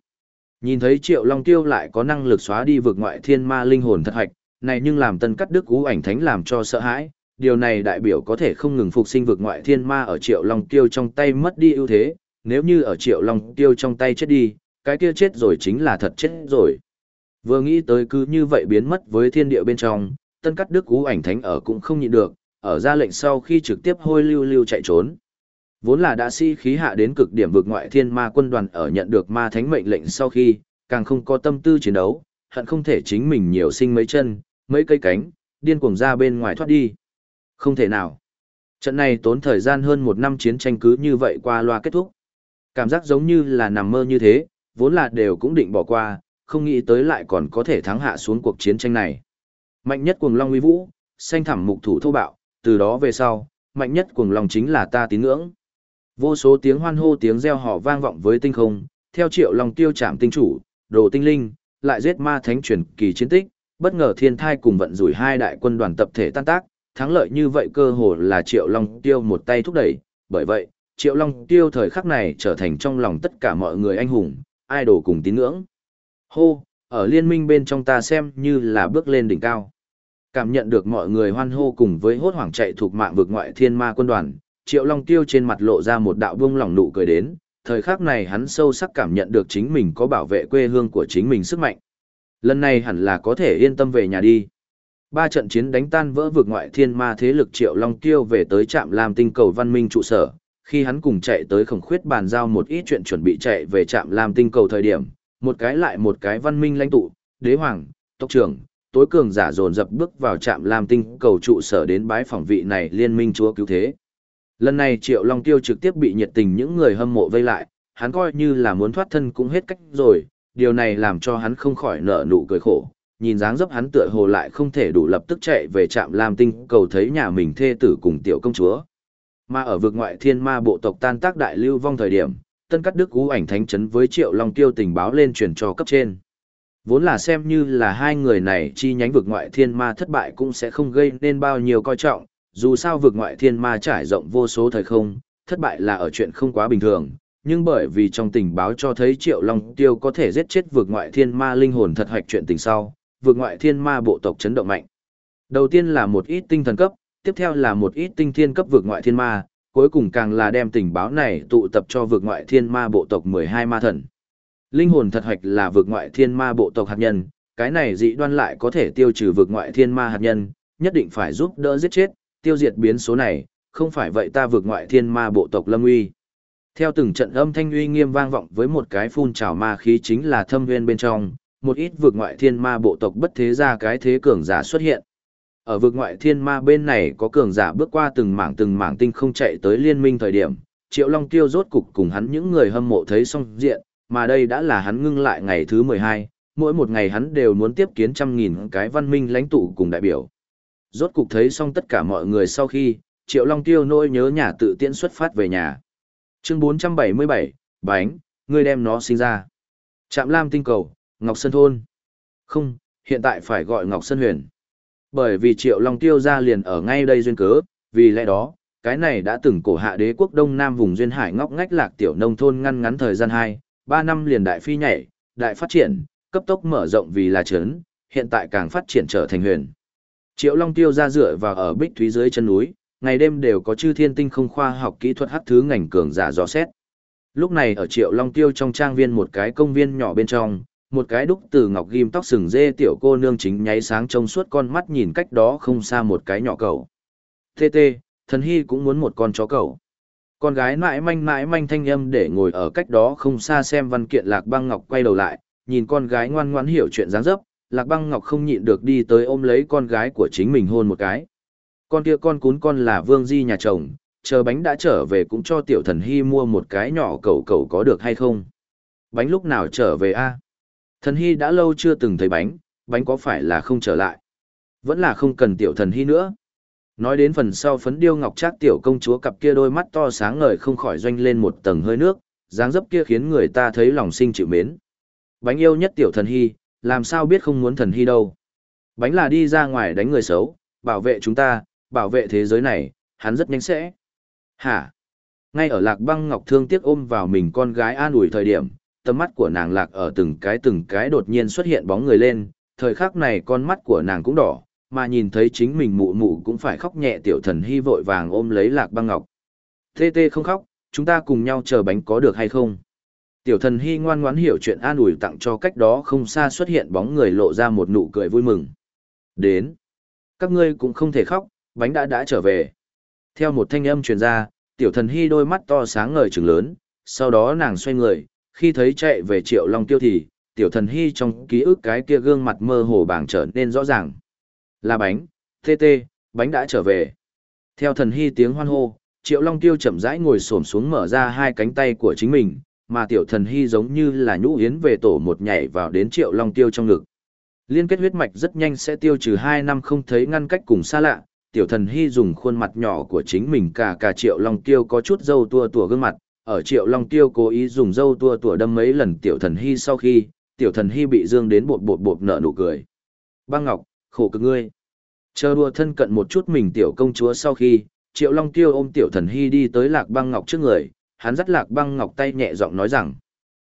Nhìn thấy Triệu Long Tiêu lại có năng lực xóa đi vực ngoại thiên ma linh hồn thật hạch, này nhưng làm tân cắt đức ú ảnh thánh làm cho sợ hãi, điều này đại biểu có thể không ngừng phục sinh vực ngoại thiên ma ở Triệu Long Tiêu trong tay mất đi ưu thế, nếu như ở Triệu Long Tiêu trong tay chết đi, cái kia chết rồi chính là thật chết rồi. Vừa nghĩ tới cứ như vậy biến mất với thiên địa bên trong, tân cắt đức cú ảnh thánh ở cũng không nhịn được, ở ra lệnh sau khi trực tiếp hôi lưu lưu chạy trốn. Vốn là đã si khí hạ đến cực điểm vực ngoại thiên ma quân đoàn ở nhận được ma thánh mệnh lệnh sau khi, càng không có tâm tư chiến đấu, hận không thể chính mình nhiều sinh mấy chân, mấy cây cánh, điên cuồng ra bên ngoài thoát đi. Không thể nào. Trận này tốn thời gian hơn một năm chiến tranh cứ như vậy qua loa kết thúc. Cảm giác giống như là nằm mơ như thế, vốn là đều cũng định bỏ qua, không nghĩ tới lại còn có thể thắng hạ xuống cuộc chiến tranh này. Mạnh nhất cuồng long uy vũ, xanh thẳm mục thủ thô bạo, từ đó về sau, mạnh nhất cuồng long chính là ta tín ngưỡng. Vô số tiếng hoan hô tiếng reo hò vang vọng với tinh không, theo triệu long tiêu chạm tinh chủ, đồ tinh linh, lại giết ma thánh truyền kỳ chiến tích, bất ngờ thiên thai cùng vận rủi hai đại quân đoàn tập thể tan tác, thắng lợi như vậy cơ hồ là triệu long tiêu một tay thúc đẩy, bởi vậy, triệu long tiêu thời khắc này trở thành trong lòng tất cả mọi người anh hùng, idol cùng tín ngưỡng. Hô, ở liên minh bên trong ta xem như là bước lên đỉnh cao. Cảm nhận được mọi người hoan hô cùng với hốt hoảng chạy thuộc mạng vực ngoại thiên ma quân đoàn, Triệu Long Tiêu trên mặt lộ ra một đạo buông lỏng nụ cười đến, thời khắc này hắn sâu sắc cảm nhận được chính mình có bảo vệ quê hương của chính mình sức mạnh. Lần này hẳn là có thể yên tâm về nhà đi. Ba trận chiến đánh tan vỡ vực ngoại thiên ma thế lực Triệu Long Tiêu về tới trạm làm tinh cầu văn minh trụ sở, khi hắn cùng chạy tới khổng khuyết bàn giao một ít chuyện chuẩn bị chạy về trạm làm tinh cầu thời điểm, một cái lại một cái văn minh lãnh tụ, đế hoàng, tộc trưởng, tối cường giả dồn dập bước vào trạm lam tinh cầu trụ sở đến bái phỏng vị này liên minh chúa cứu thế. Lần này Triệu Long Tiêu trực tiếp bị nhiệt tình những người hâm mộ vây lại, hắn coi như là muốn thoát thân cũng hết cách rồi, điều này làm cho hắn không khỏi nở nụ cười khổ. Nhìn dáng dấp hắn tựa hồ lại không thể đủ lập tức chạy về trạm Lam Tinh cầu thấy nhà mình thê tử cùng tiểu công chúa. Mà ở vực ngoại thiên ma bộ tộc tan tác đại lưu vong thời điểm, Tân Cát Đức cú ảnh thánh chấn với Triệu Long Tiêu tình báo lên truyền cho cấp trên. Vốn là xem như là hai người này chi nhánh vực ngoại thiên ma thất bại cũng sẽ không gây nên bao nhiêu coi trọng, dù sao vực ngoại thiên ma trải rộng vô số thời không, thất bại là ở chuyện không quá bình thường, nhưng bởi vì trong tình báo cho thấy Triệu Long Tiêu có thể giết chết vực ngoại thiên ma linh hồn thật hoạch chuyện tình sau, vực ngoại thiên ma bộ tộc chấn động mạnh. Đầu tiên là một ít tinh thần cấp, tiếp theo là một ít tinh thiên cấp vực ngoại thiên ma, cuối cùng càng là đem tình báo này tụ tập cho vực ngoại thiên ma bộ tộc 12 ma thần. Linh hồn thật hoạch là vực ngoại thiên ma bộ tộc hạt nhân, cái này dị đoan lại có thể tiêu trừ vực ngoại thiên ma hạt nhân, nhất định phải giúp đỡ giết chết, tiêu diệt biến số này, không phải vậy ta vượt ngoại thiên ma bộ tộc lâm uy. Theo từng trận âm thanh uy nghiêm vang vọng với một cái phun trào ma khí chính là thâm nguyên bên trong, một ít vượt ngoại thiên ma bộ tộc bất thế ra cái thế cường giả xuất hiện. Ở vượt ngoại thiên ma bên này có cường giả bước qua từng mảng từng mảng tinh không chạy tới liên minh thời điểm, Triệu Long Tiêu rốt cục cùng hắn những người hâm mộ thấy xong diện, mà đây đã là hắn ngưng lại ngày thứ 12, mỗi một ngày hắn đều muốn tiếp kiến trăm nghìn cái văn minh lãnh tụ cùng đại biểu. Rốt cục thấy xong tất cả mọi người sau khi, Triệu Long Tiêu nỗi nhớ nhà tự tiễn xuất phát về nhà. Chương 477, Bánh, ngươi đem nó sinh ra. Trạm Lam tinh cầu, Ngọc Sơn Thôn. Không, hiện tại phải gọi Ngọc Sơn Huyền. Bởi vì Triệu Long Tiêu ra liền ở ngay đây duyên cớ, vì lẽ đó, cái này đã từng cổ hạ đế quốc Đông Nam vùng duyên hải ngóc ngách lạc tiểu nông thôn ngăn ngắn thời gian 2, 3 năm liền đại phi nhảy, đại phát triển, cấp tốc mở rộng vì là trấn, hiện tại càng phát triển trở thành huyền. Triệu Long Tiêu ra dựa vào ở Bích Thúy dưới chân núi, ngày đêm đều có chư thiên tinh không khoa học kỹ thuật hắc thứ ngành cường giả dò xét. Lúc này ở Triệu Long Tiêu trong trang viên một cái công viên nhỏ bên trong, một cái đúc từ ngọc ghim tóc sừng dê tiểu cô nương chính nháy sáng trông suốt con mắt nhìn cách đó không xa một cái nhỏ cầu. Tê tê, thần hy cũng muốn một con chó cầu. Con gái mãi manh mãi manh thanh âm để ngồi ở cách đó không xa xem văn kiện lạc băng ngọc quay đầu lại, nhìn con gái ngoan ngoãn hiểu chuyện dáng dấp, Lạc Băng Ngọc không nhịn được đi tới ôm lấy con gái của chính mình hôn một cái. Con kia con cún con là Vương Di nhà chồng, chờ bánh đã trở về cũng cho tiểu thần hy mua một cái nhỏ cầu cầu có được hay không? Bánh lúc nào trở về a? Thần hy đã lâu chưa từng thấy bánh, bánh có phải là không trở lại? Vẫn là không cần tiểu thần hy nữa. Nói đến phần sau phấn điêu ngọc trác tiểu công chúa cặp kia đôi mắt to sáng ngời không khỏi doanh lên một tầng hơi nước, dáng dấp kia khiến người ta thấy lòng sinh chịu mến. Bánh yêu nhất tiểu thần hy, làm sao biết không muốn thần hy đâu. Bánh là đi ra ngoài đánh người xấu, bảo vệ chúng ta, bảo vệ thế giới này, hắn rất nhanh sẽ. Hả? Ngay ở lạc băng ngọc thương tiếc ôm vào mình con gái an ủi thời điểm, tầm mắt của nàng lạc ở từng cái từng cái đột nhiên xuất hiện bóng người lên, thời khắc này con mắt của nàng cũng đỏ, mà nhìn thấy chính mình mụ mụ cũng phải khóc nhẹ tiểu thần hy vội vàng ôm lấy lạc băng ngọc. Tê tê không khóc, chúng ta cùng nhau chờ bánh có được hay không? Tiểu thần hy ngoan ngoãn hiểu chuyện an ủi tặng cho cách đó không xa xuất hiện bóng người lộ ra một nụ cười vui mừng. Đến. Các ngươi cũng không thể khóc, bánh đã đã trở về. Theo một thanh âm truyền ra, tiểu thần hy đôi mắt to sáng ngời trừng lớn, sau đó nàng xoay người, khi thấy chạy về triệu long tiêu thì, tiểu thần hy trong ký ức cái kia gương mặt mơ hồ bảng trở nên rõ ràng. Là bánh, tê tê, bánh đã trở về. Theo thần hy tiếng hoan hô, triệu long tiêu chậm rãi ngồi xổm xuống mở ra hai cánh tay của chính mình, mà tiểu thần hy giống như là nhũ yến về tổ một nhảy vào đến triệu long tiêu trong ngực. Liên kết huyết mạch rất nhanh sẽ tiêu trừ hai năm không thấy ngăn cách cùng xa lạ, tiểu thần hy dùng khuôn mặt nhỏ của chính mình cả cả triệu long tiêu có chút dâu tua tua gương mặt, ở triệu long tiêu cố ý dùng dâu tua tủa đâm mấy lần tiểu thần hy sau khi, tiểu thần hy bị dương đến bột bột bột nợ nụ cười. Băng Ngọc, khổ cực ngươi. Chờ đua thân cận một chút mình tiểu công chúa sau khi, triệu long tiêu ôm tiểu thần hy đi tới lạc băng ngọc trước người, hắn dắt lạc băng ngọc tay nhẹ giọng nói rằng,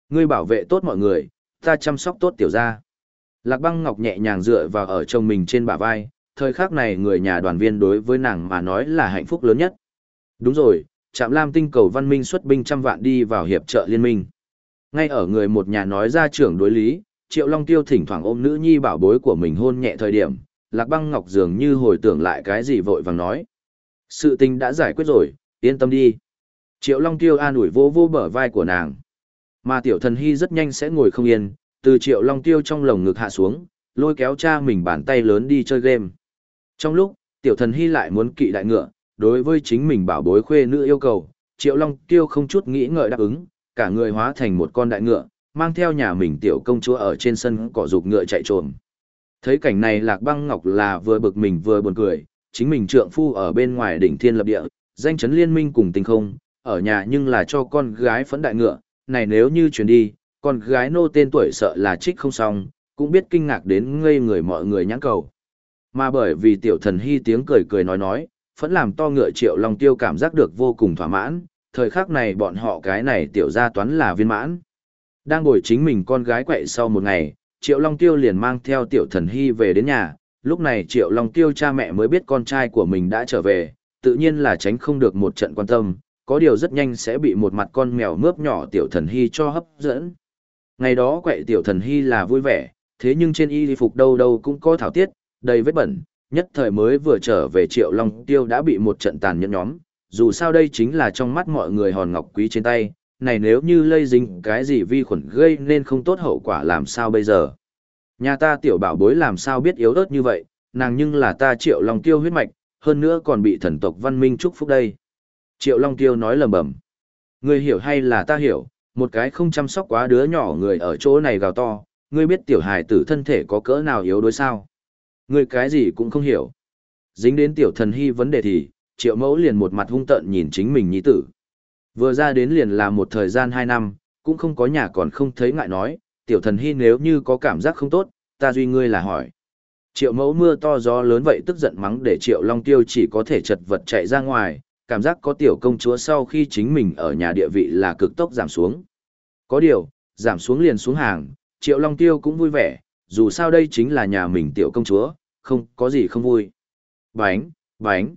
ngươi bảo vệ tốt mọi người, ta chăm sóc tốt tiểu gia. Lạc băng ngọc nhẹ nhàng dựa vào ở chồng mình trên bả vai, thời khắc này người nhà đoàn viên đối với nàng mà nói là hạnh phúc lớn nhất. Đúng rồi, Trạm Lam tinh cầu văn minh xuất binh trăm vạn đi vào hiệp trợ liên minh. Ngay ở người một nhà nói ra trưởng đối lý, Triệu Long Tiêu thỉnh thoảng ôm nữ nhi bảo bối của mình hôn nhẹ thời điểm, Lạc Băng Ngọc dường như hồi tưởng lại cái gì vội vàng nói. Sự tình đã giải quyết rồi, yên tâm đi. Triệu Long Tiêu an ủi vô vô bờ vai của nàng. Mà tiểu thần hy rất nhanh sẽ ngồi không yên, từ Triệu Long Tiêu trong lồng ngực hạ xuống, lôi kéo cha mình bàn tay lớn đi chơi game. Trong lúc, tiểu thần hy lại muốn kỵ đại ngựa, đối với chính mình bảo bối khuê nữ yêu cầu, Triệu Long Tiêu không chút nghĩ ngợi đáp ứng, cả người hóa thành một con đại ngựa, mang theo nhà mình tiểu công chúa ở trên sân cỏ dục ngựa chạy trồm. Thấy cảnh này Lạc Băng Ngọc là vừa bực mình vừa buồn cười, chính mình trượng phu ở bên ngoài đỉnh thiên lập địa, danh chấn liên minh cùng tình không, ở nhà nhưng là cho con gái phấn đại ngựa, này nếu như chuyển đi, con gái nô tên tuổi sợ là trích không xong, cũng biết kinh ngạc đến ngây người mọi người nhãn cầu. Mà bởi vì tiểu thần hy tiếng cười cười nói nói, vẫn làm to ngựa triệu long tiêu cảm giác được vô cùng thỏa mãn, thời khắc này bọn họ cái này tiểu gia toán là viên mãn. Đang ngồi chính mình con gái quậy sau một ngày, triệu long tiêu liền mang theo tiểu thần hy về đến nhà, lúc này triệu long tiêu cha mẹ mới biết con trai của mình đã trở về, tự nhiên là tránh không được một trận quan tâm, có điều rất nhanh sẽ bị một mặt con mèo mướp nhỏ tiểu thần hy cho hấp dẫn. Ngày đó quậy tiểu thần hy là vui vẻ, thế nhưng trên y phục đâu đâu cũng có thảo tiết, đầy vết bẩn, nhất thời mới vừa trở về triệu long tiêu đã bị một trận tàn nhẫn nhóm, dù sao đây chính là trong mắt mọi người hòn ngọc quý trên tay, này nếu như lây dính cái gì vi khuẩn gây nên không tốt hậu quả làm sao bây giờ. Nhà ta tiểu bảo bối làm sao biết yếu ớt như vậy, nàng nhưng là ta triệu long tiêu huyết mạch, hơn nữa còn bị thần tộc văn minh chúc phúc đây. Triệu long tiêu nói lầm bầm. Ngươi hiểu hay là ta hiểu, một cái không chăm sóc quá đứa nhỏ người ở chỗ này gào to, ngươi biết tiểu hài tử thân thể có cỡ nào yếu đuối sao. Ngươi cái gì cũng không hiểu. Dính đến tiểu thần hy vấn đề thì, triệu mẫu liền một mặt hung tợn nhìn chính mình nhi tử. Vừa ra đến liền là một thời gian hai năm, cũng không có nhà còn không thấy ngại nói, tiểu thần hy nếu như có cảm giác không tốt, ta duy ngươi là hỏi. Triệu mẫu mưa to gió lớn vậy tức giận mắng để triệu long tiêu chỉ có thể chật vật chạy ra ngoài, cảm giác có tiểu công chúa sau khi chính mình ở nhà địa vị là cực tốc giảm xuống. Có điều, giảm xuống liền xuống hàng, triệu long tiêu cũng vui vẻ, dù sao đây chính là nhà mình tiểu công chúa, không có gì không vui. Bánh, bánh.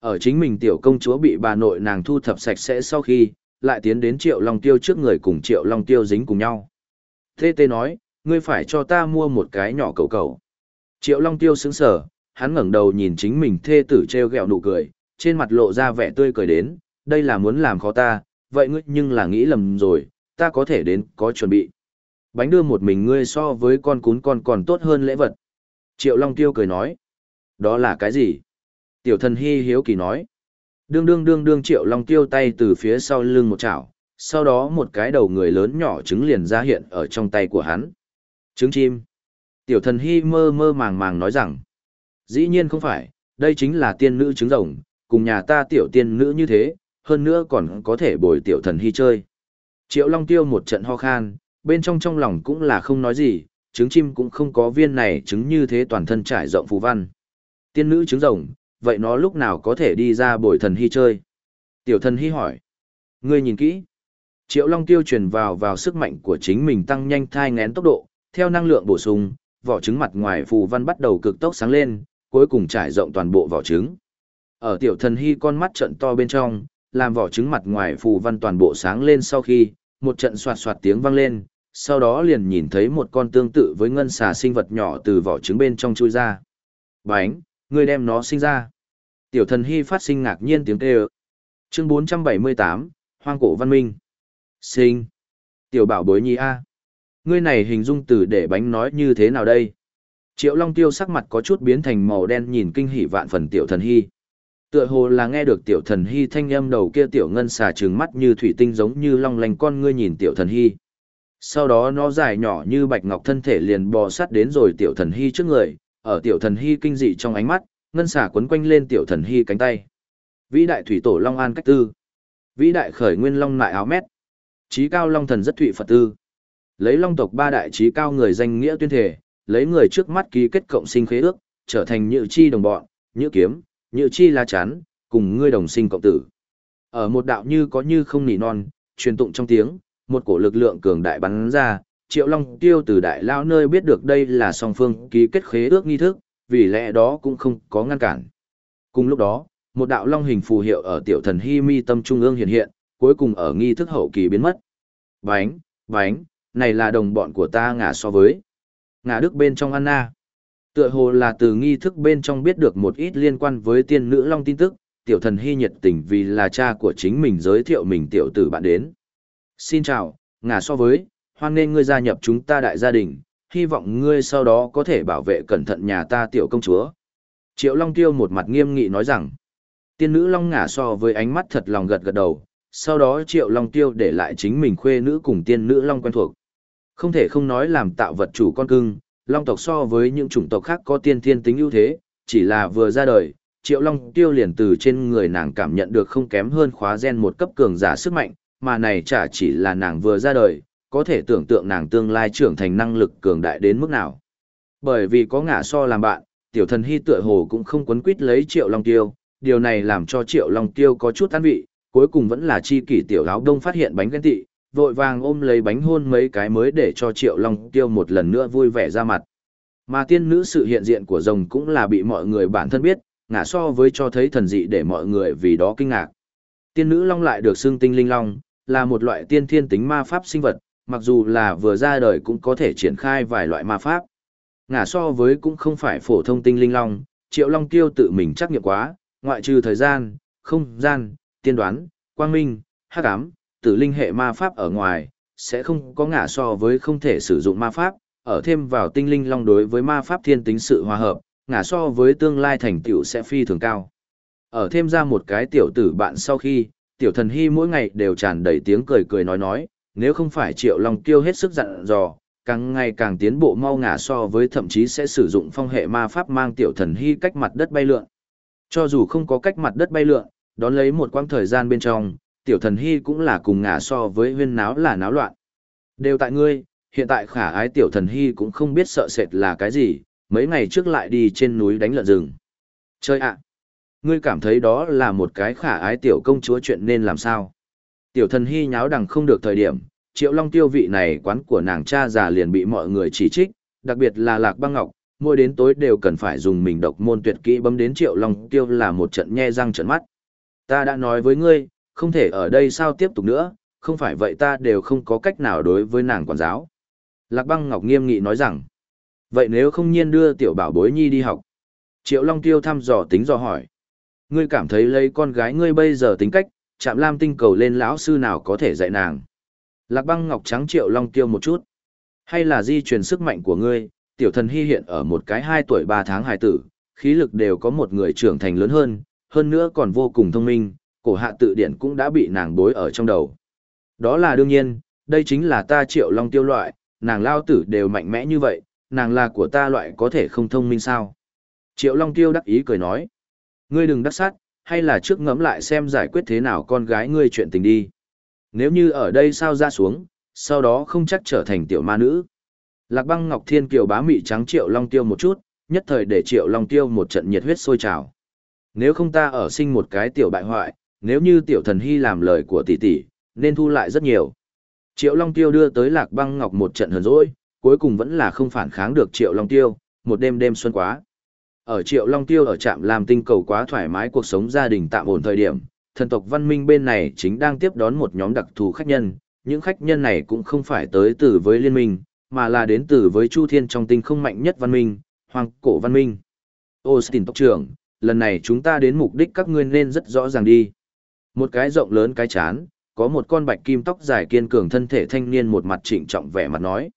Ở chính mình tiểu công chúa bị bà nội nàng thu thập sạch sẽ sau khi, lại tiến đến triệu long tiêu trước người cùng triệu long tiêu dính cùng nhau. Tê tê nói, ngươi phải cho ta mua một cái nhỏ cầu cầu. Triệu long tiêu sững sờ, hắn ngẩng đầu nhìn chính mình thê tử treo gẹo nụ cười, trên mặt lộ ra vẻ tươi cười đến, đây là muốn làm khó ta, vậy ngươi nhưng là nghĩ lầm rồi, ta có thể đến, có chuẩn bị. Bánh đưa một mình ngươi so với con cún con còn tốt hơn lễ vật. Triệu Long Tiêu cười nói, đó là cái gì? Tiểu thần hy hiếu kỳ nói. Đương đương đương đương triệu long tiêu tay từ phía sau lưng một chảo, sau đó một cái đầu người lớn nhỏ trứng liền ra hiện ở trong tay của hắn. Trứng chim. Tiểu thần hy mơ mơ màng màng nói rằng, dĩ nhiên không phải, đây chính là tiên nữ trứng rồng, cùng nhà ta tiểu tiên nữ như thế, hơn nữa còn có thể bồi tiểu thần hy chơi. Triệu Long Tiêu một trận ho khan, bên trong trong lòng cũng là không nói gì, trứng chim cũng không có viên này trứng như thế toàn thân trải rộng phù văn. Tiên nữ trứng rồng, vậy nó lúc nào có thể đi ra bồi thần hy chơi? Tiểu thần hy hỏi. Ngươi nhìn kỹ. Triệu Long Tiêu truyền vào vào sức mạnh của chính mình tăng nhanh thai ngén tốc độ, theo năng lượng bổ sung, vỏ trứng mặt ngoài phù văn bắt đầu cực tốc sáng lên, cuối cùng trải rộng toàn bộ vỏ trứng. Ở tiểu thần hy con mắt trận to bên trong, làm vỏ trứng mặt ngoài phù văn toàn bộ sáng lên sau khi, một trận soạt soạt tiếng vang lên, sau đó liền nhìn thấy một con tương tự với ngân xà sinh vật nhỏ từ vỏ trứng bên trong chui ra. Bánh, người đem nó sinh ra. Tiểu thần hy phát sinh ngạc nhiên tiếng kêu. Chương 478, Hoang cổ văn minh. Sinh. Tiểu bảo bối nhi A. Ngươi này hình dung từ để bánh nói như thế nào đây? Triệu Long Tiêu sắc mặt có chút biến thành màu đen nhìn kinh hỉ vạn phần tiểu thần hy. Tựa hồ là nghe được tiểu thần hy thanh âm đầu kia tiểu ngân xà trừng mắt như thủy tinh giống như long lanh con ngươi nhìn tiểu thần hy. Sau đó nó dài nhỏ như bạch ngọc thân thể liền bò sát đến rồi tiểu thần hy trước người, ở tiểu thần hy kinh dị trong ánh mắt, ngân xả quấn quanh lên tiểu thần hy cánh tay. Vĩ đại thủy tổ long an cách tư. Vĩ đại khởi nguyên long nại áo mét. Chí cao long thần rất thụy Phật tư. Lấy long tộc ba đại chí cao người danh nghĩa tuyên thể, lấy người trước mắt ký kết cộng sinh khế ước, trở thành nhự chi đồng bọn, nhự kiếm, nhự chi la chán, cùng ngươi đồng sinh cộng tử. Ở một đạo như có như không nỉ non, truyền tụng trong tiếng, một cổ lực lượng cường đại bắn ra, Triệu Long Tiêu từ đại lao nơi biết được đây là song phương ký kết khế ước nghi thức, vì lẽ đó cũng không có ngăn cản. Cùng lúc đó, một đạo long hình phù hiệu ở tiểu thần hi mi tâm trung ương hiện hiện, cuối cùng ở nghi thức hậu kỳ biến mất. Bánh, bánh, này là đồng bọn của ta ngả so với. Ngả đức bên trong Anna. Tựa hồ là từ nghi thức bên trong biết được một ít liên quan với tiên nữ long tin tức, tiểu thần hy nhiệt tình vì là cha của chính mình giới thiệu mình tiểu tử bạn đến. Xin chào, ngà so với, hoan nên ngươi gia nhập chúng ta đại gia đình, hy vọng ngươi sau đó có thể bảo vệ cẩn thận nhà ta tiểu công chúa. Triệu Long Tiêu một mặt nghiêm nghị nói rằng, tiên nữ Long ngả so với ánh mắt thật lòng gật gật đầu, sau đó Triệu Long Tiêu để lại chính mình khuê nữ cùng tiên nữ Long quen thuộc. Không thể không nói làm tạo vật chủ con cưng, Long tộc so với những chủng tộc khác có tiên thiên tính ưu thế, chỉ là vừa ra đời, Triệu Long Tiêu liền từ trên người nàng cảm nhận được không kém hơn khóa gen một cấp cường giả sức mạnh, mà này chả chỉ là nàng vừa ra đời, có thể tưởng tượng nàng tương lai trưởng thành năng lực cường đại đến mức nào. Bởi vì có ngả so làm bạn, tiểu thần hy tựa hồ cũng không quấn quýt lấy Triệu Long Tiêu, điều này làm cho Triệu Long Tiêu có chút an vị, cuối cùng vẫn là chi kỷ tiểu áo đông phát hiện bánh ghen tị, vội vàng ôm lấy bánh hôn mấy cái mới để cho Triệu Long Tiêu một lần nữa vui vẻ ra mặt. Mà tiên nữ sự hiện diện của rồng cũng là bị mọi người bản thân biết, ngả so với cho thấy thần dị để mọi người vì đó kinh ngạc. Tiên nữ long lại được xưng tinh linh long, là một loại tiên thiên tính ma pháp sinh vật, mặc dù là vừa ra đời cũng có thể triển khai vài loại ma pháp. Ngả so với cũng không phải phổ thông tinh linh long, triệu long tiêu tự mình chắc nghiệm quá, ngoại trừ thời gian, không gian, tiên đoán, quang minh, hắc ám, tử linh hệ ma pháp ở ngoài, sẽ không có ngả so với không thể sử dụng ma pháp, ở thêm vào tinh linh long đối với ma pháp thiên tính sự hòa hợp, ngả so với tương lai thành tựu sẽ phi thường cao. Ở thêm ra một cái tiểu tử bạn sau khi, tiểu thần hy mỗi ngày đều tràn đầy tiếng cười cười nói nói, nếu không phải triệu long kiêu hết sức dặn dò, càng ngày càng tiến bộ mau ngả so với thậm chí sẽ sử dụng phong hệ ma pháp mang tiểu thần hy cách mặt đất bay lượn. Cho dù không có cách mặt đất bay lượn, đón lấy một quãng thời gian bên trong, tiểu thần hy cũng là cùng ngả so với huyên náo là náo loạn. Đều tại ngươi, hiện tại khả ái tiểu thần hy cũng không biết sợ sệt là cái gì, mấy ngày trước lại đi trên núi đánh lợn rừng. Chơi ạ! Ngươi cảm thấy đó là một cái khả ái tiểu công chúa chuyện nên làm sao? Tiểu thần hy nháo đằng không được thời điểm, triệu long tiêu vị này quán của nàng cha già liền bị mọi người chỉ trích, đặc biệt là lạc băng ngọc, mỗi đến tối đều cần phải dùng mình độc môn tuyệt kỹ bấm đến triệu long tiêu là một trận nhe răng trận mắt. Ta đã nói với ngươi, không thể ở đây sao tiếp tục nữa, không phải vậy ta đều không có cách nào đối với nàng quản giáo. Lạc băng ngọc nghiêm nghị nói rằng, vậy nếu không nhiên đưa tiểu bảo bối nhi đi học. Triệu Long Tiêu thăm dò tính dò hỏi. Ngươi cảm thấy lấy con gái ngươi bây giờ tính cách, chạm lam tinh cầu lên lão sư nào có thể dạy nàng. Lạc băng ngọc trắng Triệu Long Tiêu một chút. Hay là di truyền sức mạnh của ngươi, tiểu thần hy hiện ở một cái hai tuổi ba tháng hài tử, khí lực đều có một người trưởng thành lớn hơn, hơn nữa còn vô cùng thông minh, cổ hạ tự điển cũng đã bị nàng bối ở trong đầu. Đó là đương nhiên, đây chính là ta triệu long tiêu loại, nàng lao tử đều mạnh mẽ như vậy, nàng là của ta loại có thể không thông minh sao. Triệu Long Tiêu đắc ý cười nói. Ngươi đừng đắc sát, hay là trước ngẫm lại xem giải quyết thế nào con gái ngươi chuyện tình đi. Nếu như ở đây sao ra xuống, sau đó không chắc trở thành tiểu ma nữ. Lạc băng Ngọc Thiên Kiều bá mị trắng Triệu Long Tiêu một chút, nhất thời để Triệu Long Tiêu một trận nhiệt huyết sôi trào. Nếu không ta ở sinh một cái tiểu bại hoại, nếu như tiểu thần hy làm lời của tỷ tỷ, nên thu lại rất nhiều. Triệu Long Tiêu đưa tới Lạc băng Ngọc một trận hờn dỗi, cuối cùng vẫn là không phản kháng được Triệu Long Tiêu, một đêm đêm xuân quá. Ở Triệu Long Tiêu ở trạm làm tinh cầu quá thoải mái cuộc sống gia đình tạm ổn thời điểm, thần tộc văn minh bên này chính đang tiếp đón một nhóm đặc thù khách nhân, những khách nhân này cũng không phải tới từ với liên minh, mà là đến từ với Chu Thiên trong tinh không mạnh nhất văn minh, Hoàng Cổ văn minh. Austin tộc trưởng, lần này chúng ta đến mục đích các ngươi nên rất rõ ràng đi. Một cái rộng lớn cái chán, có một con bạch kim tóc dài kiên cường thân thể thanh niên một mặt trịnh trọng vẻ mặt nói.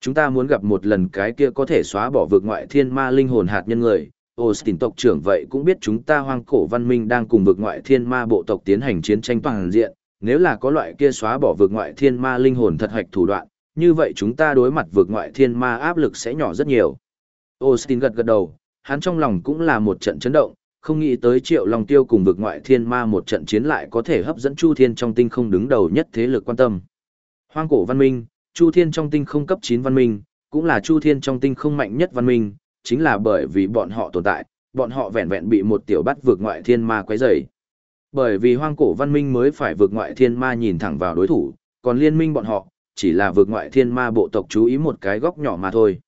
Chúng ta muốn gặp một lần cái kia có thể xóa bỏ vực ngoại thiên ma linh hồn hạt nhân người. Austin tộc trưởng vậy cũng biết chúng ta hoang cổ văn minh đang cùng vực ngoại thiên ma bộ tộc tiến hành chiến tranh toàn diện. Nếu là có loại kia xóa bỏ vực ngoại thiên ma linh hồn thật hạch thủ đoạn, như vậy chúng ta đối mặt vực ngoại thiên ma áp lực sẽ nhỏ rất nhiều. Austin gật gật đầu, hắn trong lòng cũng là một trận chấn động, không nghĩ tới triệu long tiêu cùng vực ngoại thiên ma một trận chiến lại có thể hấp dẫn Chu Thiên trong tinh không đứng đầu nhất thế lực quan tâm. Hoang cổ văn minh, Chu Thiên trong tinh không cấp 9 văn minh, cũng là Chu Thiên trong tinh không mạnh nhất văn minh, chính là bởi vì bọn họ tồn tại, bọn họ vẹn vẹn bị một tiểu bắt vượt ngoại thiên ma quấy rầy. Bởi vì hoang cổ văn minh mới phải vượt ngoại thiên ma nhìn thẳng vào đối thủ, còn liên minh bọn họ, chỉ là vượt ngoại thiên ma bộ tộc chú ý một cái góc nhỏ mà thôi.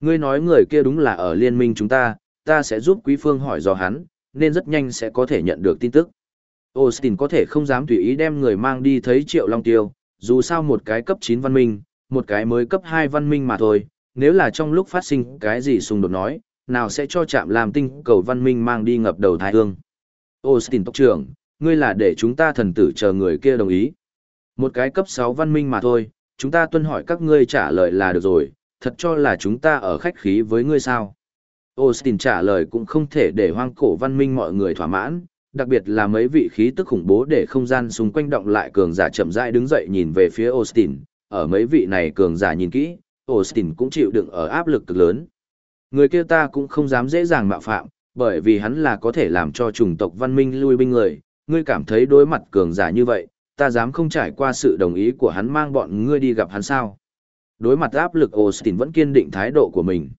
Ngươi nói người kia đúng là ở liên minh chúng ta, ta sẽ giúp quý phương hỏi do hắn, nên rất nhanh sẽ có thể nhận được tin tức. Austin có thể không dám tùy ý đem người mang đi thấy Triệu Long Tiêu, dù sao một cái cấp 9 văn minh, một cái mới cấp 2 văn minh mà thôi, nếu là trong lúc phát sinh cái gì xung đột nói, nào sẽ cho chạm làm tinh cầu văn minh mang đi ngập đầu thái hương. Austin tộc trưởng, ngươi là để chúng ta thần tử chờ người kia đồng ý. Một cái cấp 6 văn minh mà thôi, chúng ta tuân hỏi các ngươi trả lời là được rồi, thật cho là chúng ta ở khách khí với ngươi sao. Austin trả lời cũng không thể để hoang cổ văn minh mọi người thỏa mãn, đặc biệt là mấy vị khí tức khủng bố để không gian xung quanh động lại cường giả chậm rãi đứng dậy nhìn về phía Austin, ở mấy vị này cường giả nhìn kỹ, Austin cũng chịu đựng ở áp lực cực lớn. Người kia ta cũng không dám dễ dàng mạo phạm, bởi vì hắn là có thể làm cho chủng tộc văn minh lui binh người, ngươi cảm thấy đối mặt cường giả như vậy, ta dám không trải qua sự đồng ý của hắn mang bọn ngươi đi gặp hắn sao. Đối mặt áp lực Austin vẫn kiên định thái độ của mình.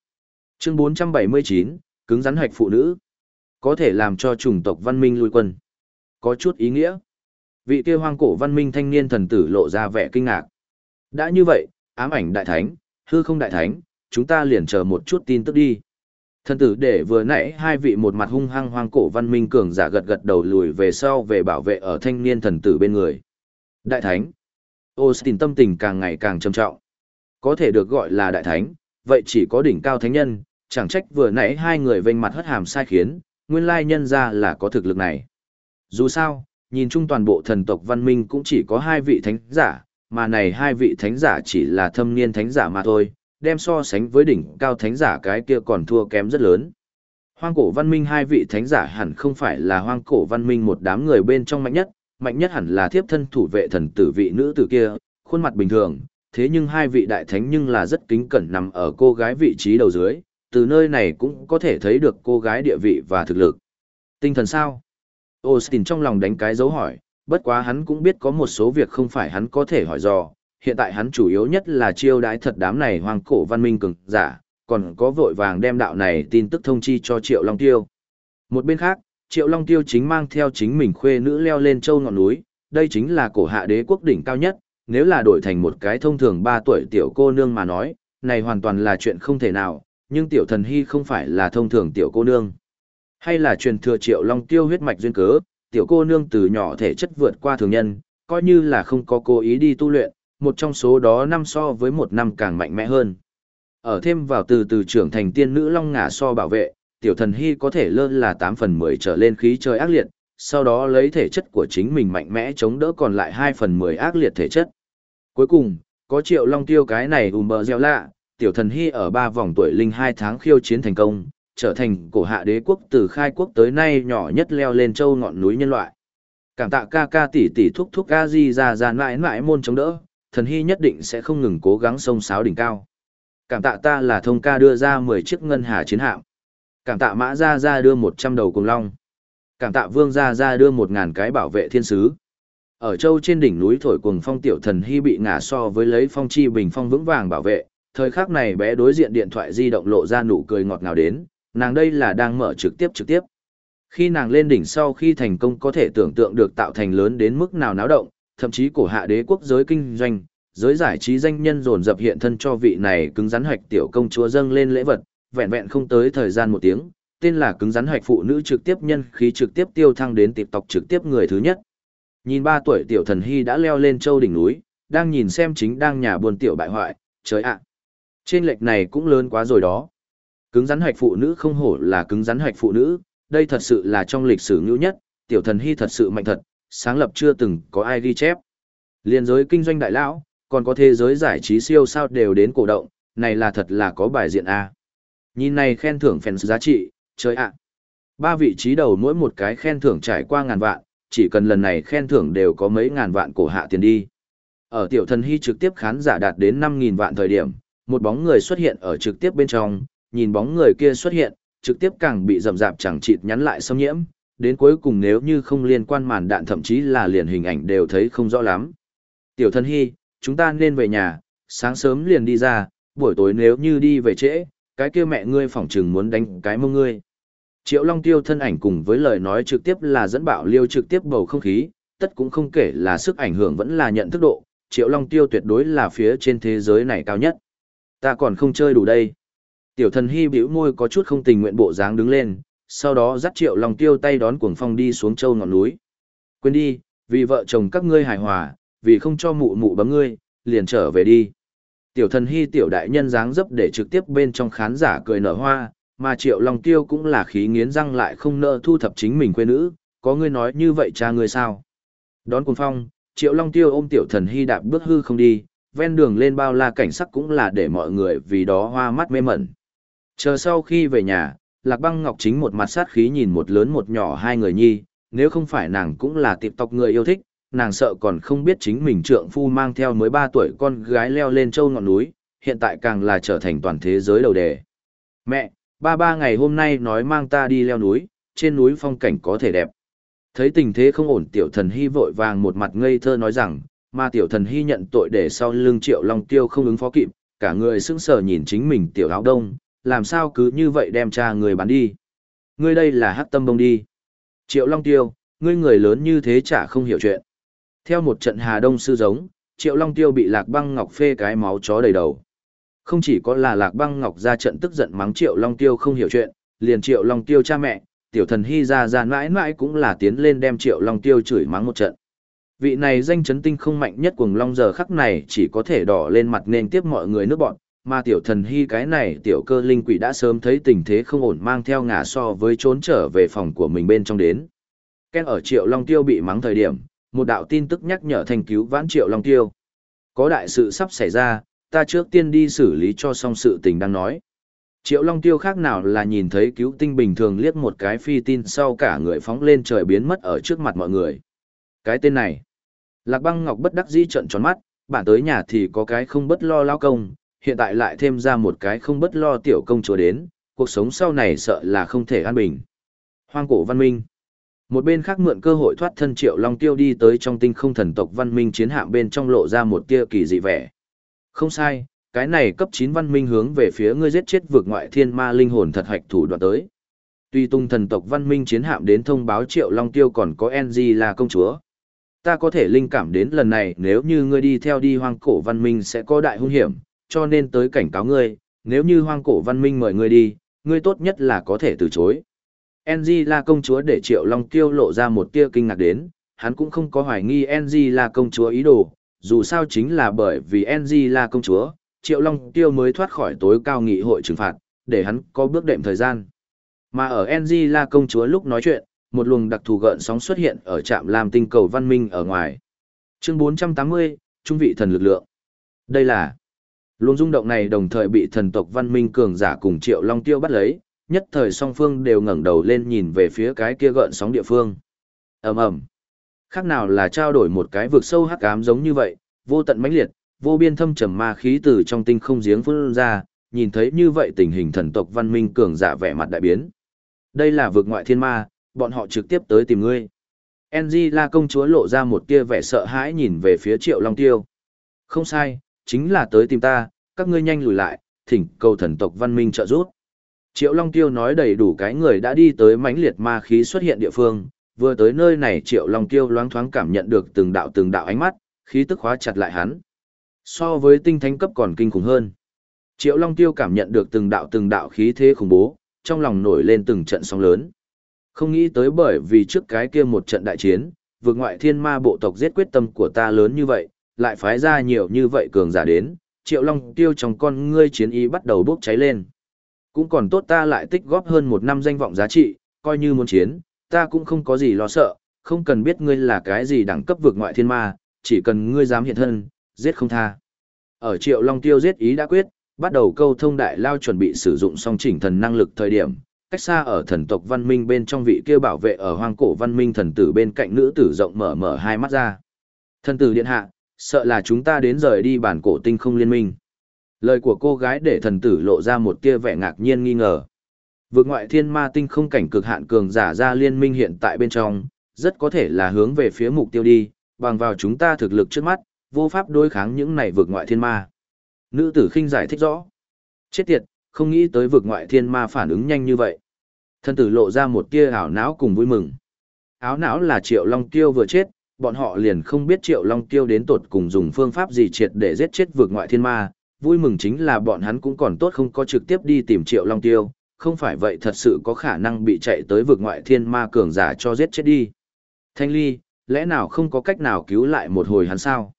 Chương 479, cứng rắn hoạch phụ nữ. Có thể làm cho chủng tộc văn minh lui quân. Có chút ý nghĩa. Vị kia hoang cổ văn minh thanh niên thần tử lộ ra vẻ kinh ngạc. Đã như vậy, ám ảnh đại thánh, hư không đại thánh, chúng ta liền chờ một chút tin tức đi. Thần tử để vừa nãy hai vị một mặt hung hăng hoang cổ văn minh cường giả gật gật đầu lùi về sau về bảo vệ ở thanh niên thần tử bên người. Đại thánh. Austin tâm tình càng ngày càng trầm trọng. Có thể được gọi là đại thánh, vậy chỉ có đỉnh cao thánh nhân, chẳng trách vừa nãy hai người vênh mặt hất hàm sai khiến, nguyên lai nhân ra là có thực lực này. Dù sao, nhìn chung toàn bộ thần tộc văn minh cũng chỉ có hai vị thánh giả, mà này hai vị thánh giả chỉ là thâm niên thánh giả mà thôi, đem so sánh với đỉnh cao thánh giả cái kia còn thua kém rất lớn. Hoang cổ văn minh hai vị thánh giả hẳn không phải là hoang cổ văn minh một đám người bên trong mạnh nhất, mạnh nhất hẳn là thiếp thân thủ vệ thần tử vị nữ tử kia, khuôn mặt bình thường, thế nhưng hai vị đại thánh nhưng là rất kính cẩn nằm ở cô gái vị trí đầu dưới, từ nơi này cũng có thể thấy được cô gái địa vị và thực lực. Tinh thần sao? Austin trong lòng đánh cái dấu hỏi, bất quá hắn cũng biết có một số việc không phải hắn có thể hỏi dò, hiện tại hắn chủ yếu nhất là chiêu đãi thật đám này hoang cổ văn minh cường giả, còn có vội vàng đem đạo này tin tức thông chi cho Triệu Long Tiêu. Một bên khác, Triệu Long Tiêu chính mang theo chính mình khuê nữ leo lên châu ngọn núi, đây chính là cổ hạ đế quốc đỉnh cao nhất, nếu là đổi thành một cái thông thường 3 tuổi tiểu cô nương mà nói, này hoàn toàn là chuyện không thể nào, nhưng tiểu thần hy không phải là thông thường tiểu cô nương. Hay là truyền thừa Triệu Long Tiêu huyết mạch duyên cớ, tiểu cô nương từ nhỏ thể chất vượt qua thường nhân, coi như là không có cố ý đi tu luyện, một trong số đó năm so với một năm càng mạnh mẽ hơn. Ở thêm vào từ từ trưởng thành tiên nữ long ngả so bảo vệ, tiểu thần hy có thể lơ là 8 phần 10 trở lên khí trời ác liệt, sau đó lấy thể chất của chính mình mạnh mẽ chống đỡ còn lại 2 phần 10 ác liệt thể chất. Cuối cùng, có triệu long tiêu cái này ùm bờ gieo lạ, tiểu thần hy ở ba vòng tuổi linh hai tháng khiêu chiến thành công, trở thành cổ hạ đế quốc từ khai quốc tới nay nhỏ nhất leo lên châu ngọn núi nhân loại. Cảm tạ ca ca tỷ tỷ thúc thúc ca di ra ra mãi mãi môn chống đỡ, thần hy nhất định sẽ không ngừng cố gắng sông sáo đỉnh cao. Cảm tạ ta là thông ca đưa ra 10 chiếc ngân hà chiến hạm. Cảm tạ mã Ra Ra đưa 100 đầu cùng long. Cảm tạ vương Ra Ra đưa 1.000 cái bảo vệ thiên sứ. Ở châu trên đỉnh núi thổi cuồng phong tiểu thần hy bị ngả so với lấy phong chi bình phong vững vàng bảo vệ. Thời khắc này bé đối diện điện thoại di động lộ ra nụ cười ngọt ngào đến, nàng đây là đang mở trực tiếp trực tiếp. Khi nàng lên đỉnh sau khi thành công có thể tưởng tượng được tạo thành lớn đến mức nào náo động, thậm chí cổ hạ đế quốc giới kinh doanh, giới giải trí danh nhân dồn dập hiện thân cho vị này cứng rắn hoạch tiểu công chúa dâng lên lễ vật, vẹn vẹn không tới thời gian một tiếng, tên là cứng rắn hoạch phụ nữ trực tiếp nhân khí trực tiếp tiêu thăng đến tộc trực tiếp người thứ nhất. Nhìn ba tuổi tiểu thần hy đã leo lên châu đỉnh núi, đang nhìn xem chính đang nhà buồn tiểu bại hoại, trời ạ. Trên lệch này cũng lớn quá rồi đó. Cứng rắn hạch phụ nữ không hổ là cứng rắn hạch phụ nữ, đây thật sự là trong lịch sử ngữ nhất, tiểu thần hy thật sự mạnh thật, sáng lập chưa từng có ai ghi chép. Liên giới kinh doanh đại lão, còn có thế giới giải trí siêu sao đều đến cổ động, này là thật là có bài diện A. Nhìn này khen thưởng fans giá trị, trời ạ. Ba vị trí đầu mỗi một cái khen thưởng trải qua ngàn vạn, chỉ cần lần này khen thưởng đều có mấy ngàn vạn cổ hạ tiền đi. Ở tiểu thần hy trực tiếp khán giả đạt đến 5.000 vạn thời điểm, một bóng người xuất hiện ở trực tiếp bên trong, nhìn bóng người kia xuất hiện, trực tiếp càng bị rầm rạp chẳng chịt nhắn lại xâm nhiễm, đến cuối cùng nếu như không liên quan màn đạn thậm chí là liền hình ảnh đều thấy không rõ lắm. Tiểu thân hy, chúng ta nên về nhà, sáng sớm liền đi ra, buổi tối nếu như đi về trễ, cái kia mẹ ngươi phỏng chừng muốn đánh cái mông ngươi. Triệu Long Tiêu thân ảnh cùng với lời nói trực tiếp là dẫn bạo liêu trực tiếp bầu không khí, tất cũng không kể là sức ảnh hưởng vẫn là nhận thức độ, Triệu Long Tiêu tuyệt đối là phía trên thế giới này cao nhất. Ta còn không chơi đủ đây. Tiểu thần hy bĩu môi có chút không tình nguyện bộ dáng đứng lên, sau đó dắt Triệu Long Tiêu tay đón cuồng phong đi xuống châu ngọn núi. Quên đi, vì vợ chồng các ngươi hài hòa, vì không cho mụ mụ bấm ngươi, liền trở về đi. Tiểu thần hy tiểu đại nhân dáng dấp để trực tiếp bên trong khán giả cười nở hoa, mà triệu long tiêu cũng là khí nghiến răng lại không nợ thu thập chính mình quê nữ, có ngươi nói như vậy cha ngươi sao? Đón cuồng phong, triệu long tiêu ôm tiểu thần hy đạp bước hư không đi, ven đường lên bao la cảnh sắc cũng là để mọi người vì đó hoa mắt mê mẩn. Chờ sau khi về nhà, Lạc Băng Ngọc chính một mặt sát khí nhìn một lớn một nhỏ hai người nhi, nếu không phải nàng cũng là tiệp tộc người yêu thích, nàng sợ còn không biết chính mình trượng phu mang theo mới 3 tuổi con gái leo lên châu ngọn núi, hiện tại càng là trở thành toàn thế giới đầu đề. Mẹ, ba ba ngày hôm nay nói mang ta đi leo núi, trên núi phong cảnh có thể đẹp. Thấy tình thế không ổn tiểu thần hy vội vàng một mặt ngây thơ nói rằng, mà tiểu thần hy nhận tội để sau lưng triệu long tiêu không ứng phó kịp, cả người sững sờ nhìn chính mình tiểu áo đông, làm sao cứ như vậy đem cha người bán đi. Ngươi đây là hát tâm bông đi. Triệu long tiêu, ngươi người lớn như thế chả không hiểu chuyện. Theo một trận Hà Đông sư giống, Triệu Long Tiêu bị Lạc Băng Ngọc phê cái máu chó đầy đầu. Không chỉ có là Lạc Băng Ngọc ra trận tức giận mắng Triệu Long Tiêu không hiểu chuyện, liền Triệu Long Tiêu cha mẹ, tiểu thần hy ra ra mãi mãi cũng là tiến lên đem Triệu Long Tiêu chửi mắng một trận. Vị này danh chấn tinh không mạnh nhất cuồng long giờ khắc này chỉ có thể đỏ lên mặt nên tiếp mọi người nước bọn, mà tiểu thần hy cái này tiểu cơ linh quỷ đã sớm thấy tình thế không ổn mang theo ngả so với trốn trở về phòng của mình bên trong đến. Ken ở Triệu Long Tiêu bị mắng thời điểm, một đạo tin tức nhắc nhở thành cứu vãn triệu long tiêu. Có đại sự sắp xảy ra, ta trước tiên đi xử lý cho xong sự tình đang nói. Triệu Long Tiêu khác nào là nhìn thấy cứu tinh bình thường liếc một cái phi tin sau cả người phóng lên trời biến mất ở trước mặt mọi người. Cái tên này. Lạc băng ngọc bất đắc dĩ trận tròn mắt, bản tới nhà thì có cái không bất lo lao công, hiện tại lại thêm ra một cái không bất lo tiểu công chúa đến, cuộc sống sau này sợ là không thể an bình. Hoang cổ văn minh. Một bên khác mượn cơ hội thoát thân Triệu Long Tiêu đi tới trong tinh không thần tộc văn minh chiến hạm bên trong lộ ra một tia kỳ dị vẻ. Không sai, cái này cấp 9 văn minh hướng về phía ngươi giết chết vượt ngoại thiên ma linh hồn thật hạch thủ đoạn tới. Tuy tung thần tộc văn minh chiến hạm đến thông báo Triệu Long Tiêu còn có NG là công chúa. Ta có thể linh cảm đến lần này nếu như ngươi đi theo đi hoang cổ văn minh sẽ có đại hung hiểm, cho nên tới cảnh cáo ngươi, nếu như hoang cổ văn minh mời ngươi đi, ngươi tốt nhất là có thể từ chối. NG là công chúa để Triệu Long Tiêu lộ ra một tia kinh ngạc đến, hắn cũng không có hoài nghi NG là công chúa ý đồ, dù sao chính là bởi vì NG là công chúa, Triệu Long Tiêu mới thoát khỏi tối cao nghị hội trừng phạt, để hắn có bước đệm thời gian. Mà ở NG là công chúa lúc nói chuyện, một luồng đặc thù gợn sóng xuất hiện ở trạm làm tinh cầu văn minh ở ngoài. Chương 480, Trung vị thần lực lượng. Đây là luồng rung động này đồng thời bị thần tộc văn minh cường giả cùng Triệu Long Tiêu bắt lấy, nhất thời song phương đều ngẩng đầu lên nhìn về phía cái kia gợn sóng địa phương. ầm ầm, khác nào là trao đổi một cái vực sâu hắc ám giống như vậy, vô tận mãnh liệt, vô biên thâm trầm ma khí từ trong tinh không giếng phun ra, nhìn thấy như vậy tình hình thần tộc văn minh cường giả vẻ mặt đại biến. Đây là vực ngoại thiên ma, bọn họ trực tiếp tới tìm ngươi. NG la công chúa lộ ra một tia vẻ sợ hãi nhìn về phía triệu long tiêu. Không sai, chính là tới tìm ta, các ngươi nhanh lùi lại, thỉnh cầu thần tộc văn minh trợ giúp. Triệu Long Tiêu nói đầy đủ cái người đã đi tới mãnh liệt ma khí xuất hiện địa phương, vừa tới nơi này Triệu Long Tiêu loáng thoáng cảm nhận được từng đạo từng đạo ánh mắt, khí tức khóa chặt lại hắn. So với tinh thánh cấp còn kinh khủng hơn. Triệu Long Tiêu cảm nhận được từng đạo từng đạo khí thế khủng bố, trong lòng nổi lên từng trận sóng lớn. Không nghĩ tới bởi vì trước cái kia một trận đại chiến, vượt ngoại thiên ma bộ tộc giết quyết tâm của ta lớn như vậy, lại phái ra nhiều như vậy cường giả đến, Triệu Long Tiêu trong con ngươi chiến ý bắt đầu bốc cháy lên. Cũng còn tốt ta lại tích góp hơn một năm danh vọng giá trị, coi như muốn chiến, ta cũng không có gì lo sợ, không cần biết ngươi là cái gì đẳng cấp vượt ngoại thiên ma, chỉ cần ngươi dám hiện thân, giết không tha. Ở Triệu Long Tiêu giết ý đã quyết, bắt đầu câu thông đại lao chuẩn bị sử dụng song chỉnh thần năng lực thời điểm, cách xa ở thần tộc văn minh bên trong vị kia bảo vệ ở hoang cổ văn minh thần tử bên cạnh nữ tử rộng mở mở hai mắt ra. Thần tử điện hạ, sợ là chúng ta đến rời đi bản cổ tinh không liên minh. Lời của cô gái để thần tử lộ ra một tia vẻ ngạc nhiên nghi ngờ. Vượt ngoại thiên ma tinh không cảnh cực hạn cường giả ra liên minh hiện tại bên trong, rất có thể là hướng về phía mục tiêu đi, bằng vào chúng ta thực lực trước mắt, vô pháp đối kháng những này vượt ngoại thiên ma. Nữ tử khinh giải thích rõ. Chết tiệt, không nghĩ tới vực ngoại thiên ma phản ứng nhanh như vậy. thân tử lộ ra một tia ảo não cùng vui mừng. Áo não là triệu long tiêu vừa chết, bọn họ liền không biết triệu long tiêu đến tột cùng dùng phương pháp gì triệt để giết chết vực ngoại thiên ma. Vui mừng chính là bọn hắn cũng còn tốt không có trực tiếp đi tìm triệu long tiêu, không phải vậy thật sự có khả năng bị chạy tới vực ngoại thiên ma cường giả cho giết chết đi. Thanh ly, lẽ nào không có cách nào cứu lại một hồi hắn sao?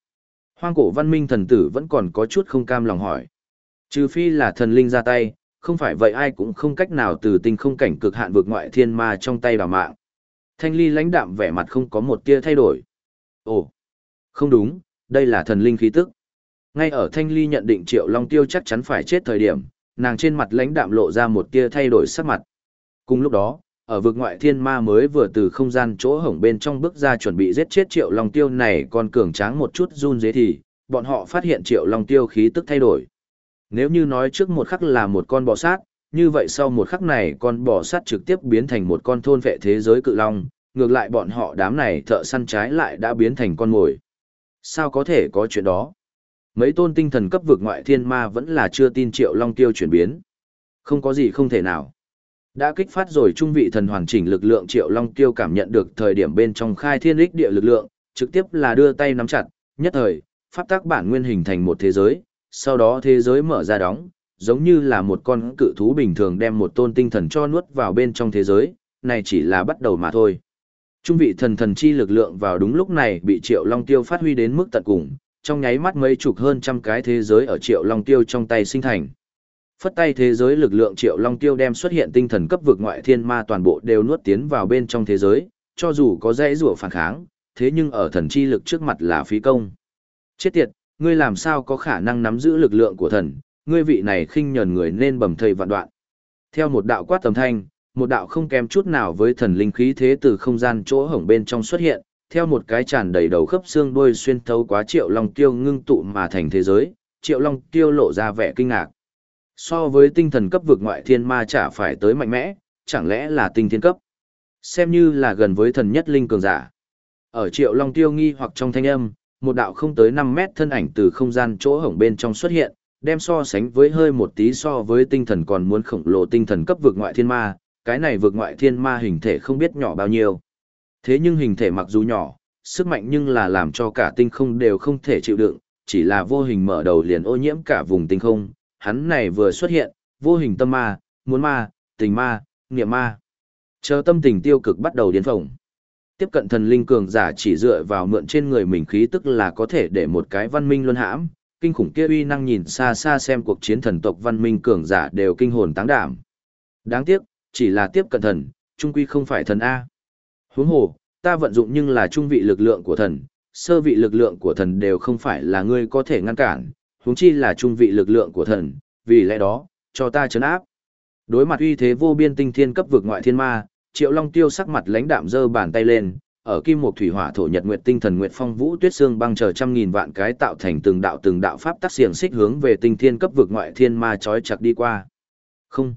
Hoang cổ văn minh thần tử vẫn còn có chút không cam lòng hỏi. Trừ phi là thần linh ra tay, không phải vậy ai cũng không cách nào từ tinh không cảnh cực hạn vượt ngoại thiên ma trong tay bảo mạng. Thanh ly lãnh đạm vẻ mặt không có một tia thay đổi. Ồ, không đúng, đây là thần linh khí tức. Ngay ở thanh ly nhận định triệu long tiêu chắc chắn phải chết thời điểm, nàng trên mặt lãnh đạm lộ ra một tia thay đổi sắc mặt. Cùng lúc đó, ở vực ngoại thiên ma mới vừa từ không gian chỗ hổng bên trong bước ra chuẩn bị giết chết triệu long tiêu này còn cường tráng một chút run dế thì, bọn họ phát hiện triệu long tiêu khí tức thay đổi. Nếu như nói trước một khắc là một con bò sát, như vậy sau một khắc này con bò sát trực tiếp biến thành một con thôn vệ thế giới cự long, ngược lại bọn họ đám này thợ săn trái lại đã biến thành con mồi. Sao có thể có chuyện đó? Mấy tôn tinh thần cấp vực ngoại thiên ma vẫn là chưa tin triệu long tiêu chuyển biến. Không có gì không thể nào. Đã kích phát rồi trung vị thần hoàn chỉnh lực lượng Triệu Long Tiêu cảm nhận được thời điểm bên trong khai thiên lích địa lực lượng, trực tiếp là đưa tay nắm chặt, nhất thời, pháp tác bản nguyên hình thành một thế giới, sau đó thế giới mở ra đóng, giống như là một con cự thú bình thường đem một tôn tinh thần cho nuốt vào bên trong thế giới, này chỉ là bắt đầu mà thôi. Trung vị thần thần chi lực lượng vào đúng lúc này bị Triệu Long Tiêu phát huy đến mức tận cùng, trong nháy mắt mấy chục hơn trăm cái thế giới ở Triệu Long Tiêu trong tay sinh thành. Phất tay thế giới lực lượng triệu long tiêu đem xuất hiện tinh thần cấp vực ngoại thiên ma toàn bộ đều nuốt tiến vào bên trong thế giới, cho dù có dãy rủa phản kháng, thế nhưng ở thần chi lực trước mặt là phí công. Chết tiệt, ngươi làm sao có khả năng nắm giữ lực lượng của thần, ngươi vị này khinh nhờn người nên bầm thây vạn đoạn. Theo một đạo quát tầm thanh, một đạo không kém chút nào với thần linh khí thế từ không gian chỗ hổng bên trong xuất hiện, theo một cái tràn đầy đầu khớp xương đuôi xuyên thấu quá triệu long tiêu ngưng tụ mà thành thế giới, triệu long tiêu lộ ra vẻ kinh ngạc. So với tinh thần cấp vực ngoại thiên ma chả phải tới mạnh mẽ, chẳng lẽ là tinh thiên cấp. Xem như là gần với thần nhất linh cường giả. Ở triệu long tiêu nghi hoặc trong thanh âm, một đạo không tới 5 mét thân ảnh từ không gian chỗ hổng bên trong xuất hiện, đem so sánh với hơi một tí so với tinh thần còn muốn khổng lồ tinh thần cấp vực ngoại thiên ma, cái này vực ngoại thiên ma hình thể không biết nhỏ bao nhiêu. Thế nhưng hình thể mặc dù nhỏ, sức mạnh nhưng là làm cho cả tinh không đều không thể chịu đựng, chỉ là vô hình mở đầu liền ô nhiễm cả vùng tinh không, hắn này vừa xuất hiện, vô hình tâm ma, muốn ma, tình ma, niệm ma. Chờ tâm tình tiêu cực bắt đầu điên phồng. Tiếp cận thần linh cường giả chỉ dựa vào mượn trên người mình khí tức là có thể để một cái văn minh luân hãm, kinh khủng kia uy năng nhìn xa xa xem cuộc chiến thần tộc văn minh cường giả đều kinh hồn táng đảm. Đáng tiếc, chỉ là tiếp cận thần, trung quy không phải thần A. Huống hồ, ta vận dụng nhưng là trung vị lực lượng của thần, sơ vị lực lượng của thần đều không phải là ngươi có thể ngăn cản, huống chi là trung vị lực lượng của thần, vì lẽ đó, cho ta chấn áp. Đối mặt uy thế vô biên tinh thiên cấp vực ngoại thiên ma, Triệu Long Tiêu sắc mặt lãnh đạm giơ bàn tay lên, ở kim một thủy hỏa thổ nhật nguyệt tinh thần nguyệt phong vũ tuyết xương băng chờ trăm nghìn vạn cái tạo thành từng đạo từng đạo pháp tắc xiềng xích hướng về tinh thiên cấp vực ngoại thiên ma chói chặt đi qua. Không.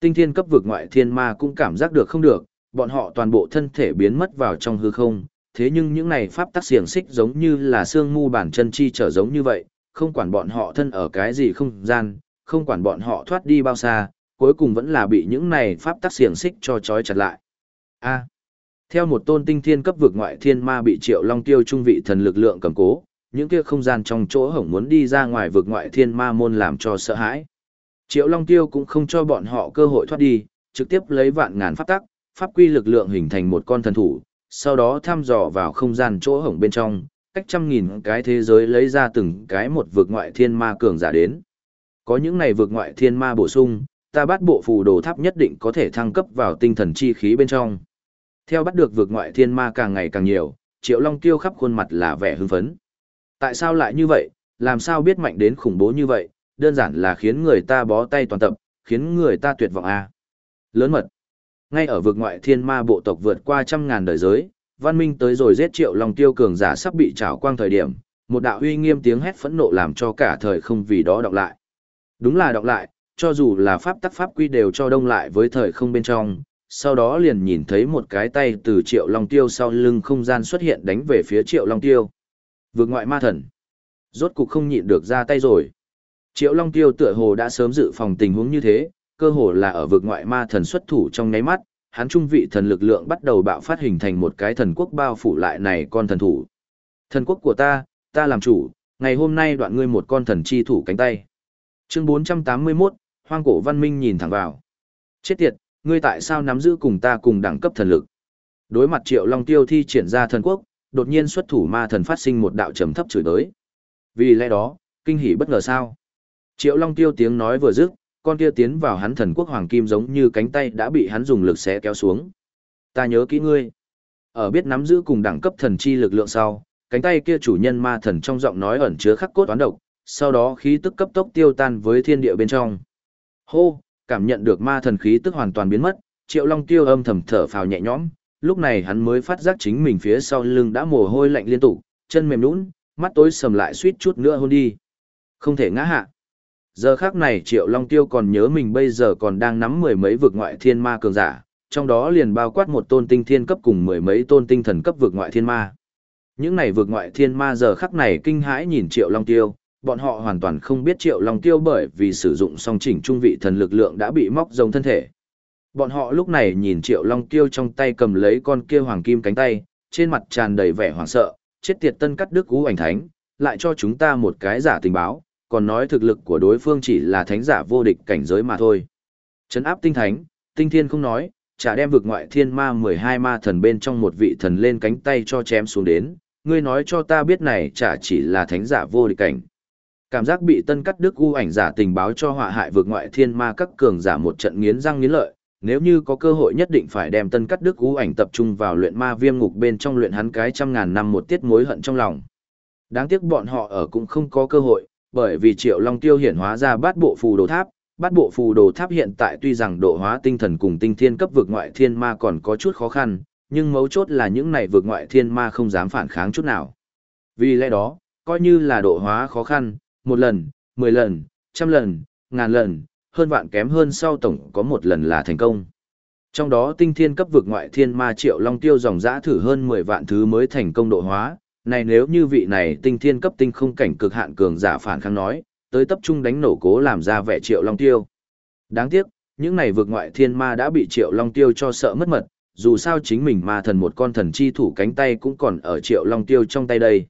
Tinh thiên cấp vực ngoại thiên ma cũng cảm giác được không được, bọn họ toàn bộ thân thể biến mất vào trong hư không, thế nhưng những này pháp tắc xiềng xích giống như là xương mu bản chân chi trở giống như vậy, không quản bọn họ thân ở cái gì không gian, không quản bọn họ thoát đi bao xa, cuối cùng vẫn là bị những này pháp tắc xiềng xích cho trói chặt lại. A. theo một tôn tinh thiên cấp vực ngoại thiên ma bị Triệu Long Tiêu trung vị thần lực lượng cầm cố, những kia không gian trong chỗ hổng muốn đi ra ngoài vực ngoại thiên ma môn làm cho sợ hãi. Triệu Long Tiêu cũng không cho bọn họ cơ hội thoát đi, trực tiếp lấy vạn ngàn pháp tắc, pháp quy lực lượng hình thành một con thần thủ, sau đó thăm dò vào không gian chỗ hổng bên trong, cách trăm nghìn cái thế giới lấy ra từng cái một vực ngoại thiên ma cường giả đến. Có những này vực ngoại thiên ma bổ sung, ta bắt bộ phù đồ tháp nhất định có thể thăng cấp vào tinh thần chi khí bên trong. Theo bắt được vượt ngoại thiên ma càng ngày càng nhiều, Triệu Long Tiêu khắp khuôn mặt là vẻ hưng phấn. Tại sao lại như vậy, làm sao biết mạnh đến khủng bố như vậy, đơn giản là khiến người ta bó tay toàn tập, khiến người ta tuyệt vọng à. Lớn mật. Ngay ở vực ngoại thiên ma bộ tộc vượt qua trăm ngàn đời giới, văn minh tới rồi giết triệu long tiêu cường giả sắp bị trảo quang thời điểm, một đạo uy nghiêm tiếng hét phẫn nộ làm cho cả thời không vì đó đọc lại. Đúng là đọc lại, cho dù là pháp tắc pháp quy đều cho đông lại với thời không bên trong, sau đó liền nhìn thấy một cái tay từ triệu long tiêu sau lưng không gian xuất hiện đánh về phía triệu long tiêu. Vượt ngoại ma thần. Rốt cục không nhịn được ra tay rồi. Triệu long tiêu tựa hồ đã sớm dự phòng tình huống như thế, cơ hồ là ở vực ngoại ma thần xuất thủ trong nháy mắt, hắn trung vị thần lực lượng bắt đầu bạo phát hình thành một cái thần quốc bao phủ lại này con thần thủ. Thần quốc của ta, ta làm chủ, ngày hôm nay đoạn ngươi một con thần chi thủ cánh tay. Chương 481, Hoang cổ văn minh nhìn thẳng vào. Chết tiệt, ngươi tại sao nắm giữ cùng ta cùng đẳng cấp thần lực? Đối mặt Triệu Long Tiêu thi triển ra thần quốc, đột nhiên xuất thủ ma thần phát sinh một đạo trầm thấp chửi tới. Vì lẽ đó, kinh hỉ bất ngờ sao? Triệu Long Tiêu tiếng nói vừa dứt, con kia tiến vào hắn thần quốc hoàng kim giống như cánh tay đã bị hắn dùng lực xé kéo xuống. Ta nhớ kỹ ngươi. Ở biết nắm giữ cùng đẳng cấp thần chi lực lượng sau, cánh tay kia chủ nhân ma thần trong giọng nói ẩn chứa khắc cốt toán độc, sau đó khí tức cấp tốc tiêu tan với thiên địa bên trong. Hô, cảm nhận được ma thần khí tức hoàn toàn biến mất, Triệu Long Tiêu âm thầm thở phào nhẹ nhõm, lúc này hắn mới phát giác chính mình phía sau lưng đã mồ hôi lạnh liên tục, chân mềm nhũn, mắt tối sầm lại suýt chút nữa hôn đi. Không thể ngã hạ. Giờ khác này Triệu Long Tiêu còn nhớ mình bây giờ còn đang nắm mười mấy vực ngoại thiên ma cường giả, trong đó liền bao quát một tôn tinh thiên cấp cùng mười mấy tôn tinh thần cấp vực ngoại thiên ma. Những này vực ngoại thiên ma giờ khắc này kinh hãi nhìn Triệu Long Tiêu, bọn họ hoàn toàn không biết Triệu Long Tiêu bởi vì sử dụng song chỉnh trung vị thần lực lượng đã bị móc rông thân thể. Bọn họ lúc này nhìn Triệu Long Tiêu trong tay cầm lấy con kia hoàng kim cánh tay, trên mặt tràn đầy vẻ hoảng sợ, chết tiệt tân cắt đức cú ảnh thánh, lại cho chúng ta một cái giả tình báo, còn nói thực lực của đối phương chỉ là thánh giả vô địch cảnh giới mà thôi. Trấn áp tinh thánh, tinh thiên không nói, chả đem vực ngoại thiên ma 12 ma thần bên trong một vị thần lên cánh tay cho chém xuống đến, ngươi nói cho ta biết này chả chỉ là thánh giả vô địch cảnh. Cảm giác bị tân cắt đức u ảnh giả tình báo cho họa hại vượt ngoại thiên ma các cường giả một trận nghiến răng nghiến lợi, nếu như có cơ hội nhất định phải đem tân cắt đức u ảnh tập trung vào luyện ma viêm ngục bên trong luyện hắn cái trăm ngàn năm một tiết mối hận trong lòng. Đáng tiếc bọn họ ở cũng không có cơ hội, bởi vì Triệu Long Tiêu hiển hóa ra bát bộ phù đồ tháp, bát bộ phù đồ tháp hiện tại tuy rằng độ hóa tinh thần cùng tinh thiên cấp vực ngoại thiên ma còn có chút khó khăn, nhưng mấu chốt là những này vực ngoại thiên ma không dám phản kháng chút nào. Vì lẽ đó, coi như là độ hóa khó khăn, một lần, mười lần, trăm lần, ngàn lần, hơn vạn kém hơn sau tổng có một lần là thành công. Trong đó tinh thiên cấp vực ngoại thiên ma triệu long tiêu dòng dã thử hơn 10 vạn thứ mới thành công độ hóa, này nếu như vị này tinh thiên cấp tinh không cảnh cực hạn cường giả phản kháng nói, tới tập trung đánh nổ cố làm ra vẻ triệu long tiêu. Đáng tiếc, những này vượt ngoại thiên ma đã bị triệu long tiêu cho sợ mất mật, dù sao chính mình ma thần một con thần chi thủ cánh tay cũng còn ở triệu long tiêu trong tay đây.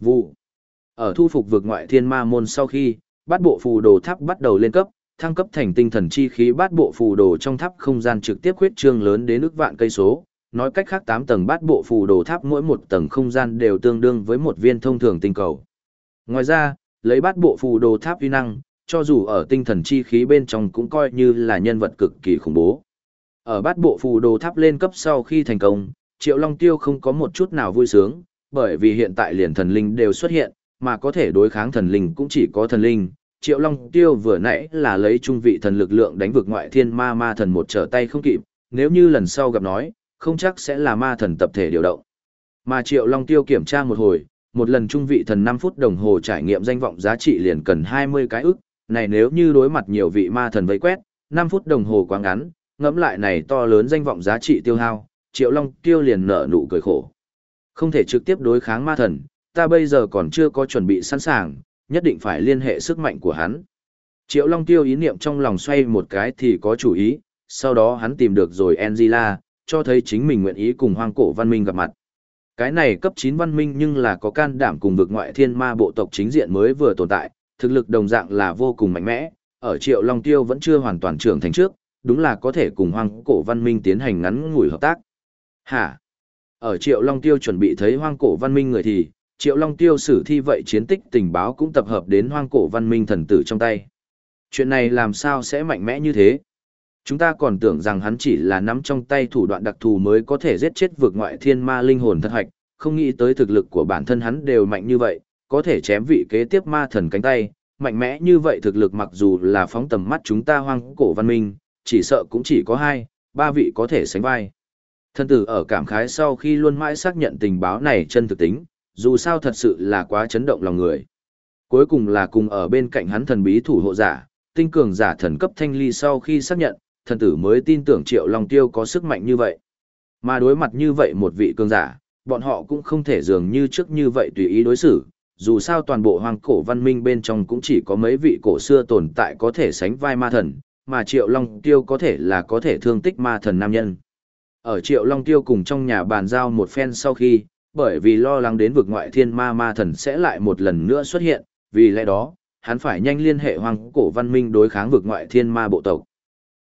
Vụ. Ở thu phục vượt ngoại thiên ma môn sau khi, bát bộ phù đồ tháp bắt đầu lên cấp, thăng cấp thành tinh thần chi khí bát bộ phù đồ trong tháp không gian trực tiếp khuyết trương lớn đến ước vạn cây số, nói cách khác tám tầng bát bộ phù đồ tháp mỗi một tầng không gian đều tương đương với một viên thông thường tinh cầu. Ngoài ra, lấy bát bộ phù đồ tháp uy năng, cho dù ở tinh thần chi khí bên trong cũng coi như là nhân vật cực kỳ khủng bố. Ở bát bộ phù đồ tháp lên cấp sau khi thành công, Triệu Long Tiêu không có một chút nào vui sướng, bởi vì hiện tại liền thần linh đều xuất hiện, mà có thể đối kháng thần linh cũng chỉ có thần linh. Triệu Long Tiêu vừa nãy là lấy trung vị thần lực lượng đánh vực ngoại thiên ma ma thần một trở tay không kịp, nếu như lần sau gặp nói, không chắc sẽ là ma thần tập thể điều động. Mà Triệu Long Tiêu kiểm tra một hồi, một lần trung vị thần 5 phút đồng hồ trải nghiệm danh vọng giá trị liền cần 20 cái ức, này nếu như đối mặt nhiều vị ma thần vây quét, 5 phút đồng hồ quá ngắn, ngẫm lại này to lớn danh vọng giá trị tiêu hao, Triệu Long Tiêu liền nở nụ cười khổ. Không thể trực tiếp đối kháng ma thần, ta bây giờ còn chưa có chuẩn bị sẵn sàng, nhất định phải liên hệ sức mạnh của hắn. Triệu Long Tiêu ý niệm trong lòng xoay một cái thì có chủ ý, sau đó hắn tìm được rồi Angela, cho thấy chính mình nguyện ý cùng hoang cổ văn minh gặp mặt. Cái này cấp 9 văn minh nhưng là có can đảm cùng vực ngoại thiên ma bộ tộc chính diện mới vừa tồn tại, thực lực đồng dạng là vô cùng mạnh mẽ, ở Triệu Long Tiêu vẫn chưa hoàn toàn trưởng thành trước, đúng là có thể cùng hoang cổ văn minh tiến hành ngắn ngủi hợp tác. Hả? Ở Triệu Long Tiêu chuẩn bị thấy hoang cổ văn minh người thì, Triệu Long Tiêu sử thi vậy chiến tích tình báo cũng tập hợp đến hoang cổ văn minh thần tử trong tay. Chuyện này làm sao sẽ mạnh mẽ như thế? Chúng ta còn tưởng rằng hắn chỉ là nắm trong tay thủ đoạn đặc thù mới có thể giết chết vượt ngoại thiên ma linh hồn thật hạch, không nghĩ tới thực lực của bản thân hắn đều mạnh như vậy, có thể chém vị kế tiếp ma thần cánh tay, mạnh mẽ như vậy thực lực mặc dù là phóng tầm mắt chúng ta hoang cổ văn minh, chỉ sợ cũng chỉ có hai, ba vị có thể sánh vai. Thân tử ở cảm khái sau khi luôn mãi xác nhận tình báo này chân thực tính, dù sao thật sự là quá chấn động lòng người. Cuối cùng là cùng ở bên cạnh hắn thần bí thủ hộ giả, tinh cường giả thần cấp thanh ly sau khi xác nhận, thần tử mới tin tưởng Triệu Long Tiêu có sức mạnh như vậy. Mà đối mặt như vậy một vị cường giả, bọn họ cũng không thể dường như trước như vậy tùy ý đối xử, dù sao toàn bộ hoàng cổ văn minh bên trong cũng chỉ có mấy vị cổ xưa tồn tại có thể sánh vai ma thần, mà Triệu Long Tiêu có thể là có thể thương tích ma thần nam nhân. Ở Triệu Long Tiêu cùng trong nhà bàn giao một phen sau khi, bởi vì lo lắng đến vực ngoại thiên ma ma thần sẽ lại một lần nữa xuất hiện, vì lẽ đó, hắn phải nhanh liên hệ hoang cổ văn minh đối kháng vực ngoại thiên ma bộ tộc.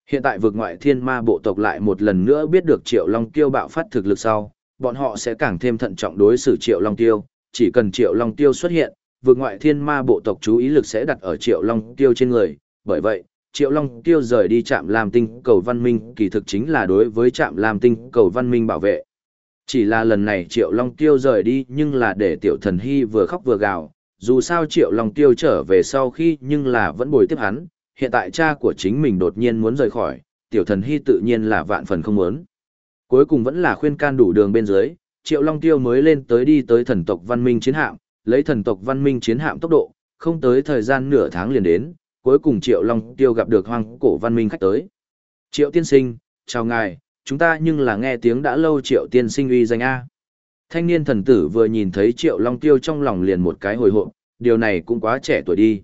Hiện tại vực ngoại thiên ma bộ tộc lại một lần nữa biết được Triệu Long Tiêu bạo phát thực lực sau, bọn họ sẽ càng thêm thận trọng đối xử Triệu Long Tiêu, chỉ cần Triệu Long Tiêu xuất hiện, vực ngoại thiên ma bộ tộc chú ý lực sẽ đặt ở Triệu Long Tiêu trên người, bởi vậy, Triệu Long Tiêu rời đi trạm làm tinh cầu văn minh kỳ thực chính là đối với trạm làm tinh cầu văn minh bảo vệ. Chỉ là lần này Triệu Long Tiêu rời đi nhưng là để tiểu thần hy vừa khóc vừa gào, dù sao Triệu Long Tiêu trở về sau khi nhưng là vẫn bồi tiếp hắn, hiện tại cha của chính mình đột nhiên muốn rời khỏi, tiểu thần hy tự nhiên là vạn phần không muốn. Cuối cùng vẫn là khuyên can đủ đường bên dưới, Triệu Long Tiêu mới lên tới đi tới thần tộc văn minh chiến hạm, lấy thần tộc văn minh chiến hạm tốc độ, không tới thời gian nửa tháng liền đến, cuối cùng Triệu Long Tiêu gặp được hoang cổ văn minh khách tới. Triệu tiên sinh, chào ngài, chúng ta nhưng là nghe tiếng đã lâu Triệu tiên sinh uy danh A. Thanh niên thần tử vừa nhìn thấy Triệu Long Tiêu trong lòng liền một cái hồi hộp, điều này cũng quá trẻ tuổi đi.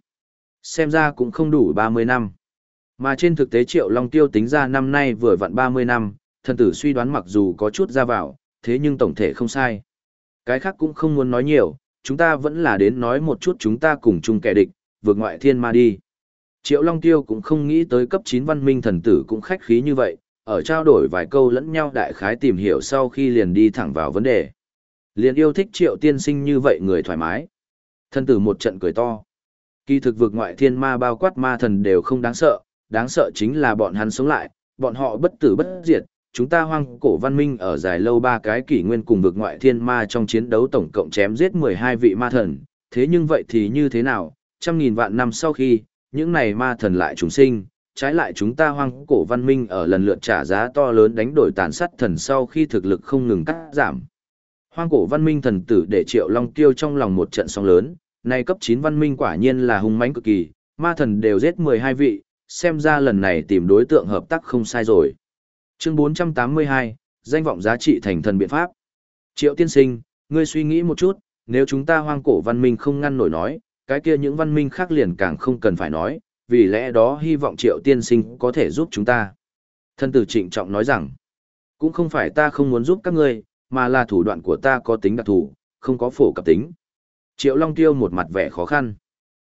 Xem ra cũng không đủ 30 năm. Mà trên thực tế Triệu Long Tiêu tính ra năm nay vừa vặn 30 năm, thần tử suy đoán mặc dù có chút ra vào, thế nhưng tổng thể không sai. Cái khác cũng không muốn nói nhiều, chúng ta vẫn là đến nói một chút chúng ta cùng chung kẻ địch, vượt ngoại thiên ma đi. Triệu Long Tiêu cũng không nghĩ tới cấp 9 văn minh thần tử cũng khách khí như vậy, ở trao đổi vài câu lẫn nhau đại khái tìm hiểu sau khi liền đi thẳng vào vấn đề. Liền yêu thích Triệu tiên sinh như vậy người thoải mái. thân tử một trận cười to. Kỳ thực vực ngoại thiên ma bao quát ma thần đều không đáng sợ, đáng sợ chính là bọn hắn sống lại, bọn họ bất tử bất diệt. Chúng ta hoang cổ văn minh ở dài lâu ba cái kỷ nguyên cùng vực ngoại thiên ma trong chiến đấu tổng cộng chém giết 12 vị ma thần. Thế nhưng vậy thì như thế nào, trăm nghìn vạn năm sau khi, những này ma thần lại trùng sinh, trái lại chúng ta hoang cổ văn minh ở lần lượt trả giá to lớn đánh đổi tàn sát thần sau khi thực lực không ngừng cắt giảm. Hoang cổ văn minh thần tử để triệu long tiêu trong lòng một trận sóng lớn, nay cấp 9 văn minh quả nhiên là hung mãnh cực kỳ, ma thần đều giết 12 vị, xem ra lần này tìm đối tượng hợp tác không sai rồi. Chương 482, danh vọng giá trị thành thần biện pháp. Triệu tiên sinh, ngươi suy nghĩ một chút, nếu chúng ta hoang cổ văn minh không ngăn nổi nói, cái kia những văn minh khác liền càng không cần phải nói, vì lẽ đó hy vọng triệu tiên sinh có thể giúp chúng ta. Thân tử trịnh trọng nói rằng, cũng không phải ta không muốn giúp các ngươi, mà là thủ đoạn của ta có tính đặc thù, không có phổ cập tính. Triệu Long Tiêu một mặt vẻ khó khăn.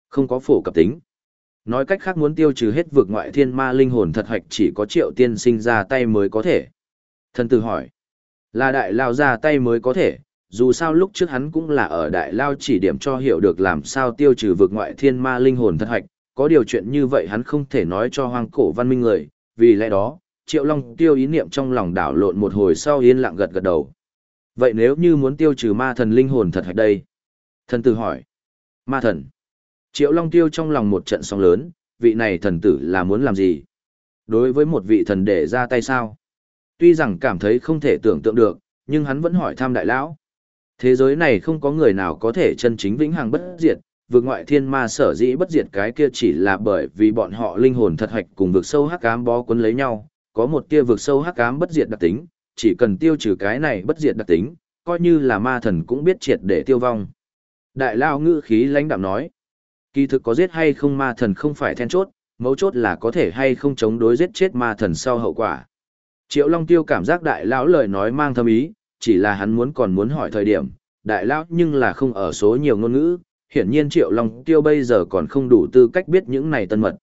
Không có phổ cập tính. Nói cách khác muốn tiêu trừ hết vực ngoại thiên ma linh hồn thật hoạch chỉ có triệu tiên sinh ra tay mới có thể. thân tử hỏi. Là đại lao ra tay mới có thể, dù sao lúc trước hắn cũng là ở đại lao chỉ điểm cho hiểu được làm sao tiêu trừ vực ngoại thiên ma linh hồn thật hoạch, có điều chuyện như vậy hắn không thể nói cho hoang cổ văn minh người, vì lẽ đó, Triệu Long tiêu ý niệm trong lòng đảo lộn một hồi sau yên lặng gật gật đầu. Vậy nếu như muốn tiêu trừ ma thần linh hồn thật hạch đây? Thần tử hỏi. Ma thần. Triệu Long Tiêu trong lòng một trận sóng lớn, vị này thần tử là muốn làm gì? Đối với một vị thần để ra tay sao? Tuy rằng cảm thấy không thể tưởng tượng được, nhưng hắn vẫn hỏi thăm đại lão. Thế giới này không có người nào có thể chân chính vĩnh hằng bất diệt, vượt ngoại thiên ma sở dĩ bất diệt cái kia chỉ là bởi vì bọn họ linh hồn thật hạch cùng vực sâu hắc ám bó cuốn lấy nhau, có một kia vực sâu hắc ám bất diệt đặc tính, chỉ cần tiêu trừ cái này bất diệt đặc tính, coi như là ma thần cũng biết triệt để tiêu vong. Đại lao ngữ khí lãnh đạm nói, kỳ thực có giết hay không ma thần không phải then chốt, mấu chốt là có thể hay không chống đối giết chết ma thần sau hậu quả. Triệu Long Tiêu cảm giác đại lão lời nói mang thâm ý, chỉ là hắn muốn còn muốn hỏi thời điểm, đại lão nhưng là không ở số nhiều ngôn ngữ, hiển nhiên Triệu Long Tiêu bây giờ còn không đủ tư cách biết những này tân mật.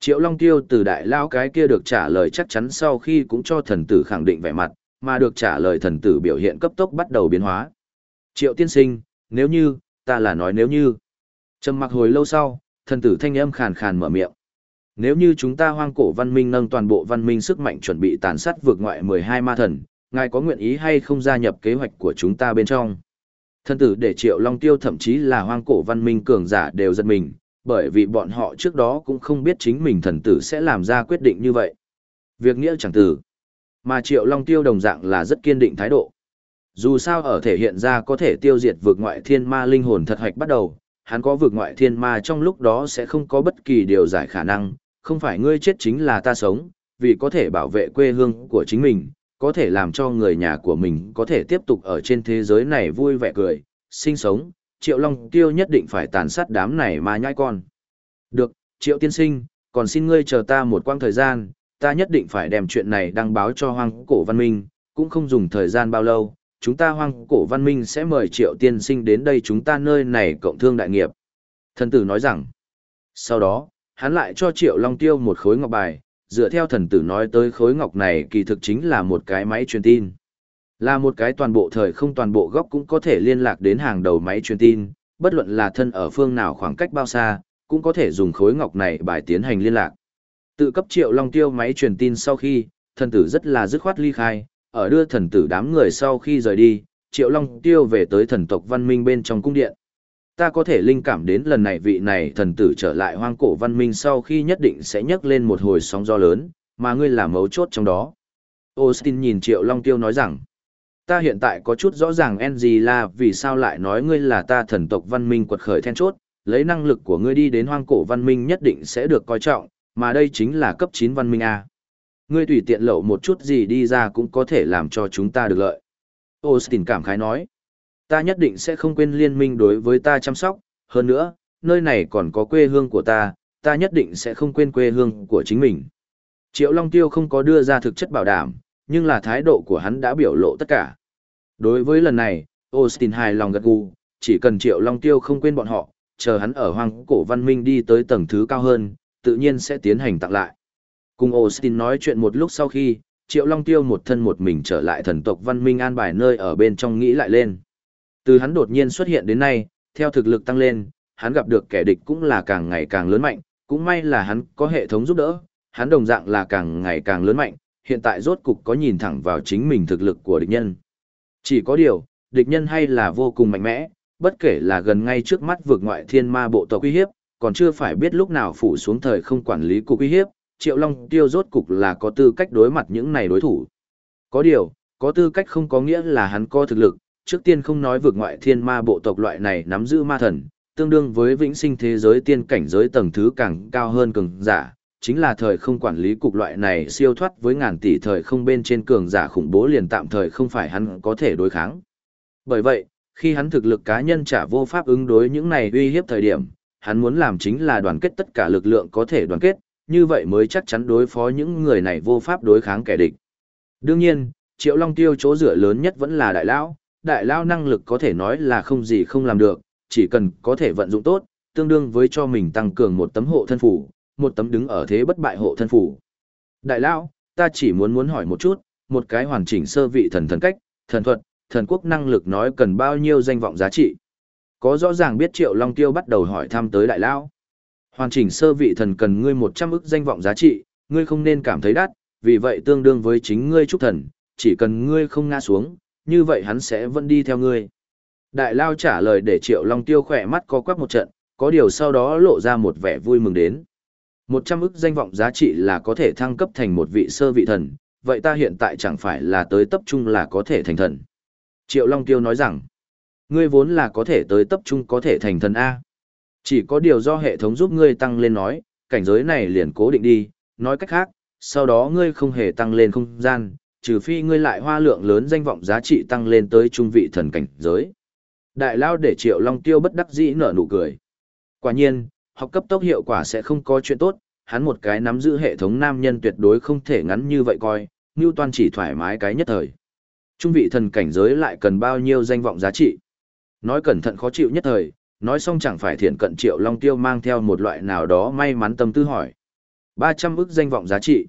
Triệu Long Tiêu từ đại lão cái kia được trả lời chắc chắn sau khi cũng cho thần tử khẳng định vẻ mặt, mà được trả lời thần tử biểu hiện cấp tốc bắt đầu biến hóa. Triệu tiên sinh, nếu như, ta là nói nếu như. Trầm mặc hồi lâu sau, thần tử thanh âm khàn khàn mở miệng. Nếu như chúng ta hoang cổ văn minh nâng toàn bộ văn minh sức mạnh chuẩn bị tàn sát vượt ngoại 12 ma thần, ngài có nguyện ý hay không gia nhập kế hoạch của chúng ta bên trong? Thần tử để triệu long tiêu thậm chí là hoang cổ văn minh cường giả đều giật mình, bởi vì bọn họ trước đó cũng không biết chính mình thần tử sẽ làm ra quyết định như vậy. Việc nghĩa chẳng tử. Mà triệu long tiêu đồng dạng là rất kiên định thái độ. Dù sao ở thể hiện ra có thể tiêu diệt vượt ngoại thiên ma linh hồn thật hạch bắt đầu, hắn có vượt ngoại thiên ma trong lúc đó sẽ không có bất kỳ điều giải khả năng, không phải ngươi chết chính là ta sống, vì có thể bảo vệ quê hương của chính mình, có thể làm cho người nhà của mình có thể tiếp tục ở trên thế giới này vui vẻ cười, sinh sống, Triệu Long Tiêu nhất định phải tàn sát đám này mà nhai con. Được, Triệu Tiên Sinh, còn xin ngươi chờ ta một quãng thời gian, ta nhất định phải đem chuyện này đăng báo cho hoang cổ văn minh, cũng không dùng thời gian bao lâu, chúng ta hoang cổ văn minh sẽ mời Triệu Tiên Sinh đến đây chúng ta nơi này cộng thương đại nghiệp. Thần tử nói rằng, sau đó, hắn lại cho Triệu Long Tiêu một khối ngọc bài, dựa theo thần tử nói tới khối ngọc này kỳ thực chính là một cái máy truyền tin. Là một cái toàn bộ thời không toàn bộ góc cũng có thể liên lạc đến hàng đầu máy truyền tin, bất luận là thân ở phương nào khoảng cách bao xa, cũng có thể dùng khối ngọc này bài tiến hành liên lạc. Tự cấp Triệu Long Tiêu máy truyền tin sau khi, thần tử rất là dứt khoát ly khai, ở đưa thần tử đám người sau khi rời đi, Triệu Long Tiêu về tới thần tộc văn minh bên trong cung điện ta có thể linh cảm đến lần này vị này thần tử trở lại hoang cổ văn minh sau khi nhất định sẽ nhấc lên một hồi sóng gió lớn, mà ngươi là mấu chốt trong đó. Austin nhìn Triệu Long Tiêu nói rằng, ta hiện tại có chút rõ ràng Angela vì sao lại nói ngươi là ta thần tộc văn minh quật khởi then chốt, lấy năng lực của ngươi đi đến hoang cổ văn minh nhất định sẽ được coi trọng, mà đây chính là cấp 9 văn minh A. Ngươi tùy tiện lậu một chút gì đi ra cũng có thể làm cho chúng ta được lợi. Austin cảm khái nói, ta nhất định sẽ không quên liên minh đối với ta chăm sóc, hơn nữa, nơi này còn có quê hương của ta, ta nhất định sẽ không quên quê hương của chính mình. Triệu Long Tiêu không có đưa ra thực chất bảo đảm, nhưng là thái độ của hắn đã biểu lộ tất cả. Đối với lần này, Austin hài lòng gật gù, chỉ cần Triệu Long Tiêu không quên bọn họ, chờ hắn ở hoang cổ văn minh đi tới tầng thứ cao hơn, tự nhiên sẽ tiến hành tặng lại. Cùng Austin nói chuyện một lúc sau khi, Triệu Long Tiêu một thân một mình trở lại thần tộc văn minh an bài nơi ở bên trong nghĩ lại lên. Từ hắn đột nhiên xuất hiện đến nay, theo thực lực tăng lên, hắn gặp được kẻ địch cũng là càng ngày càng lớn mạnh, cũng may là hắn có hệ thống giúp đỡ, hắn đồng dạng là càng ngày càng lớn mạnh, hiện tại rốt cục có nhìn thẳng vào chính mình thực lực của địch nhân. Chỉ có điều, địch nhân hay là vô cùng mạnh mẽ, bất kể là gần ngay trước mắt vượt ngoại thiên ma bộ tộc uy hiếp, còn chưa phải biết lúc nào phủ xuống thời không quản lý cục uy hiếp, Triệu Long Tiêu rốt cục là có tư cách đối mặt những này đối thủ. Có điều, có tư cách không có nghĩa là hắn có thực lực, trước tiên không nói vượt ngoại thiên ma bộ tộc loại này nắm giữ ma thần, tương đương với vĩnh sinh thế giới tiên cảnh giới tầng thứ càng cao hơn cường giả, chính là thời không quản lý cục loại này siêu thoát với ngàn tỷ thời không bên trên cường giả khủng bố liền tạm thời không phải hắn có thể đối kháng. Bởi vậy, khi hắn thực lực cá nhân trả vô pháp ứng đối những này uy hiếp thời điểm, hắn muốn làm chính là đoàn kết tất cả lực lượng có thể đoàn kết, như vậy mới chắc chắn đối phó những người này vô pháp đối kháng kẻ địch. Đương nhiên, Triệu Long Tiêu chỗ dựa lớn nhất vẫn là đại lão, đại lao năng lực có thể nói là không gì không làm được, chỉ cần có thể vận dụng tốt, tương đương với cho mình tăng cường một tấm hộ thân phủ, một tấm đứng ở thế bất bại hộ thân phủ. Đại lao, ta chỉ muốn muốn hỏi một chút, một cái hoàn chỉnh sơ vị thần thần cách, thần thuật, thần quốc năng lực nói cần bao nhiêu danh vọng giá trị. Có rõ ràng biết Triệu Long Tiêu bắt đầu hỏi thăm tới đại lao. Hoàn chỉnh sơ vị thần cần ngươi 100 ức danh vọng giá trị, ngươi không nên cảm thấy đắt, vì vậy tương đương với chính ngươi trúc thần, chỉ cần ngươi không ngã xuống, như vậy hắn sẽ vẫn đi theo ngươi. Đại Lao trả lời để Triệu Long Tiêu khỏe mắt có quắc một trận, có điều sau đó lộ ra một vẻ vui mừng đến. Một trăm ức danh vọng giá trị là có thể thăng cấp thành một vị sơ vị thần, vậy ta hiện tại chẳng phải là tới tập trung là có thể thành thần. Triệu Long Tiêu nói rằng, ngươi vốn là có thể tới tập trung có thể thành thần A. Chỉ có điều do hệ thống giúp ngươi tăng lên nói, cảnh giới này liền cố định đi, nói cách khác, sau đó ngươi không hề tăng lên không gian, trừ phi ngươi lại hoa lượng lớn danh vọng giá trị tăng lên tới trung vị thần cảnh giới. Đại lao để Triệu Long Tiêu bất đắc dĩ nở nụ cười. Quả nhiên, học cấp tốc hiệu quả sẽ không có chuyện tốt, hắn một cái nắm giữ hệ thống nam nhân tuyệt đối không thể ngắn như vậy coi, Newton chỉ thoải mái cái nhất thời. Trung vị thần cảnh giới lại cần bao nhiêu danh vọng giá trị. Nói cẩn thận khó chịu nhất thời, nói xong chẳng phải thiện cận triệu long tiêu mang theo một loại nào đó may mắn tâm tư hỏi. 300 ức danh vọng giá trị.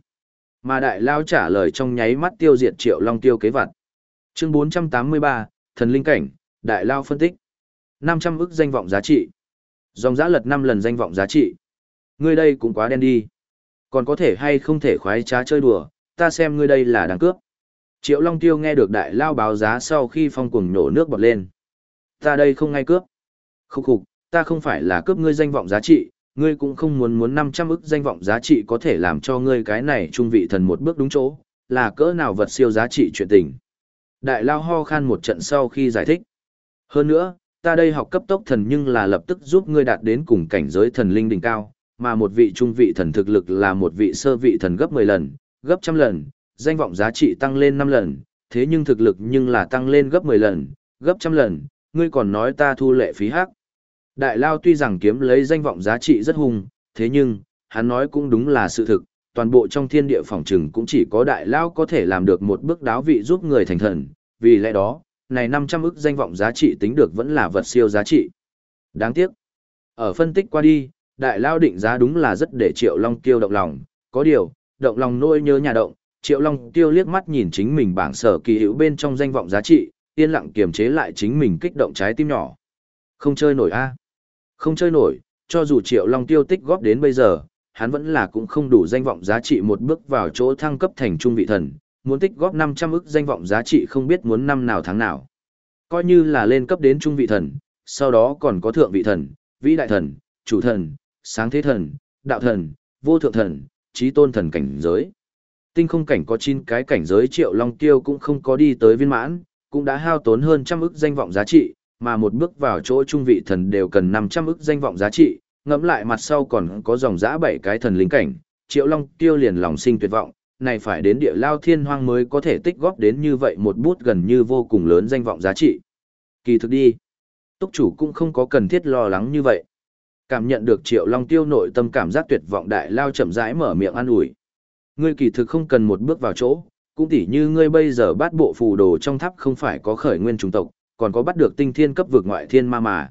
Mà đại lao trả lời trong nháy mắt tiêu diệt triệu long tiêu kế vật Chương 483, thần linh cảnh, đại lao phân tích. 500 ức danh vọng giá trị. Dòng giá lật 5 lần danh vọng giá trị. Ngươi đây cũng quá đen đi. Còn có thể hay không thể khoái trá chơi đùa, ta xem ngươi đây là đáng cướp. Triệu Long Tiêu nghe được đại lao báo giá sau khi phong cuồng nổ nước bọt lên. Ta đây không ngay cướp. Khúc khục, ta không phải là cướp ngươi danh vọng giá trị, ngươi cũng không muốn muốn 500 ức danh vọng giá trị có thể làm cho ngươi cái này trung vị thần một bước đúng chỗ, là cỡ nào vật siêu giá trị chuyện tình. Đại lao ho khan một trận sau khi giải thích. Hơn nữa, ta đây học cấp tốc thần nhưng là lập tức giúp ngươi đạt đến cùng cảnh giới thần linh đỉnh cao, mà một vị trung vị thần thực lực là một vị sơ vị thần gấp 10 lần, gấp trăm lần, danh vọng giá trị tăng lên 5 lần, thế nhưng thực lực nhưng là tăng lên gấp 10 lần, gấp trăm lần, ngươi còn nói ta thu lệ phí hắc. Đại Lao tuy rằng kiếm lấy danh vọng giá trị rất hung, thế nhưng, hắn nói cũng đúng là sự thực, toàn bộ trong thiên địa phòng trừng cũng chỉ có Đại Lao có thể làm được một bước đáo vị giúp người thành thần, vì lẽ đó, này 500 ức danh vọng giá trị tính được vẫn là vật siêu giá trị. Đáng tiếc, ở phân tích qua đi, Đại Lao định giá đúng là rất để Triệu Long Tiêu động lòng, có điều, động lòng nỗi nhớ nhà động, Triệu Long Tiêu liếc mắt nhìn chính mình bảng sở kỳ hữu bên trong danh vọng giá trị, yên lặng kiềm chế lại chính mình kích động trái tim nhỏ. Không chơi nổi a không chơi nổi, cho dù Triệu Long Tiêu tích góp đến bây giờ, hắn vẫn là cũng không đủ danh vọng giá trị một bước vào chỗ thăng cấp thành trung vị thần, muốn tích góp 500 ức danh vọng giá trị không biết muốn năm nào tháng nào. Coi như là lên cấp đến trung vị thần, sau đó còn có thượng vị thần, vĩ đại thần, chủ thần, sáng thế thần, đạo thần, vô thượng thần, trí tôn thần cảnh giới. Tinh không cảnh có 9 cái cảnh giới triệu long tiêu cũng không có đi tới viên mãn, cũng đã hao tốn hơn trăm ức danh vọng giá trị, mà một bước vào chỗ trung vị thần đều cần 500 ức danh vọng giá trị, ngẫm lại mặt sau còn có dòng dã bảy cái thần linh cảnh, triệu long tiêu liền lòng sinh tuyệt vọng, này phải đến địa lao thiên hoang mới có thể tích góp đến như vậy một bút gần như vô cùng lớn danh vọng giá trị. Kỳ thực đi, túc chủ cũng không có cần thiết lo lắng như vậy. Cảm nhận được triệu long tiêu nội tâm cảm giác tuyệt vọng đại lao chậm rãi mở miệng an ủi. Ngươi kỳ thực không cần một bước vào chỗ, cũng tỉ như ngươi bây giờ bát bộ phù đồ trong tháp không phải có khởi nguyên trung tộc, còn có bắt được tinh thiên cấp vực ngoại thiên ma mà.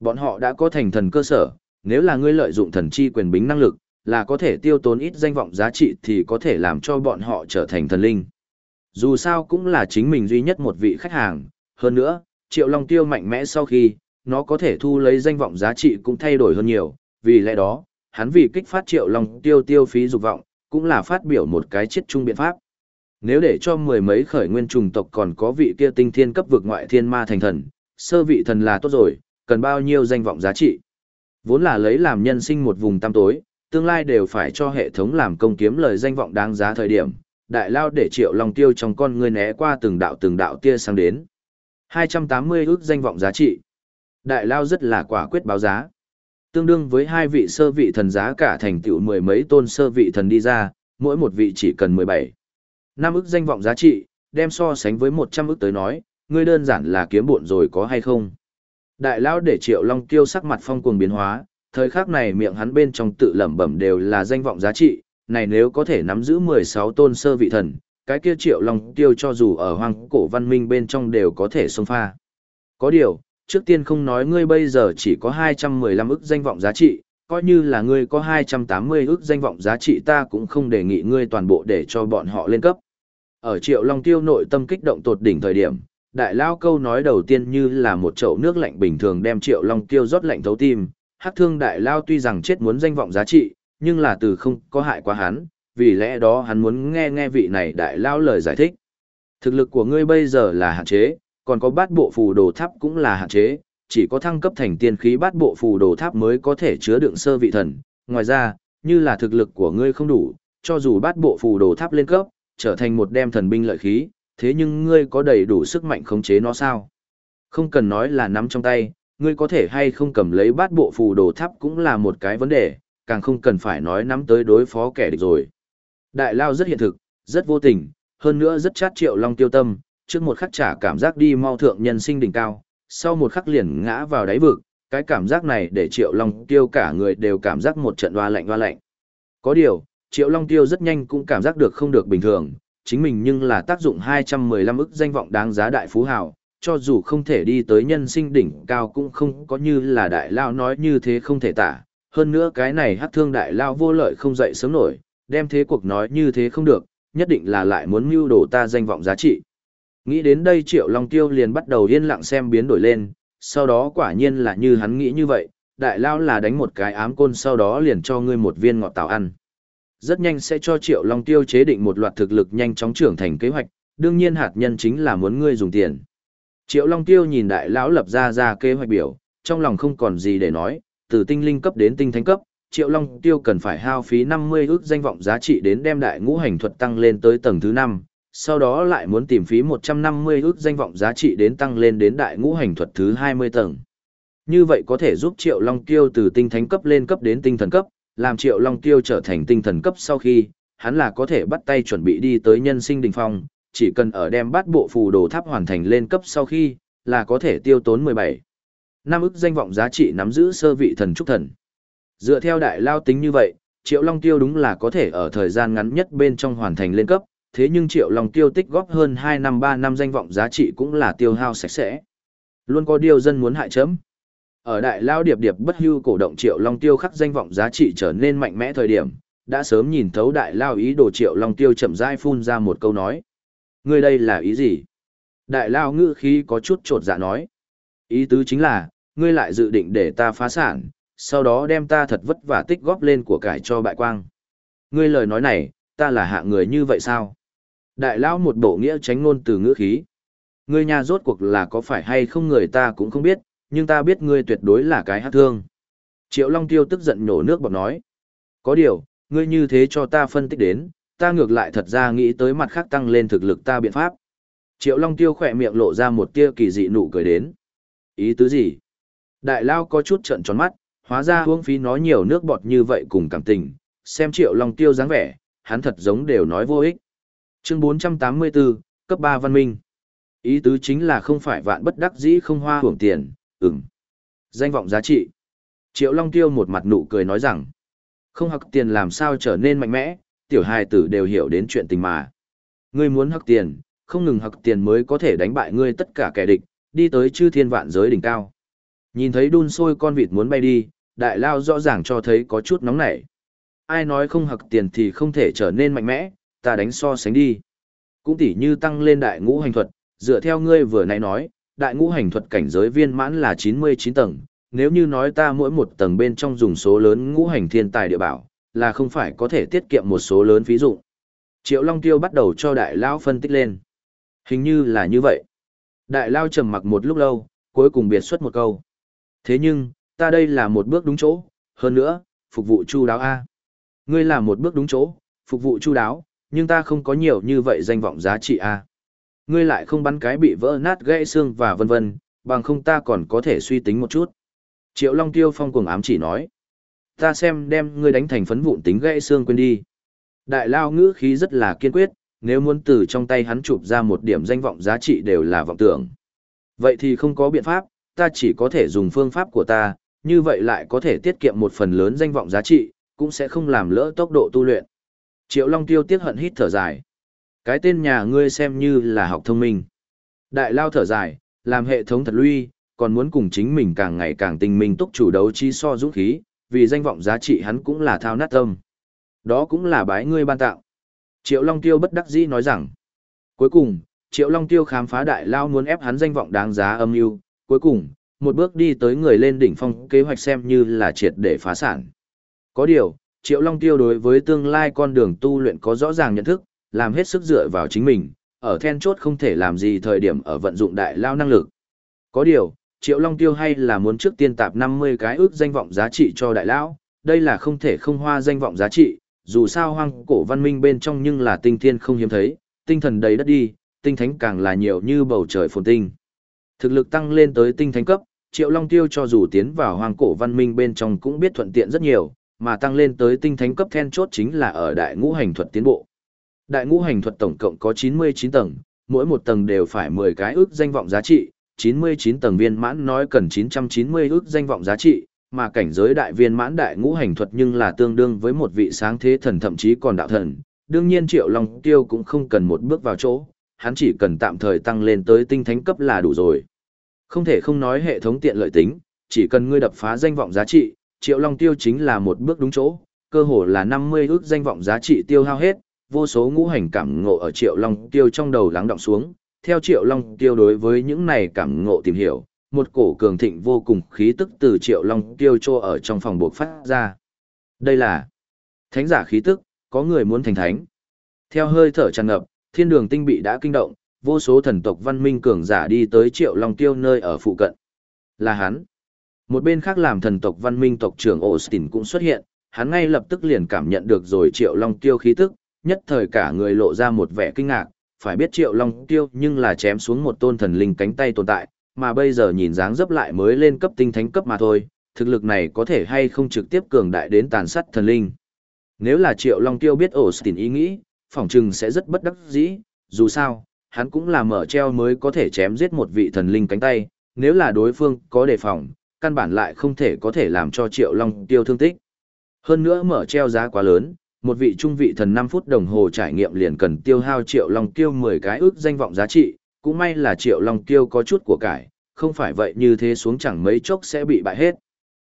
Bọn họ đã có thành thần cơ sở, nếu là ngươi lợi dụng thần chi quyền bính năng lực, là có thể tiêu tốn ít danh vọng giá trị thì có thể làm cho bọn họ trở thành thần linh. Dù sao cũng là chính mình duy nhất một vị khách hàng, hơn nữa, triệu long tiêu mạnh mẽ sau khi, nó có thể thu lấy danh vọng giá trị cũng thay đổi hơn nhiều, vì lẽ đó, hắn vì kích phát triệu long tiêu tiêu phí dục vọng, cũng là phát biểu một cái chết chung biện pháp. Nếu để cho mười mấy khởi nguyên trùng tộc còn có vị kia tinh thiên cấp vực ngoại thiên ma thành thần, sơ vị thần là tốt rồi, cần bao nhiêu danh vọng giá trị. Vốn là lấy làm nhân sinh một vùng tăm tối, tương lai đều phải cho hệ thống làm công kiếm lời danh vọng đáng giá thời điểm, đại lao để triệu long tiêu trong con người né qua từng đạo từng đạo tia sang đến. 280 ước danh vọng giá trị. Đại lao rất là quả quyết báo giá. Tương đương với hai vị sơ vị thần giá cả thành tựu mười mấy tôn sơ vị thần đi ra, mỗi một vị chỉ cần 17. Năm ức danh vọng giá trị, đem so sánh với 100 ức tới nói, ngươi đơn giản là kiếm bộn rồi có hay không. Đại lão để triệu long tiêu sắc mặt phong cuồng biến hóa, thời khắc này miệng hắn bên trong tự lẩm bẩm đều là danh vọng giá trị, này nếu có thể nắm giữ 16 tôn sơ vị thần, cái kia triệu long tiêu cho dù ở hoang cổ văn minh bên trong đều có thể xông pha. Có điều, trước tiên không nói ngươi bây giờ chỉ có 215 ức danh vọng giá trị, coi như là ngươi có 280 ước danh vọng giá trị ta cũng không đề nghị ngươi toàn bộ để cho bọn họ lên cấp. Ở triệu long tiêu nội tâm kích động tột đỉnh thời điểm, đại lao câu nói đầu tiên như là một chậu nước lạnh bình thường đem triệu long tiêu rót lạnh thấu tim. Hắc thương đại lao tuy rằng chết muốn danh vọng giá trị, nhưng là từ không có hại quá hắn, vì lẽ đó hắn muốn nghe nghe vị này đại lao lời giải thích. Thực lực của ngươi bây giờ là hạn chế, còn có bát bộ phù đồ tháp cũng là hạn chế, chỉ có thăng cấp thành tiên khí bát bộ phù đồ tháp mới có thể chứa đựng sơ vị thần. Ngoài ra, như là thực lực của ngươi không đủ, cho dù bát bộ phù đồ tháp lên cấp, trở thành một đem thần binh lợi khí, thế nhưng ngươi có đầy đủ sức mạnh khống chế nó sao? Không cần nói là nắm trong tay, ngươi có thể hay không cầm lấy bát bộ phù đồ tháp cũng là một cái vấn đề, càng không cần phải nói nắm tới đối phó kẻ địch rồi. Đại Lao rất hiện thực, rất vô tình, hơn nữa rất chát triệu long tiêu tâm, trước một khắc trả cảm giác đi mau thượng nhân sinh đỉnh cao, sau một khắc liền ngã vào đáy vực, cái cảm giác này để triệu long tiêu cả người đều cảm giác một trận hoa lạnh hoa lạnh. Có điều, triệu long tiêu rất nhanh cũng cảm giác được không được bình thường, chính mình nhưng là tác dụng 215 ức danh vọng đáng giá đại phú hào, cho dù không thể đi tới nhân sinh đỉnh cao cũng không có như là đại lao nói như thế không thể tả. Hơn nữa cái này hát thương đại lao vô lợi không dậy sớm nổi, đem thế cuộc nói như thế không được, nhất định là lại muốn mưu đồ ta danh vọng giá trị. Nghĩ đến đây Triệu Long Tiêu liền bắt đầu yên lặng xem biến đổi lên, sau đó quả nhiên là như hắn nghĩ như vậy, đại lao là đánh một cái ám côn sau đó liền cho ngươi một viên ngọt tảo ăn. Rất nhanh sẽ cho Triệu Long Tiêu chế định một loạt thực lực nhanh chóng trưởng thành kế hoạch, đương nhiên hạt nhân chính là muốn ngươi dùng tiền. Triệu Long Tiêu nhìn đại lão lập ra ra kế hoạch biểu, trong lòng không còn gì để nói, từ tinh linh cấp đến tinh thánh cấp, Triệu Long Tiêu cần phải hao phí 50 ước danh vọng giá trị đến đem đại ngũ hành thuật tăng lên tới tầng thứ 5, sau đó lại muốn tìm phí 150 ước danh vọng giá trị đến tăng lên đến đại ngũ hành thuật thứ 20 tầng. Như vậy có thể giúp Triệu Long Tiêu từ tinh thánh cấp lên cấp đến tinh thần cấp, làm Triệu Long Tiêu trở thành tinh thần cấp sau khi, hắn là có thể bắt tay chuẩn bị đi tới nhân sinh đỉnh phong, chỉ cần ở đem bát bộ phù đồ tháp hoàn thành lên cấp sau khi, là có thể tiêu tốn 17. Năm ức danh vọng giá trị nắm giữ sơ vị thần trúc thần. Dựa theo đại lao tính như vậy, Triệu Long Tiêu đúng là có thể ở thời gian ngắn nhất bên trong hoàn thành lên cấp, thế nhưng Triệu Long Tiêu tích góp hơn 2 năm 3 năm danh vọng giá trị cũng là tiêu hao sạch sẽ. Luôn có điều dân muốn hại chấm. Ở đại lao điệp điệp bất hưu cổ động Triệu Long Tiêu khắc danh vọng giá trị trở nên mạnh mẽ thời điểm, đã sớm nhìn thấu đại lao ý đồ Triệu Long Tiêu chậm rãi phun ra một câu nói. Ngươi đây là ý gì? Đại lao ngữ khí có chút trột dạ nói. Ý tứ chính là, ngươi lại dự định để ta phá sản, sau đó đem ta thật vất vả tích góp lên của cải cho bại quang. Ngươi lời nói này, ta là hạ người như vậy sao? Đại lão một bộ nghĩa tránh ngôn từ ngữ khí. Ngươi nhà rốt cuộc là có phải hay không người ta cũng không biết, nhưng ta biết ngươi tuyệt đối là cái hát thương. Triệu Long Tiêu tức giận nhổ nước bọt nói. Có điều, ngươi như thế cho ta phân tích đến, ta ngược lại thật ra nghĩ tới mặt khác tăng lên thực lực ta biện pháp. Triệu Long Tiêu khỏe miệng lộ ra một tia kỳ dị nụ cười đến. Ý tứ gì? Đại Lao có chút trận tròn mắt, hóa ra uống phí nói nhiều nước bọt như vậy cùng cảm tình, xem Triệu Long Tiêu dáng vẻ, hắn thật giống đều nói vô ích. Chương 484, cấp 3 văn minh. Ý tứ chính là không phải vạn bất đắc dĩ không hoa hưởng tiền, ừm. Danh vọng giá trị. Triệu Long Tiêu một mặt nụ cười nói rằng, không học tiền làm sao trở nên mạnh mẽ, tiểu hài tử đều hiểu đến chuyện tình mà. Ngươi muốn hắc tiền, không ngừng hắc tiền mới có thể đánh bại ngươi tất cả kẻ địch, đi tới chư thiên vạn giới đỉnh cao. Nhìn thấy đun sôi con vịt muốn bay đi, đại lao rõ ràng cho thấy có chút nóng nảy. Ai nói không hặc tiền thì không thể trở nên mạnh mẽ, ta đánh so sánh đi. Cũng tỉ như tăng lên đại ngũ hành thuật, dựa theo ngươi vừa nãy nói, đại ngũ hành thuật cảnh giới viên mãn là 99 tầng, nếu như nói ta mỗi một tầng bên trong dùng số lớn ngũ hành thiên tài địa bảo, là không phải có thể tiết kiệm một số lớn ví dụ. Triệu Long Tiêu bắt đầu cho đại lao phân tích lên. Hình như là như vậy. Đại lao trầm mặc một lúc lâu, cuối cùng biệt xuất một câu. Thế nhưng, ta đây là một bước đúng chỗ, hơn nữa, phục vụ chu đáo A. Ngươi là một bước đúng chỗ, phục vụ chu đáo, nhưng ta không có nhiều như vậy danh vọng giá trị A. Ngươi lại không bắn cái bị vỡ nát gãy xương và vân vân, bằng không ta còn có thể suy tính một chút. Triệu Long Tiêu phong cuồng ám chỉ nói. Ta xem đem ngươi đánh thành phấn vụn tính gãy xương quên đi. Đại lao ngữ khí rất là kiên quyết, nếu muốn từ trong tay hắn chụp ra một điểm danh vọng giá trị đều là vọng tưởng. Vậy thì không có biện pháp, ta chỉ có thể dùng phương pháp của ta, như vậy lại có thể tiết kiệm một phần lớn danh vọng giá trị, cũng sẽ không làm lỡ tốc độ tu luyện. Triệu Long Tiêu tiếc hận hít thở dài. Cái tên nhà ngươi xem như là học thông minh. Đại lao thở dài, làm hệ thống thật lui, còn muốn cùng chính mình càng ngày càng tình minh túc chủ đấu chi so dũng khí, vì danh vọng giá trị hắn cũng là thao nát tâm. Đó cũng là bái ngươi ban tạo. Triệu Long Tiêu bất đắc dĩ nói rằng. Cuối cùng, Triệu Long Tiêu khám phá đại lao muốn ép hắn danh vọng đáng giá âm mưu cuối cùng, một bước đi tới người lên đỉnh phong kế hoạch xem như là triệt để phá sản. Có điều, Triệu Long Tiêu đối với tương lai con đường tu luyện có rõ ràng nhận thức, làm hết sức dựa vào chính mình, ở then chốt không thể làm gì thời điểm ở vận dụng đại lao năng lực. Có điều, Triệu Long Tiêu hay là muốn trước tiên tạp 50 cái ước danh vọng giá trị cho đại lão, đây là không thể không hoa danh vọng giá trị, dù sao hoang cổ văn minh bên trong nhưng là tinh thiên không hiếm thấy, tinh thần đầy đất đi, tinh thánh càng là nhiều như bầu trời phồn tinh. Thực lực tăng lên tới tinh thánh cấp, Triệu Long Tiêu cho dù tiến vào hoang cổ văn minh bên trong cũng biết thuận tiện rất nhiều, mà tăng lên tới tinh thánh cấp then chốt chính là ở đại ngũ hành thuật tiến bộ. Đại ngũ hành thuật tổng cộng có 99 tầng, mỗi một tầng đều phải 10 cái ước danh vọng giá trị, 99 tầng viên mãn nói cần 990 ước danh vọng giá trị, mà cảnh giới đại viên mãn đại ngũ hành thuật nhưng là tương đương với một vị sáng thế thần thậm chí còn đạo thần. Đương nhiên Triệu Long Tiêu cũng không cần một bước vào chỗ, hắn chỉ cần tạm thời tăng lên tới tinh thánh cấp là đủ rồi. Không thể không nói hệ thống tiện lợi tính, chỉ cần ngươi đập phá danh vọng giá trị, Triệu Long Tiêu chính là một bước đúng chỗ, cơ hồ là 50 ước danh vọng giá trị tiêu hao hết, vô số ngũ hành cảm ngộ ở Triệu Long Tiêu trong đầu lắng động xuống, theo Triệu Long Tiêu đối với những này cảm ngộ tìm hiểu, một cổ cường thịnh vô cùng khí tức từ Triệu Long Tiêu trô ở trong phòng buộc phát ra. Đây là thánh giả khí tức, có người muốn thành thánh. Theo hơi thở tràn ngập, thiên đường tinh bị đã kinh động, vô số thần tộc văn minh cường giả đi tới Triệu Long Tiêu nơi ở phụ cận. Là hắn. Một bên khác làm thần tộc văn minh tộc trưởng Austin cũng xuất hiện, hắn ngay lập tức liền cảm nhận được rồi Triệu Long Tiêu khí tức, nhất thời cả người lộ ra một vẻ kinh ngạc, phải biết Triệu Long Tiêu nhưng là chém xuống một tôn thần linh cánh tay tồn tại, mà bây giờ nhìn dáng dấp lại mới lên cấp tinh thánh cấp mà thôi, thực lực này có thể hay không trực tiếp cường đại đến tàn sát thần linh. Nếu là Triệu Long Tiêu biết Austin ý nghĩ, phỏng chừng sẽ rất bất đắc dĩ, dù sao, hắn cũng là mở treo mới có thể chém giết một vị thần linh cánh tay, nếu là đối phương có đề phòng, căn bản lại không thể có thể làm cho Triệu Long Tiêu thương tích. Hơn nữa mở treo giá quá lớn, một vị trung vị thần 5 phút đồng hồ trải nghiệm liền cần tiêu hao Triệu Long Tiêu 10 cái ước danh vọng giá trị, cũng may là Triệu Long Tiêu có chút của cải, không phải vậy như thế xuống chẳng mấy chốc sẽ bị bại hết.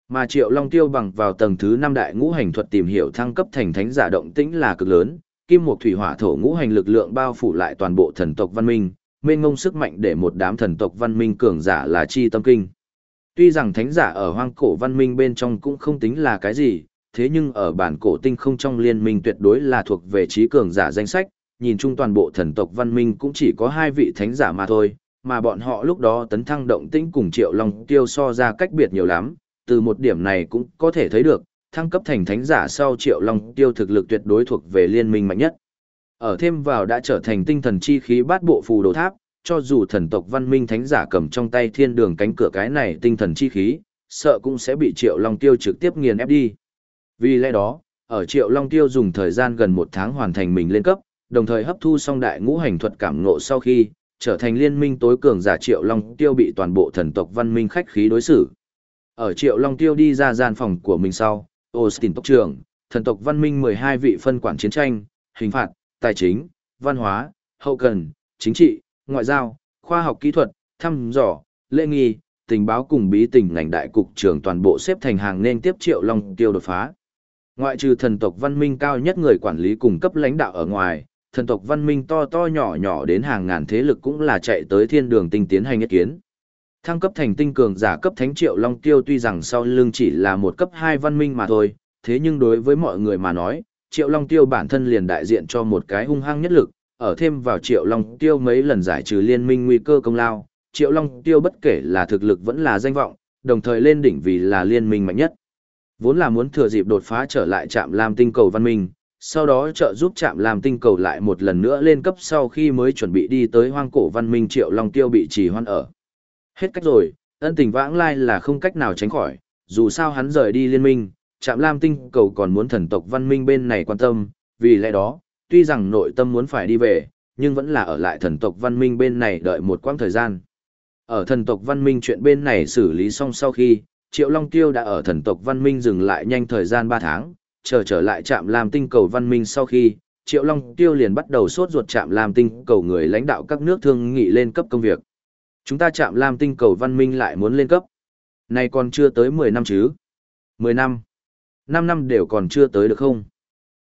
Mà Triệu Long Tiêu bằng vào tầng thứ 5 đại ngũ hành thuật tìm hiểu thăng cấp thành thánh giả động tĩnh là cực lớn, kim một thủy hỏa thổ ngũ hành lực lượng bao phủ lại toàn bộ thần tộc văn minh, mênh ngông sức mạnh để một đám thần tộc văn minh cường giả là chi tâm kinh. Tuy rằng thánh giả ở hoang cổ văn minh bên trong cũng không tính là cái gì, thế nhưng ở bản cổ tinh không trong liên minh tuyệt đối là thuộc về trí cường giả danh sách, nhìn chung toàn bộ thần tộc văn minh cũng chỉ có hai vị thánh giả mà thôi, mà bọn họ lúc đó tấn thăng động tĩnh cùng triệu long tiêu so ra cách biệt nhiều lắm, từ một điểm này cũng có thể thấy được, thăng cấp thành thánh giả sau triệu long tiêu thực lực tuyệt đối thuộc về liên minh mạnh nhất. Ở thêm vào đã trở thành tinh thần chi khí bát bộ phù đồ tháp, cho dù thần tộc văn minh thánh giả cầm trong tay thiên đường cánh cửa cái này tinh thần chi khí, sợ cũng sẽ bị triệu long tiêu trực tiếp nghiền ép đi. Vì lẽ đó, ở triệu long tiêu dùng thời gian gần một tháng hoàn thành mình lên cấp, đồng thời hấp thu xong đại ngũ hành thuật cảm ngộ sau khi, trở thành liên minh tối cường giả triệu long tiêu bị toàn bộ thần tộc văn minh khách khí đối xử. Ở triệu long tiêu đi ra gian phòng của mình sau, Austin tộc trưởng, thần tộc văn minh 12 vị phân quản chiến tranh, hình phạt, tài chính, văn hóa, hậu cần, chính trị, ngoại giao, khoa học kỹ thuật, thăm dò, lễ nghi, tình báo cùng bí tình ngành đại cục trưởng toàn bộ xếp thành hàng nên tiếp triệu long tiêu đột phá. Ngoại trừ thần tộc văn minh cao nhất người quản lý cùng cấp lãnh đạo ở ngoài, thần tộc văn minh to to nhỏ nhỏ đến hàng ngàn thế lực cũng là chạy tới thiên đường tinh tiến hành nhất kiến. Thăng cấp thành tinh cường giả cấp thánh triệu long tiêu tuy rằng sau lưng chỉ là một cấp 2 văn minh mà thôi, thế nhưng đối với mọi người mà nói, triệu long tiêu bản thân liền đại diện cho một cái hung hăng nhất lực, ở thêm vào triệu long tiêu mấy lần giải trừ liên minh nguy cơ công lao, triệu long tiêu bất kể là thực lực vẫn là danh vọng, đồng thời lên đỉnh vì là liên minh mạnh nhất. Vốn là muốn thừa dịp đột phá trở lại trạm làm tinh cầu văn minh, sau đó trợ giúp trạm làm tinh cầu lại một lần nữa lên cấp sau khi mới chuẩn bị đi tới hoang cổ văn minh triệu long tiêu bị trì hoan ở. Hết cách rồi, ân tình vãng lai là không cách nào tránh khỏi, dù sao hắn rời đi liên minh, trạm lam tinh cầu còn muốn thần tộc văn minh bên này quan tâm, vì lẽ đó, tuy rằng nội tâm muốn phải đi về, nhưng vẫn là ở lại thần tộc văn minh bên này đợi một quãng thời gian. Ở thần tộc văn minh chuyện bên này xử lý xong sau khi, Triệu Long Tiêu đã ở thần tộc văn minh dừng lại nhanh thời gian 3 tháng, chờ trở lại trạm làm tinh cầu văn minh sau khi, Triệu Long Tiêu liền bắt đầu sốt ruột trạm làm tinh cầu người lãnh đạo các nước thương nghị lên cấp công việc. Chúng ta chạm lam tinh cầu văn minh lại muốn lên cấp. Này còn chưa tới 10 năm chứ. 10 năm. 5 năm đều còn chưa tới được không?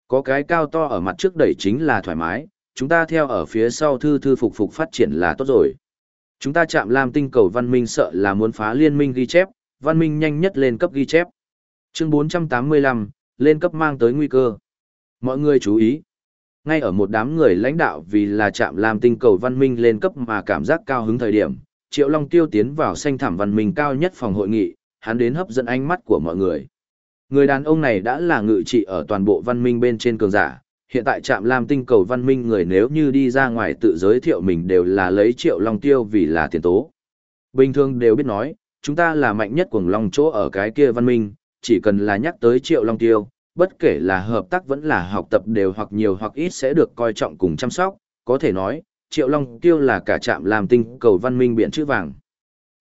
Có cái cao to ở mặt trước đẩy chính là thoải mái, chúng ta theo ở phía sau thư thư phục phục phát triển là tốt rồi. Chúng ta chạm làm tinh cầu văn minh sợ là muốn phá liên minh ghi chép, văn minh nhanh nhất lên cấp ghi chép. Chương 485, lên cấp mang tới nguy cơ. Mọi người chú ý. Ngay ở một đám người lãnh đạo vì là chạm làm tinh cầu văn minh lên cấp mà cảm giác cao hứng thời điểm, Triệu Long Tiêu tiến vào xanh thảm văn minh cao nhất phòng hội nghị, hắn đến hấp dẫn ánh mắt của mọi người. Người đàn ông này đã là ngự trị ở toàn bộ văn minh bên trên cường giả, hiện tại trạm Lam tinh cầu văn minh người nếu như đi ra ngoài tự giới thiệu mình đều là lấy triệu long tiêu vì là tiền tố. Bình thường đều biết nói, chúng ta là mạnh nhất cuồng long chỗ ở cái kia văn minh, chỉ cần là nhắc tới triệu long tiêu, bất kể là hợp tác vẫn là học tập đều hoặc nhiều hoặc ít sẽ được coi trọng cùng chăm sóc, có thể nói, triệu long tiêu là cả trạm làm tinh cầu văn minh biển chữ vàng.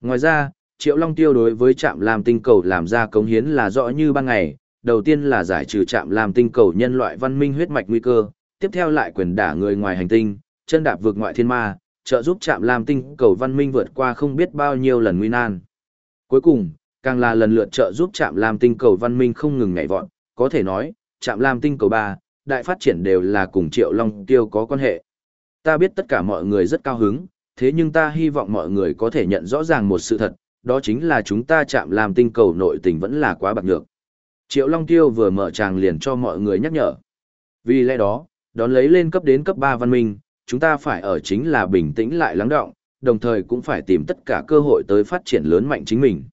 Ngoài ra, triệu long tiêu đối với trạm làm tinh cầu làm ra cống hiến là rõ như ban ngày, đầu tiên là giải trừ trạm làm tinh cầu nhân loại văn minh huyết mạch nguy cơ, tiếp theo lại quyền đả người ngoài hành tinh, chân đạp vượt ngoại thiên ma, trợ giúp trạm làm tinh cầu văn minh vượt qua không biết bao nhiêu lần nguy nan. Cuối cùng, càng là lần lượt trợ giúp trạm làm tinh cầu văn minh không ngừng nhảy vọt, có thể nói, trạm làm tinh cầu 3, đại phát triển đều là cùng Triệu Long Tiêu có quan hệ. Ta biết tất cả mọi người rất cao hứng, thế nhưng ta hy vọng mọi người có thể nhận rõ ràng một sự thật, đó chính là chúng ta chạm làm tinh cầu nội tình vẫn là quá bạc nhược. Triệu Long Tiêu vừa mở tràng liền cho mọi người nhắc nhở. Vì lẽ đó, đón lấy lên cấp đến cấp 3 văn minh, chúng ta phải ở chính là bình tĩnh lại lắng động, đồng thời cũng phải tìm tất cả cơ hội tới phát triển lớn mạnh chính mình.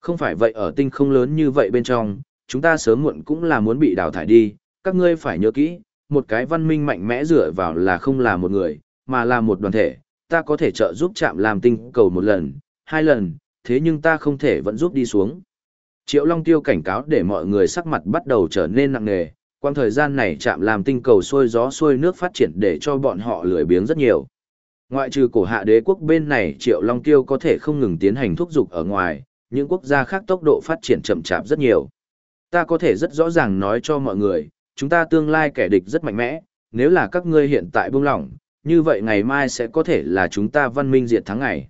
Không phải vậy ở tinh không lớn như vậy bên trong, chúng ta sớm muộn cũng là muốn bị đào thải đi, các ngươi phải nhớ kỹ, một cái văn minh mạnh mẽ dựa vào là không là một người, mà là một đoàn thể, ta có thể trợ giúp chạm làm tinh cầu một lần, hai lần, thế nhưng ta không thể vẫn giúp đi xuống. Triệu Long Tiêu cảnh cáo để mọi người sắc mặt bắt đầu trở nên nặng nề, quang thời gian này chạm làm tinh cầu xuôi gió xuôi nước phát triển để cho bọn họ lười biếng rất nhiều. Ngoại trừ cổ hạ đế quốc bên này Triệu Long Tiêu có thể không ngừng tiến hành thúc dục ở ngoài, những quốc gia khác tốc độ phát triển chậm chạp rất nhiều. Ta có thể rất rõ ràng nói cho mọi người, chúng ta tương lai kẻ địch rất mạnh mẽ, nếu là các ngươi hiện tại buông lỏng, như vậy ngày mai sẽ có thể là chúng ta văn minh diệt thắng ngày.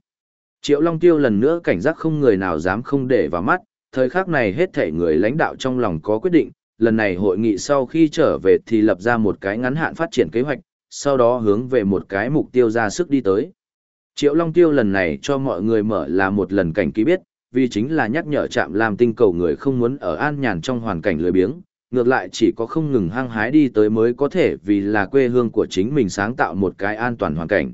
Triệu Long Tiêu lần nữa cảnh giác không người nào dám không để vào mắt, thời khắc này hết thể người lãnh đạo trong lòng có quyết định, lần này hội nghị sau khi trở về thì lập ra một cái ngắn hạn phát triển kế hoạch, sau đó hướng về một cái mục tiêu ra sức đi tới. Triệu Long Tiêu lần này cho mọi người mở là một lần cảnh ký biết, vì chính là nhắc nhở chạm làm tinh cầu người không muốn ở an nhàn trong hoàn cảnh lười biếng, ngược lại chỉ có không ngừng hăng hái đi tới mới có thể vì là quê hương của chính mình sáng tạo một cái an toàn hoàn cảnh.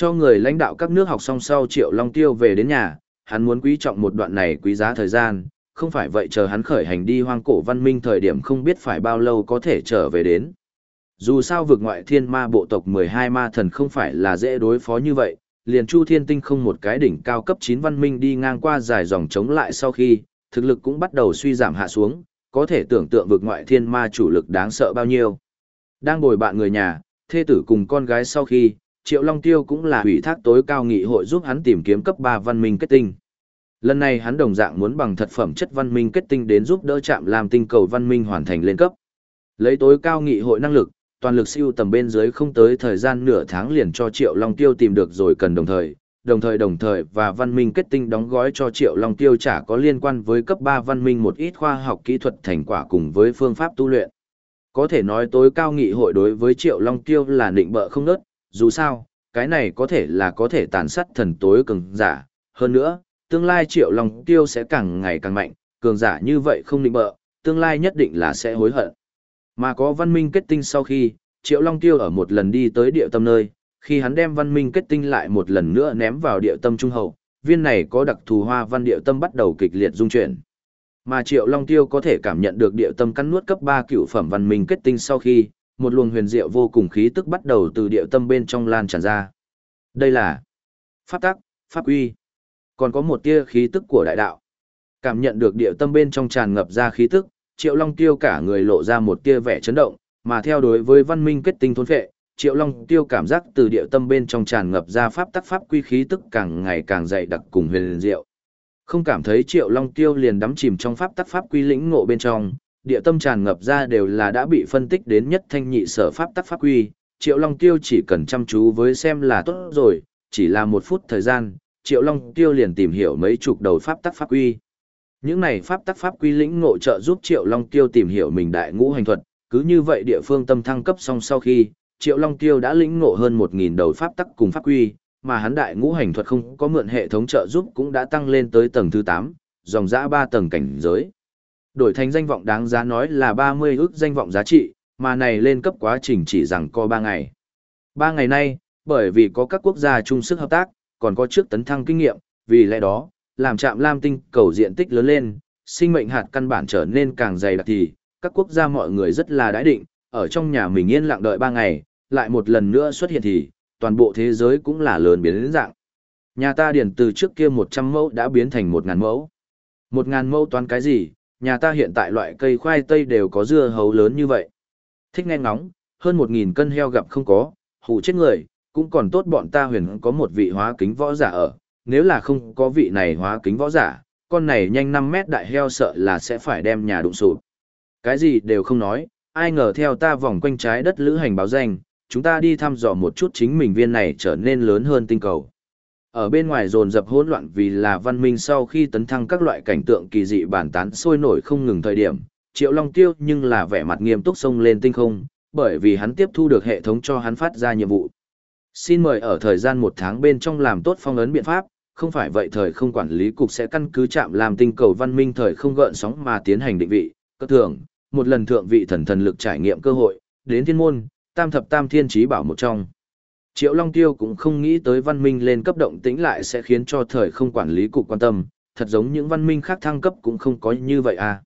Cho người lãnh đạo các nước học xong sau Triệu Long Tiêu về đến nhà, hắn muốn quý trọng một đoạn này quý giá thời gian, không phải vậy chờ hắn khởi hành đi hoang cổ văn minh thời điểm không biết phải bao lâu có thể trở về đến. Dù sao vực ngoại thiên ma bộ tộc 12 ma thần không phải là dễ đối phó như vậy, liền Chu Thiên Tinh không một cái đỉnh cao cấp 9 văn minh đi ngang qua dài dòng chống lại sau khi, thực lực cũng bắt đầu suy giảm hạ xuống, có thể tưởng tượng vực ngoại thiên ma chủ lực đáng sợ bao nhiêu. Đang bồi bạn người nhà, thê tử cùng con gái sau khi, Triệu Long Tiêu cũng là ủy thác tối cao nghị hội giúp hắn tìm kiếm cấp 3 văn minh kết tinh. Lần này hắn đồng dạng muốn bằng thật phẩm chất văn minh kết tinh đến giúp đỡ chạm làm tinh cầu văn minh hoàn thành lên cấp. Lấy tối cao nghị hội năng lực, toàn lực siêu tầm bên dưới không tới thời gian nửa tháng liền cho Triệu Long Tiêu tìm được rồi cần đồng thời, đồng thời đồng thời và văn minh kết tinh đóng gói cho Triệu Long Tiêu trả có liên quan với cấp 3 văn minh một ít khoa học kỹ thuật thành quả cùng với phương pháp tu luyện. Có thể nói tối cao nghị hội đối với Triệu Long Tiêu là định bợ không nớt, dù sao, cái này có thể là có thể tàn sát thần tối cường giả. Hơn nữa, tương lai Triệu Long Tiêu sẽ càng ngày càng mạnh, cường giả như vậy không định bợ, tương lai nhất định là sẽ hối hận. Mà có văn minh kết tinh sau khi, Triệu Long Tiêu ở một lần đi tới địa tâm nơi, khi hắn đem văn minh kết tinh lại một lần nữa ném vào địa tâm trung hậu, viên này có đặc thù hoa văn địa tâm bắt đầu kịch liệt dung chuyển. Mà Triệu Long Tiêu có thể cảm nhận được địa tâm cắn nuốt cấp 3 cựu phẩm văn minh kết tinh sau khi, một luồng huyền diệu vô cùng khí tức bắt đầu từ địa tâm bên trong lan tràn ra. Đây là pháp tắc, pháp uy, còn có một tia khí tức của đại đạo. Cảm nhận được địa tâm bên trong tràn ngập ra khí tức, Triệu Long Tiêu cả người lộ ra một tia vẻ chấn động, mà theo đối với văn minh kết tinh thôn phệ, Triệu Long Tiêu cảm giác từ địa tâm bên trong tràn ngập ra pháp tắc pháp quy khí tức càng ngày càng dày đặc cùng huyền diệu. Không cảm thấy Triệu Long Tiêu liền đắm chìm trong pháp tắc pháp quy lĩnh ngộ bên trong, địa tâm tràn ngập ra đều là đã bị phân tích đến nhất thanh nhị sở pháp tắc pháp quy, Triệu Long Tiêu chỉ cần chăm chú với xem là tốt rồi, chỉ là một phút thời gian, Triệu Long Tiêu liền tìm hiểu mấy chục đầu pháp tắc pháp quy. Những này pháp tắc pháp quy lĩnh ngộ trợ giúp Triệu Long Tiêu tìm hiểu mình đại ngũ hành thuật, cứ như vậy địa phương tâm thăng cấp xong sau khi, Triệu Long Tiêu đã lĩnh ngộ hơn 1000 đầu pháp tắc cùng pháp quy, mà hắn đại ngũ hành thuật không có mượn hệ thống trợ giúp cũng đã tăng lên tới tầng thứ 8, dòng dã 3 tầng cảnh giới. Đổi thành danh vọng đáng giá nói là 30 ước danh vọng giá trị, mà này lên cấp quá trình chỉ rằng có 3 ngày. 3 ngày nay, bởi vì có các quốc gia chung sức hợp tác, còn có trước tấn thăng kinh nghiệm, vì lẽ đó, làm chạm lam tinh cầu diện tích lớn lên, sinh mệnh hạt căn bản trở nên càng dày đặc thì, các quốc gia mọi người rất là đãi định, ở trong nhà mình yên lặng đợi ba ngày, lại một lần nữa xuất hiện thì, toàn bộ thế giới cũng là lớn biến đến dạng. Nhà ta điển từ trước kia 100 mẫu đã biến thành 1.000 mẫu. 1.000 mẫu toán cái gì, nhà ta hiện tại loại cây khoai tây đều có dưa hấu lớn như vậy. Thích nghe ngóng, hơn 1.000 cân heo gặp không có, hủ chết người, cũng còn tốt bọn ta huyền có một vị hóa kính võ giả ở, nếu là không có vị này hóa kính võ giả, con này nhanh 5 mét đại heo sợ là sẽ phải đem nhà đụng sụp. Cái gì đều không nói, ai ngờ theo ta vòng quanh trái đất lữ hành báo danh, chúng ta đi thăm dò một chút chính mình viên này trở nên lớn hơn tinh cầu. Ở bên ngoài dồn dập hỗn loạn vì là văn minh sau khi tấn thăng các loại cảnh tượng kỳ dị bản tán sôi nổi không ngừng thời điểm, Triệu Long Tiêu nhưng là vẻ mặt nghiêm túc xông lên tinh không, bởi vì hắn tiếp thu được hệ thống cho hắn phát ra nhiệm vụ. Xin mời ở thời gian một tháng bên trong làm tốt phong ấn biện pháp, không phải vậy thời không quản lý cục sẽ căn cứ chạm làm tinh cầu văn minh thời không gợn sóng mà tiến hành định vị, cơ thường, một lần thượng vị thần thần lực trải nghiệm cơ hội, đến thiên môn, tam thập tam thiên trí bảo một trong. Triệu Long Tiêu cũng không nghĩ tới văn minh lên cấp động tĩnh lại sẽ khiến cho thời không quản lý cục quan tâm, thật giống những văn minh khác thăng cấp cũng không có như vậy à.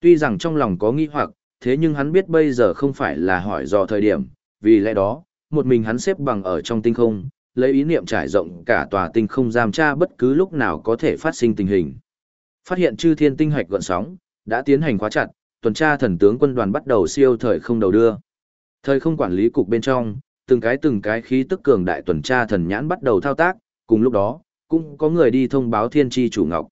Tuy rằng trong lòng có nghi hoặc, thế nhưng hắn biết bây giờ không phải là hỏi dò thời điểm, vì lẽ đó, một mình hắn xếp bằng ở trong tinh không, lấy ý niệm trải rộng cả tòa tinh không giam tra bất cứ lúc nào có thể phát sinh tình hình. Phát hiện chư thiên tinh hạch gọn sóng, đã tiến hành khóa chặt, tuần tra thần tướng quân đoàn bắt đầu siêu thời không đầu đưa. Thời không quản lý cục bên trong, từng cái từng cái khí tức cường đại tuần tra thần nhãn bắt đầu thao tác, cùng lúc đó, cũng có người đi thông báo thiên tri chủ ngọc.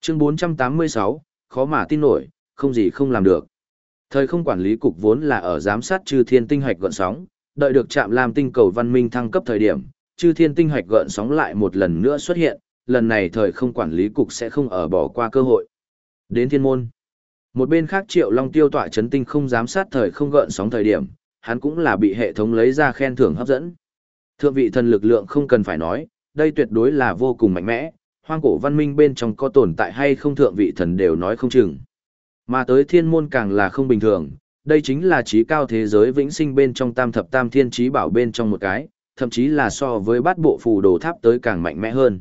Chương 486, khó mà tin nổi, không gì không làm được. Thời không quản lý cục vốn là ở giám sát chư thiên tinh hoạch gọn sóng, đợi được chạm làm tinh cầu văn minh thăng cấp thời điểm, chư thiên tinh hoạch gợn sóng lại một lần nữa xuất hiện, lần này thời không quản lý cục sẽ không ở bỏ qua cơ hội. Đến thiên môn. Một bên khác Triệu Long tiêu tọa chấn tinh không giám sát thời không gợn sóng thời điểm, hắn cũng là bị hệ thống lấy ra khen thưởng hấp dẫn. Thượng vị thần lực lượng không cần phải nói, đây tuyệt đối là vô cùng mạnh mẽ, hoang cổ văn minh bên trong có tồn tại hay không thượng vị thần đều nói không chừng. Mà tới thiên môn càng là không bình thường, đây chính là trí cao thế giới vĩnh sinh bên trong tam thập tam thiên trí bảo bên trong một cái, thậm chí là so với bát bộ phù đồ tháp tới càng mạnh mẽ hơn.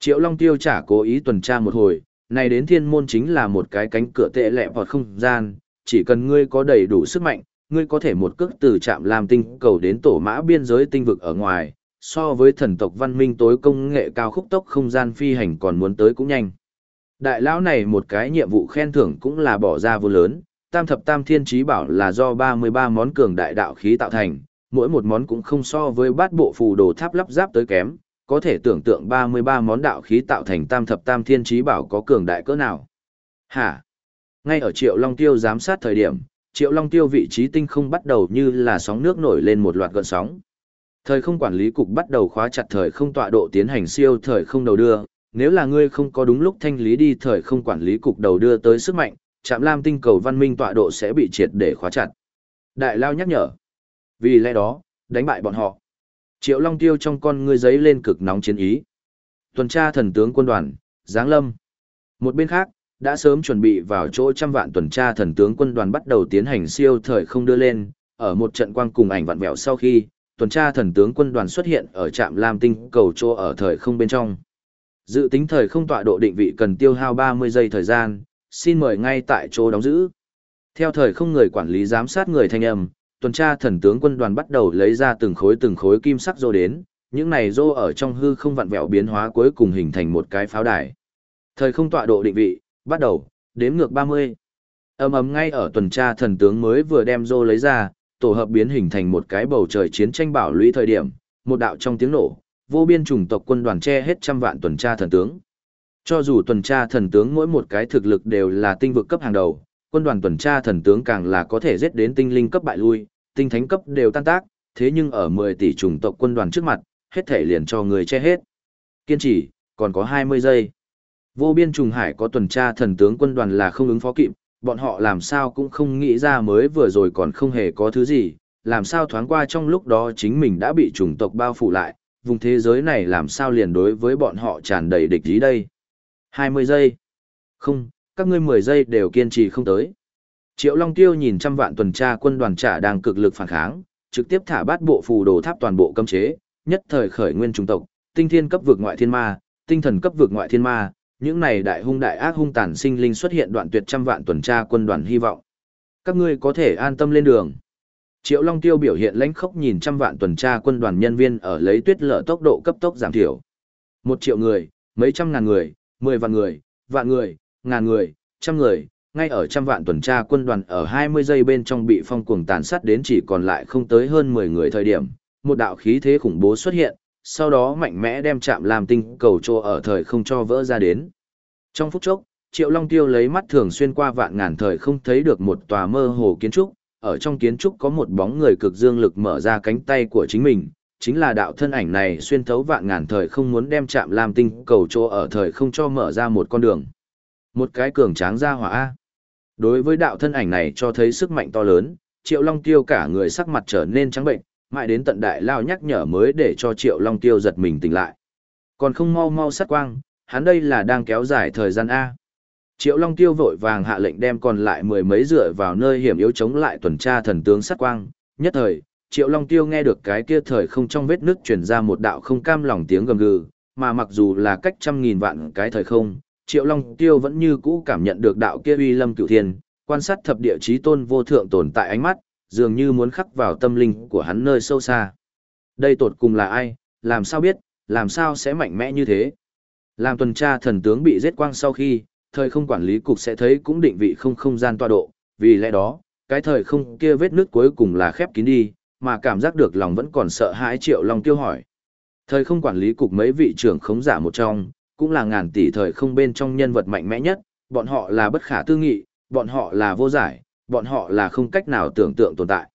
Triệu Long Tiêu trả cố ý tuần tra một hồi, này đến thiên môn chính là một cái cánh cửa tệ lẹ vọt không gian, chỉ cần ngươi có đầy đủ sức mạnh, ngươi có thể một cước từ trạm làm tinh cầu đến tổ mã biên giới tinh vực ở ngoài, so với thần tộc văn minh tối công nghệ cao khúc tốc không gian phi hành còn muốn tới cũng nhanh. Đại lão này một cái nhiệm vụ khen thưởng cũng là bỏ ra vô lớn, tam thập tam thiên trí bảo là do 33 món cường đại đạo khí tạo thành, mỗi một món cũng không so với bát bộ phù đồ tháp lắp ráp tới kém, có thể tưởng tượng 33 món đạo khí tạo thành tam thập tam thiên trí bảo có cường đại cỡ nào. Hả? Ngay ở Triệu Long Tiêu giám sát thời điểm, Triệu Long Tiêu vị trí tinh không bắt đầu như là sóng nước nổi lên một loạt gợn sóng. Thời không quản lý cục bắt đầu khóa chặt thời không tọa độ tiến hành siêu thời không đầu đưa, nếu là ngươi không có đúng lúc thanh lý đi thời không quản lý cục đầu đưa tới sức mạnh, Trạm Lam tinh cầu văn minh tọa độ sẽ bị triệt để khóa chặt. Đại Lao nhắc nhở. Vì lẽ đó, đánh bại bọn họ. Triệu Long Tiêu trong con ngươi giấy lên cực nóng chiến ý. Tuần tra thần tướng quân đoàn, Giáng Lâm. Một bên khác, đã sớm chuẩn bị vào chỗ trăm vạn tuần tra thần tướng quân đoàn bắt đầu tiến hành siêu thời không đưa lên, ở một trận quang cùng ảnh vạn vẹo sau khi, tuần tra thần tướng quân đoàn xuất hiện ở trạm Lam Tinh cầu chỗ ở thời không bên trong. Dự tính thời không tọa độ định vị cần tiêu hao 30 giây thời gian, xin mời ngay tại chỗ đóng giữ. Theo thời không người quản lý giám sát người thanh âm, tuần tra thần tướng quân đoàn bắt đầu lấy ra từng khối từng khối kim sắc rô đến, những này rô ở trong hư không vặn vẹo biến hóa cuối cùng hình thành một cái pháo đài. Thời không tọa độ định vị, bắt đầu, đếm ngược 30. Ầm ầm ngay ở tuần tra thần tướng mới vừa đem rô lấy ra, tổ hợp biến hình thành một cái bầu trời chiến tranh bảo lũy thời điểm, một đạo trong tiếng nổ, vô biên chủng tộc quân đoàn che hết trăm vạn tuần tra thần tướng. Cho dù tuần tra thần tướng mỗi một cái thực lực đều là tinh vực cấp hàng đầu, quân đoàn tuần tra thần tướng càng là có thể giết đến tinh linh cấp bại lui, tinh thánh cấp đều tan tác, thế nhưng ở 10 tỷ chủng tộc quân đoàn trước mặt, hết thể liền cho người che hết. Kiên trì, còn có 20 giây. Vô biên trùng hải có tuần tra thần tướng quân đoàn là không ứng phó kịp, bọn họ làm sao cũng không nghĩ ra mới vừa rồi còn không hề có thứ gì, làm sao thoáng qua trong lúc đó chính mình đã bị chủng tộc bao phủ lại, vùng thế giới này làm sao liền đối với bọn họ tràn đầy địch ý đây. 20 giây. Không, các ngươi 10 giây đều kiên trì không tới. Triệu Long Tiêu nhìn trăm vạn tuần tra quân đoàn trả đang cực lực phản kháng, trực tiếp thả bát bộ phù đồ tháp toàn bộ cấm chế, nhất thời khởi nguyên trung tộc, tinh thiên cấp vực ngoại thiên ma, tinh thần cấp vực ngoại thiên ma, những này đại hung đại ác hung tàn sinh linh xuất hiện đoạn tuyệt trăm vạn tuần tra quân đoàn hy vọng. Các ngươi có thể an tâm lên đường. Triệu Long Tiêu biểu hiện lãnh khốc nhìn trăm vạn tuần tra quân đoàn nhân viên ở lấy tuyết lở tốc độ cấp tốc giảm thiểu. Một triệu người, mấy trăm ngàn người, mười vạn người, vạn người, ngàn người, trăm người, ngay ở trăm vạn tuần tra quân đoàn ở 20 giây bên trong bị phong cuồng tàn sát đến chỉ còn lại không tới hơn 10 người thời điểm, một đạo khí thế khủng bố xuất hiện, sau đó mạnh mẽ đem chạm làm tinh cầu trô ở thời không cho vỡ ra đến. Trong phút chốc, Triệu Long Tiêu lấy mắt thường xuyên qua vạn ngàn thời không thấy được một tòa mơ hồ kiến trúc, ở trong kiến trúc có một bóng người cực dương lực mở ra cánh tay của chính mình, chính là đạo thân ảnh này xuyên thấu vạn ngàn thời không muốn đem chạm làm tinh cầu trô ở thời không cho mở ra một con đường. Một cái cường tráng ra hỏa Đối với đạo thân ảnh này cho thấy sức mạnh to lớn, Triệu Long Tiêu cả người sắc mặt trở nên trắng bệnh, mãi đến tận đại lao nhắc nhở mới để cho Triệu Long Tiêu giật mình tỉnh lại. Còn không mau mau sát quang, hắn đây là đang kéo dài thời gian A. Triệu Long Tiêu vội vàng hạ lệnh đem còn lại mười mấy dựa vào nơi hiểm yếu chống lại tuần tra thần tướng sát quang. Nhất thời, Triệu Long Tiêu nghe được cái kia thời không trong vết nước truyền ra một đạo không cam lòng tiếng gầm gừ, mà mặc dù là cách trăm nghìn vạn cái thời không, Triệu Long Tiêu vẫn như cũ cảm nhận được đạo kia uy lâm cựu thiên, quan sát thập địa chí tôn vô thượng tồn tại ánh mắt, dường như muốn khắc vào tâm linh của hắn nơi sâu xa. Đây tột cùng là ai, làm sao biết, làm sao sẽ mạnh mẽ như thế? Làm tuần tra thần tướng bị giết quang sau khi, thời không quản lý cục sẽ thấy cũng định vị không không gian tọa độ, vì lẽ đó, cái thời không kia vết nước cuối cùng là khép kín đi, mà cảm giác được lòng vẫn còn sợ hãi triệu long tiêu hỏi. Thời không quản lý cục mấy vị trưởng khống giả một trong, cũng là ngàn tỷ thời không bên trong nhân vật mạnh mẽ nhất, bọn họ là bất khả tư nghị, bọn họ là vô giải, bọn họ là không cách nào tưởng tượng tồn tại.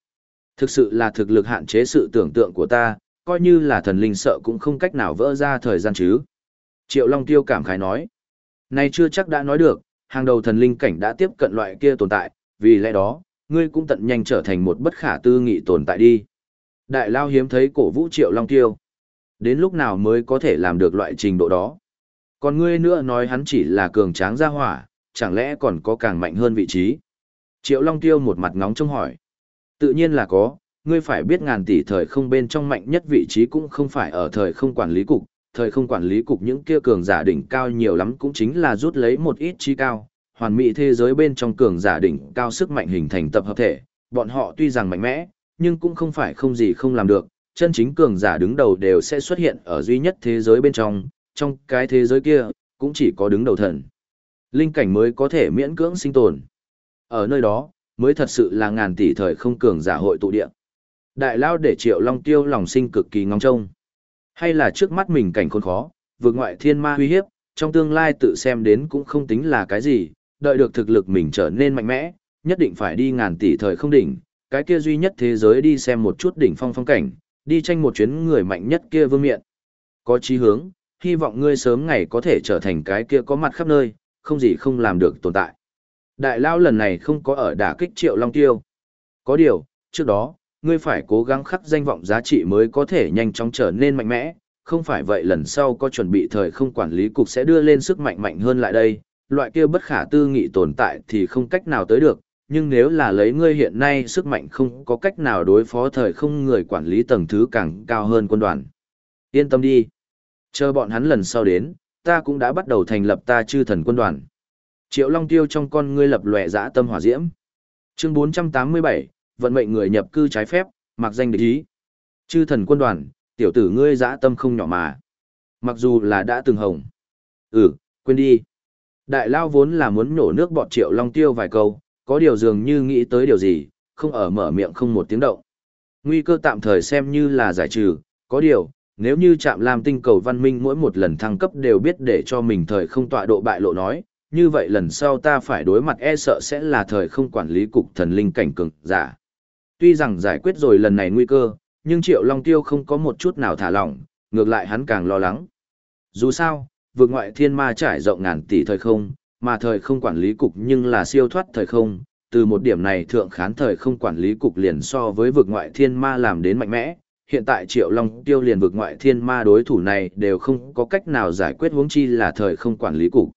Thực sự là thực lực hạn chế sự tưởng tượng của ta, coi như là thần linh sợ cũng không cách nào vỡ ra thời gian chứ. Triệu Long Tiêu cảm khái nói. Này chưa chắc đã nói được, hàng đầu thần linh cảnh đã tiếp cận loại kia tồn tại, vì lẽ đó, ngươi cũng tận nhanh trở thành một bất khả tư nghị tồn tại đi. Đại Lao hiếm thấy cổ vũ Triệu Long Tiêu. Đến lúc nào mới có thể làm được loại trình độ đó. Còn ngươi nữa nói hắn chỉ là cường tráng gia hỏa, chẳng lẽ còn có càng mạnh hơn vị trí. Triệu Long Tiêu một mặt ngóng trông hỏi. Tự nhiên là có, ngươi phải biết ngàn tỷ thời không bên trong mạnh nhất vị trí cũng không phải ở thời không quản lý cục, thời không quản lý cục những kia cường giả đỉnh cao nhiều lắm cũng chính là rút lấy một ít chi cao, hoàn mỹ thế giới bên trong cường giả đỉnh cao sức mạnh hình thành tập hợp thể, bọn họ tuy rằng mạnh mẽ, nhưng cũng không phải không gì không làm được, chân chính cường giả đứng đầu đều sẽ xuất hiện ở duy nhất thế giới bên trong, trong cái thế giới kia, cũng chỉ có đứng đầu thần. Linh cảnh mới có thể miễn cưỡng sinh tồn. Ở nơi đó, mới thật sự là ngàn tỷ thời không cường giả hội tụ địa. Đại lao để triệu long tiêu lòng sinh cực kỳ ngóng trông. Hay là trước mắt mình cảnh khốn khó, vượt ngoại thiên ma uy hiếp, trong tương lai tự xem đến cũng không tính là cái gì, đợi được thực lực mình trở nên mạnh mẽ, nhất định phải đi ngàn tỷ thời không đỉnh, cái kia duy nhất thế giới đi xem một chút đỉnh phong phong cảnh, đi tranh một chuyến người mạnh nhất kia vương miện. Có chí hướng, hy vọng ngươi sớm ngày có thể trở thành cái kia có mặt khắp nơi, không gì không làm được tồn tại. Đại lao lần này không có ở đả kích triệu long tiêu. Có điều, trước đó, ngươi phải cố gắng khắc danh vọng giá trị mới có thể nhanh chóng trở nên mạnh mẽ, không phải vậy lần sau có chuẩn bị thời không quản lý cục sẽ đưa lên sức mạnh mạnh hơn lại đây, loại kia bất khả tư nghị tồn tại thì không cách nào tới được, nhưng nếu là lấy ngươi hiện nay sức mạnh không có cách nào đối phó thời không người quản lý tầng thứ càng cao hơn quân đoàn. Yên tâm đi. Chờ bọn hắn lần sau đến, ta cũng đã bắt đầu thành lập ta chư thần quân đoàn. Triệu Long Tiêu trong con ngươi lập lòe dã tâm hỏa diễm. Chương 487, vận mệnh người nhập cư trái phép, mặc danh địch ý. Chư thần quân đoàn, tiểu tử ngươi dã tâm không nhỏ mà. Mặc dù là đã từng hồng. Ừ, quên đi. Đại lao vốn là muốn nổ nước bọt Triệu Long Tiêu vài câu, có điều dường như nghĩ tới điều gì, không ở mở miệng không một tiếng động. Nguy cơ tạm thời xem như là giải trừ, có điều, nếu như chạm làm tinh cầu văn minh mỗi một lần thăng cấp đều biết để cho mình thời không tọa độ bại lộ nói, như vậy lần sau ta phải đối mặt e sợ sẽ là thời không quản lý cục thần linh cảnh cường giả. Tuy rằng giải quyết rồi lần này nguy cơ, nhưng Triệu Long Tiêu không có một chút nào thả lỏng, ngược lại hắn càng lo lắng. Dù sao, vượt ngoại thiên ma trải rộng ngàn tỷ thời không, mà thời không quản lý cục nhưng là siêu thoát thời không, từ một điểm này thượng khán thời không quản lý cục liền so với vượt ngoại thiên ma làm đến mạnh mẽ, hiện tại Triệu Long Tiêu liền vực ngoại thiên ma đối thủ này đều không có cách nào giải quyết huống chi là thời không quản lý cục.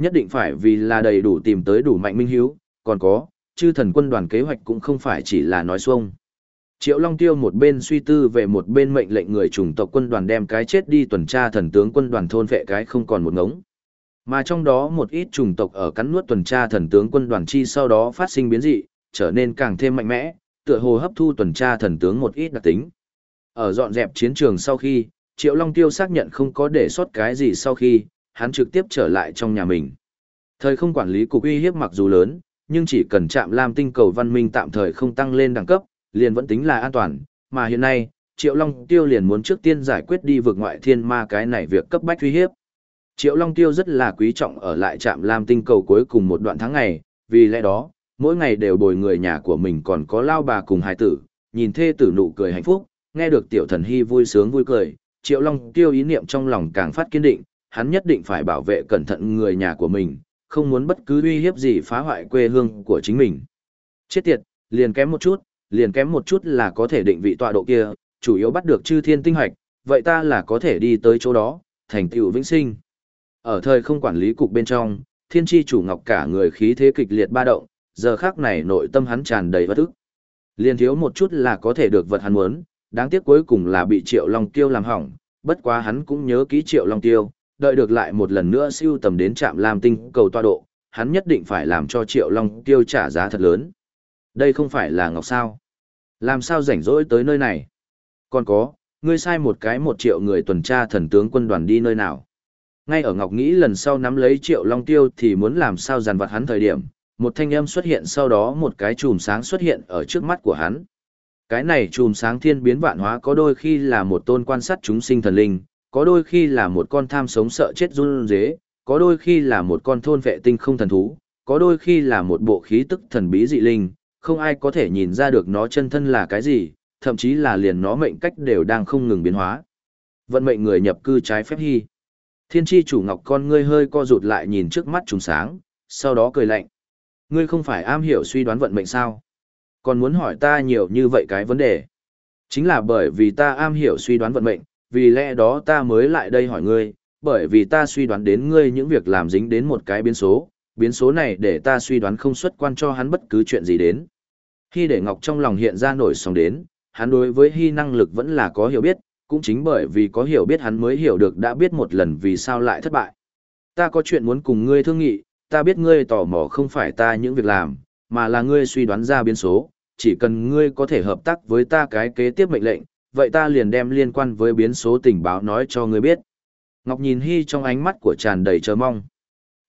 Nhất định phải vì là đầy đủ tìm tới đủ mạnh minh hiếu, còn có, chư thần quân đoàn kế hoạch cũng không phải chỉ là nói xuông. Triệu Long Tiêu một bên suy tư về một bên mệnh lệnh người chủng tộc quân đoàn đem cái chết đi tuần tra thần tướng quân đoàn thôn vệ cái không còn một ngống. Mà trong đó một ít chủng tộc ở cắn nuốt tuần tra thần tướng quân đoàn chi sau đó phát sinh biến dị, trở nên càng thêm mạnh mẽ, tựa hồ hấp thu tuần tra thần tướng một ít đặc tính. Ở dọn dẹp chiến trường sau khi, Triệu Long Tiêu xác nhận không có để sót cái gì sau khi, hắn trực tiếp trở lại trong nhà mình. Thời không quản lý cục uy hiếp mặc dù lớn, nhưng chỉ cần chạm lam tinh cầu văn minh tạm thời không tăng lên đẳng cấp, liền vẫn tính là an toàn, mà hiện nay, Triệu Long Tiêu liền muốn trước tiên giải quyết đi vượt ngoại thiên ma cái này việc cấp bách uy hiếp. Triệu Long Tiêu rất là quý trọng ở lại trạm Lam Tinh cầu cuối cùng một đoạn tháng ngày, vì lẽ đó, mỗi ngày đều bồi người nhà của mình còn có lao bà cùng hài tử, nhìn thê tử nụ cười hạnh phúc, nghe được tiểu thần hy vui sướng vui cười, Triệu Long Tiêu ý niệm trong lòng càng phát kiên định, hắn nhất định phải bảo vệ cẩn thận người nhà của mình, không muốn bất cứ uy hiếp gì phá hoại quê hương của chính mình. Chết tiệt, liền kém một chút, liền kém một chút là có thể định vị tọa độ kia, chủ yếu bắt được chư thiên tinh hoạch, vậy ta là có thể đi tới chỗ đó, thành tựu vĩnh sinh. Ở thời không quản lý cục bên trong, thiên tri chủ ngọc cả người khí thế kịch liệt ba động, giờ khác này nội tâm hắn tràn đầy bất ức. liền thiếu một chút là có thể được vật hắn muốn, đáng tiếc cuối cùng là bị Triệu Long Tiêu làm hỏng, bất quá hắn cũng nhớ ký Triệu Long Tiêu, đợi được lại một lần nữa siêu tầm đến trạm Lam Tinh cầu toa độ, hắn nhất định phải làm cho Triệu Long Tiêu trả giá thật lớn. Đây không phải là Ngọc sao? Làm sao rảnh rỗi tới nơi này? Còn có, ngươi sai một cái một triệu người tuần tra thần tướng quân đoàn đi nơi nào? Ngay ở Ngọc nghĩ lần sau nắm lấy Triệu Long Tiêu thì muốn làm sao giàn vặt hắn thời điểm, một thanh âm xuất hiện sau đó một cái chùm sáng xuất hiện ở trước mắt của hắn. Cái này chùm sáng thiên biến vạn hóa có đôi khi là một tôn quan sát chúng sinh thần linh, có đôi khi là một con tham sống sợ chết run dế, có đôi khi là một con thôn vệ tinh không thần thú, có đôi khi là một bộ khí tức thần bí dị linh, không ai có thể nhìn ra được nó chân thân là cái gì, thậm chí là liền nó mệnh cách đều đang không ngừng biến hóa. Vận mệnh người nhập cư trái phép hy. Thiên tri chủ ngọc con ngươi hơi co rụt lại nhìn trước mắt trùng sáng, sau đó cười lạnh. Ngươi không phải am hiểu suy đoán vận mệnh sao? Còn muốn hỏi ta nhiều như vậy cái vấn đề. Chính là bởi vì ta am hiểu suy đoán vận mệnh, vì lẽ đó ta mới lại đây hỏi ngươi, bởi vì ta suy đoán đến ngươi những việc làm dính đến một cái biến số, biến số này để ta suy đoán không xuất quan cho hắn bất cứ chuyện gì đến. Khi để Ngọc trong lòng hiện ra nổi sóng đến, hắn đối với Hy năng lực vẫn là có hiểu biết, cũng chính bởi vì có hiểu biết hắn mới hiểu được đã biết một lần vì sao lại thất bại. Ta có chuyện muốn cùng ngươi thương nghị, ta biết ngươi tò mò không phải ta những việc làm, mà là ngươi suy đoán ra biến số, chỉ cần ngươi có thể hợp tác với ta cái kế tiếp mệnh lệnh, vậy ta liền đem liên quan với biến số tình báo nói cho ngươi biết. Ngọc nhìn Hy trong ánh mắt của tràn đầy chờ mong.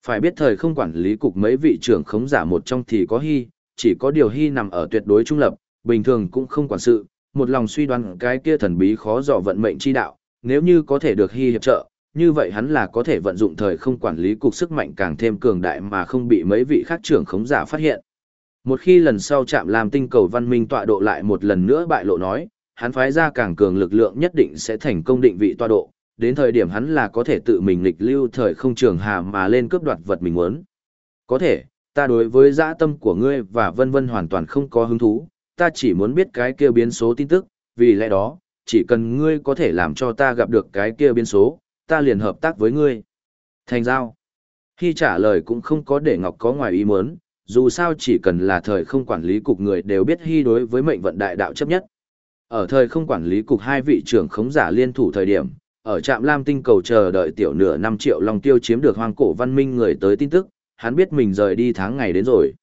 Phải biết thời không quản lý cục mấy vị trưởng khống giả một trong thì có Hy, chỉ có điều Hy nằm ở tuyệt đối trung lập, bình thường cũng không quản sự, một lòng suy đoán cái kia thần bí khó dò vận mệnh chi đạo, nếu như có thể được Hy hiệp trợ, như vậy hắn là có thể vận dụng thời không quản lý cục sức mạnh càng thêm cường đại mà không bị mấy vị khác trưởng khống giả phát hiện. Một khi lần sau chạm làm tinh cầu văn minh tọa độ lại một lần nữa bại lộ nói, hắn phái ra càng cường lực lượng nhất định sẽ thành công định vị toa độ, đến thời điểm hắn là có thể tự mình lịch lưu thời không trường hà mà lên cướp đoạt vật mình muốn. Có thể, ta đối với dã tâm của ngươi và vân vân hoàn toàn không có hứng thú, ta chỉ muốn biết cái kia biến số tin tức, vì lẽ đó, chỉ cần ngươi có thể làm cho ta gặp được cái kia biến số, ta liền hợp tác với ngươi. Thành giao. Khi trả lời cũng không có để Ngọc có ngoài ý muốn, dù sao chỉ cần là thời không quản lý cục người đều biết hy đối với mệnh vận đại đạo chấp nhất. Ở thời không quản lý cục hai vị trưởng khống giả liên thủ thời điểm, ở trạm Lam tinh cầu chờ đợi tiểu nửa năm triệu long tiêu chiếm được hoang cổ văn minh người tới tin tức, hắn biết mình rời đi tháng ngày đến rồi.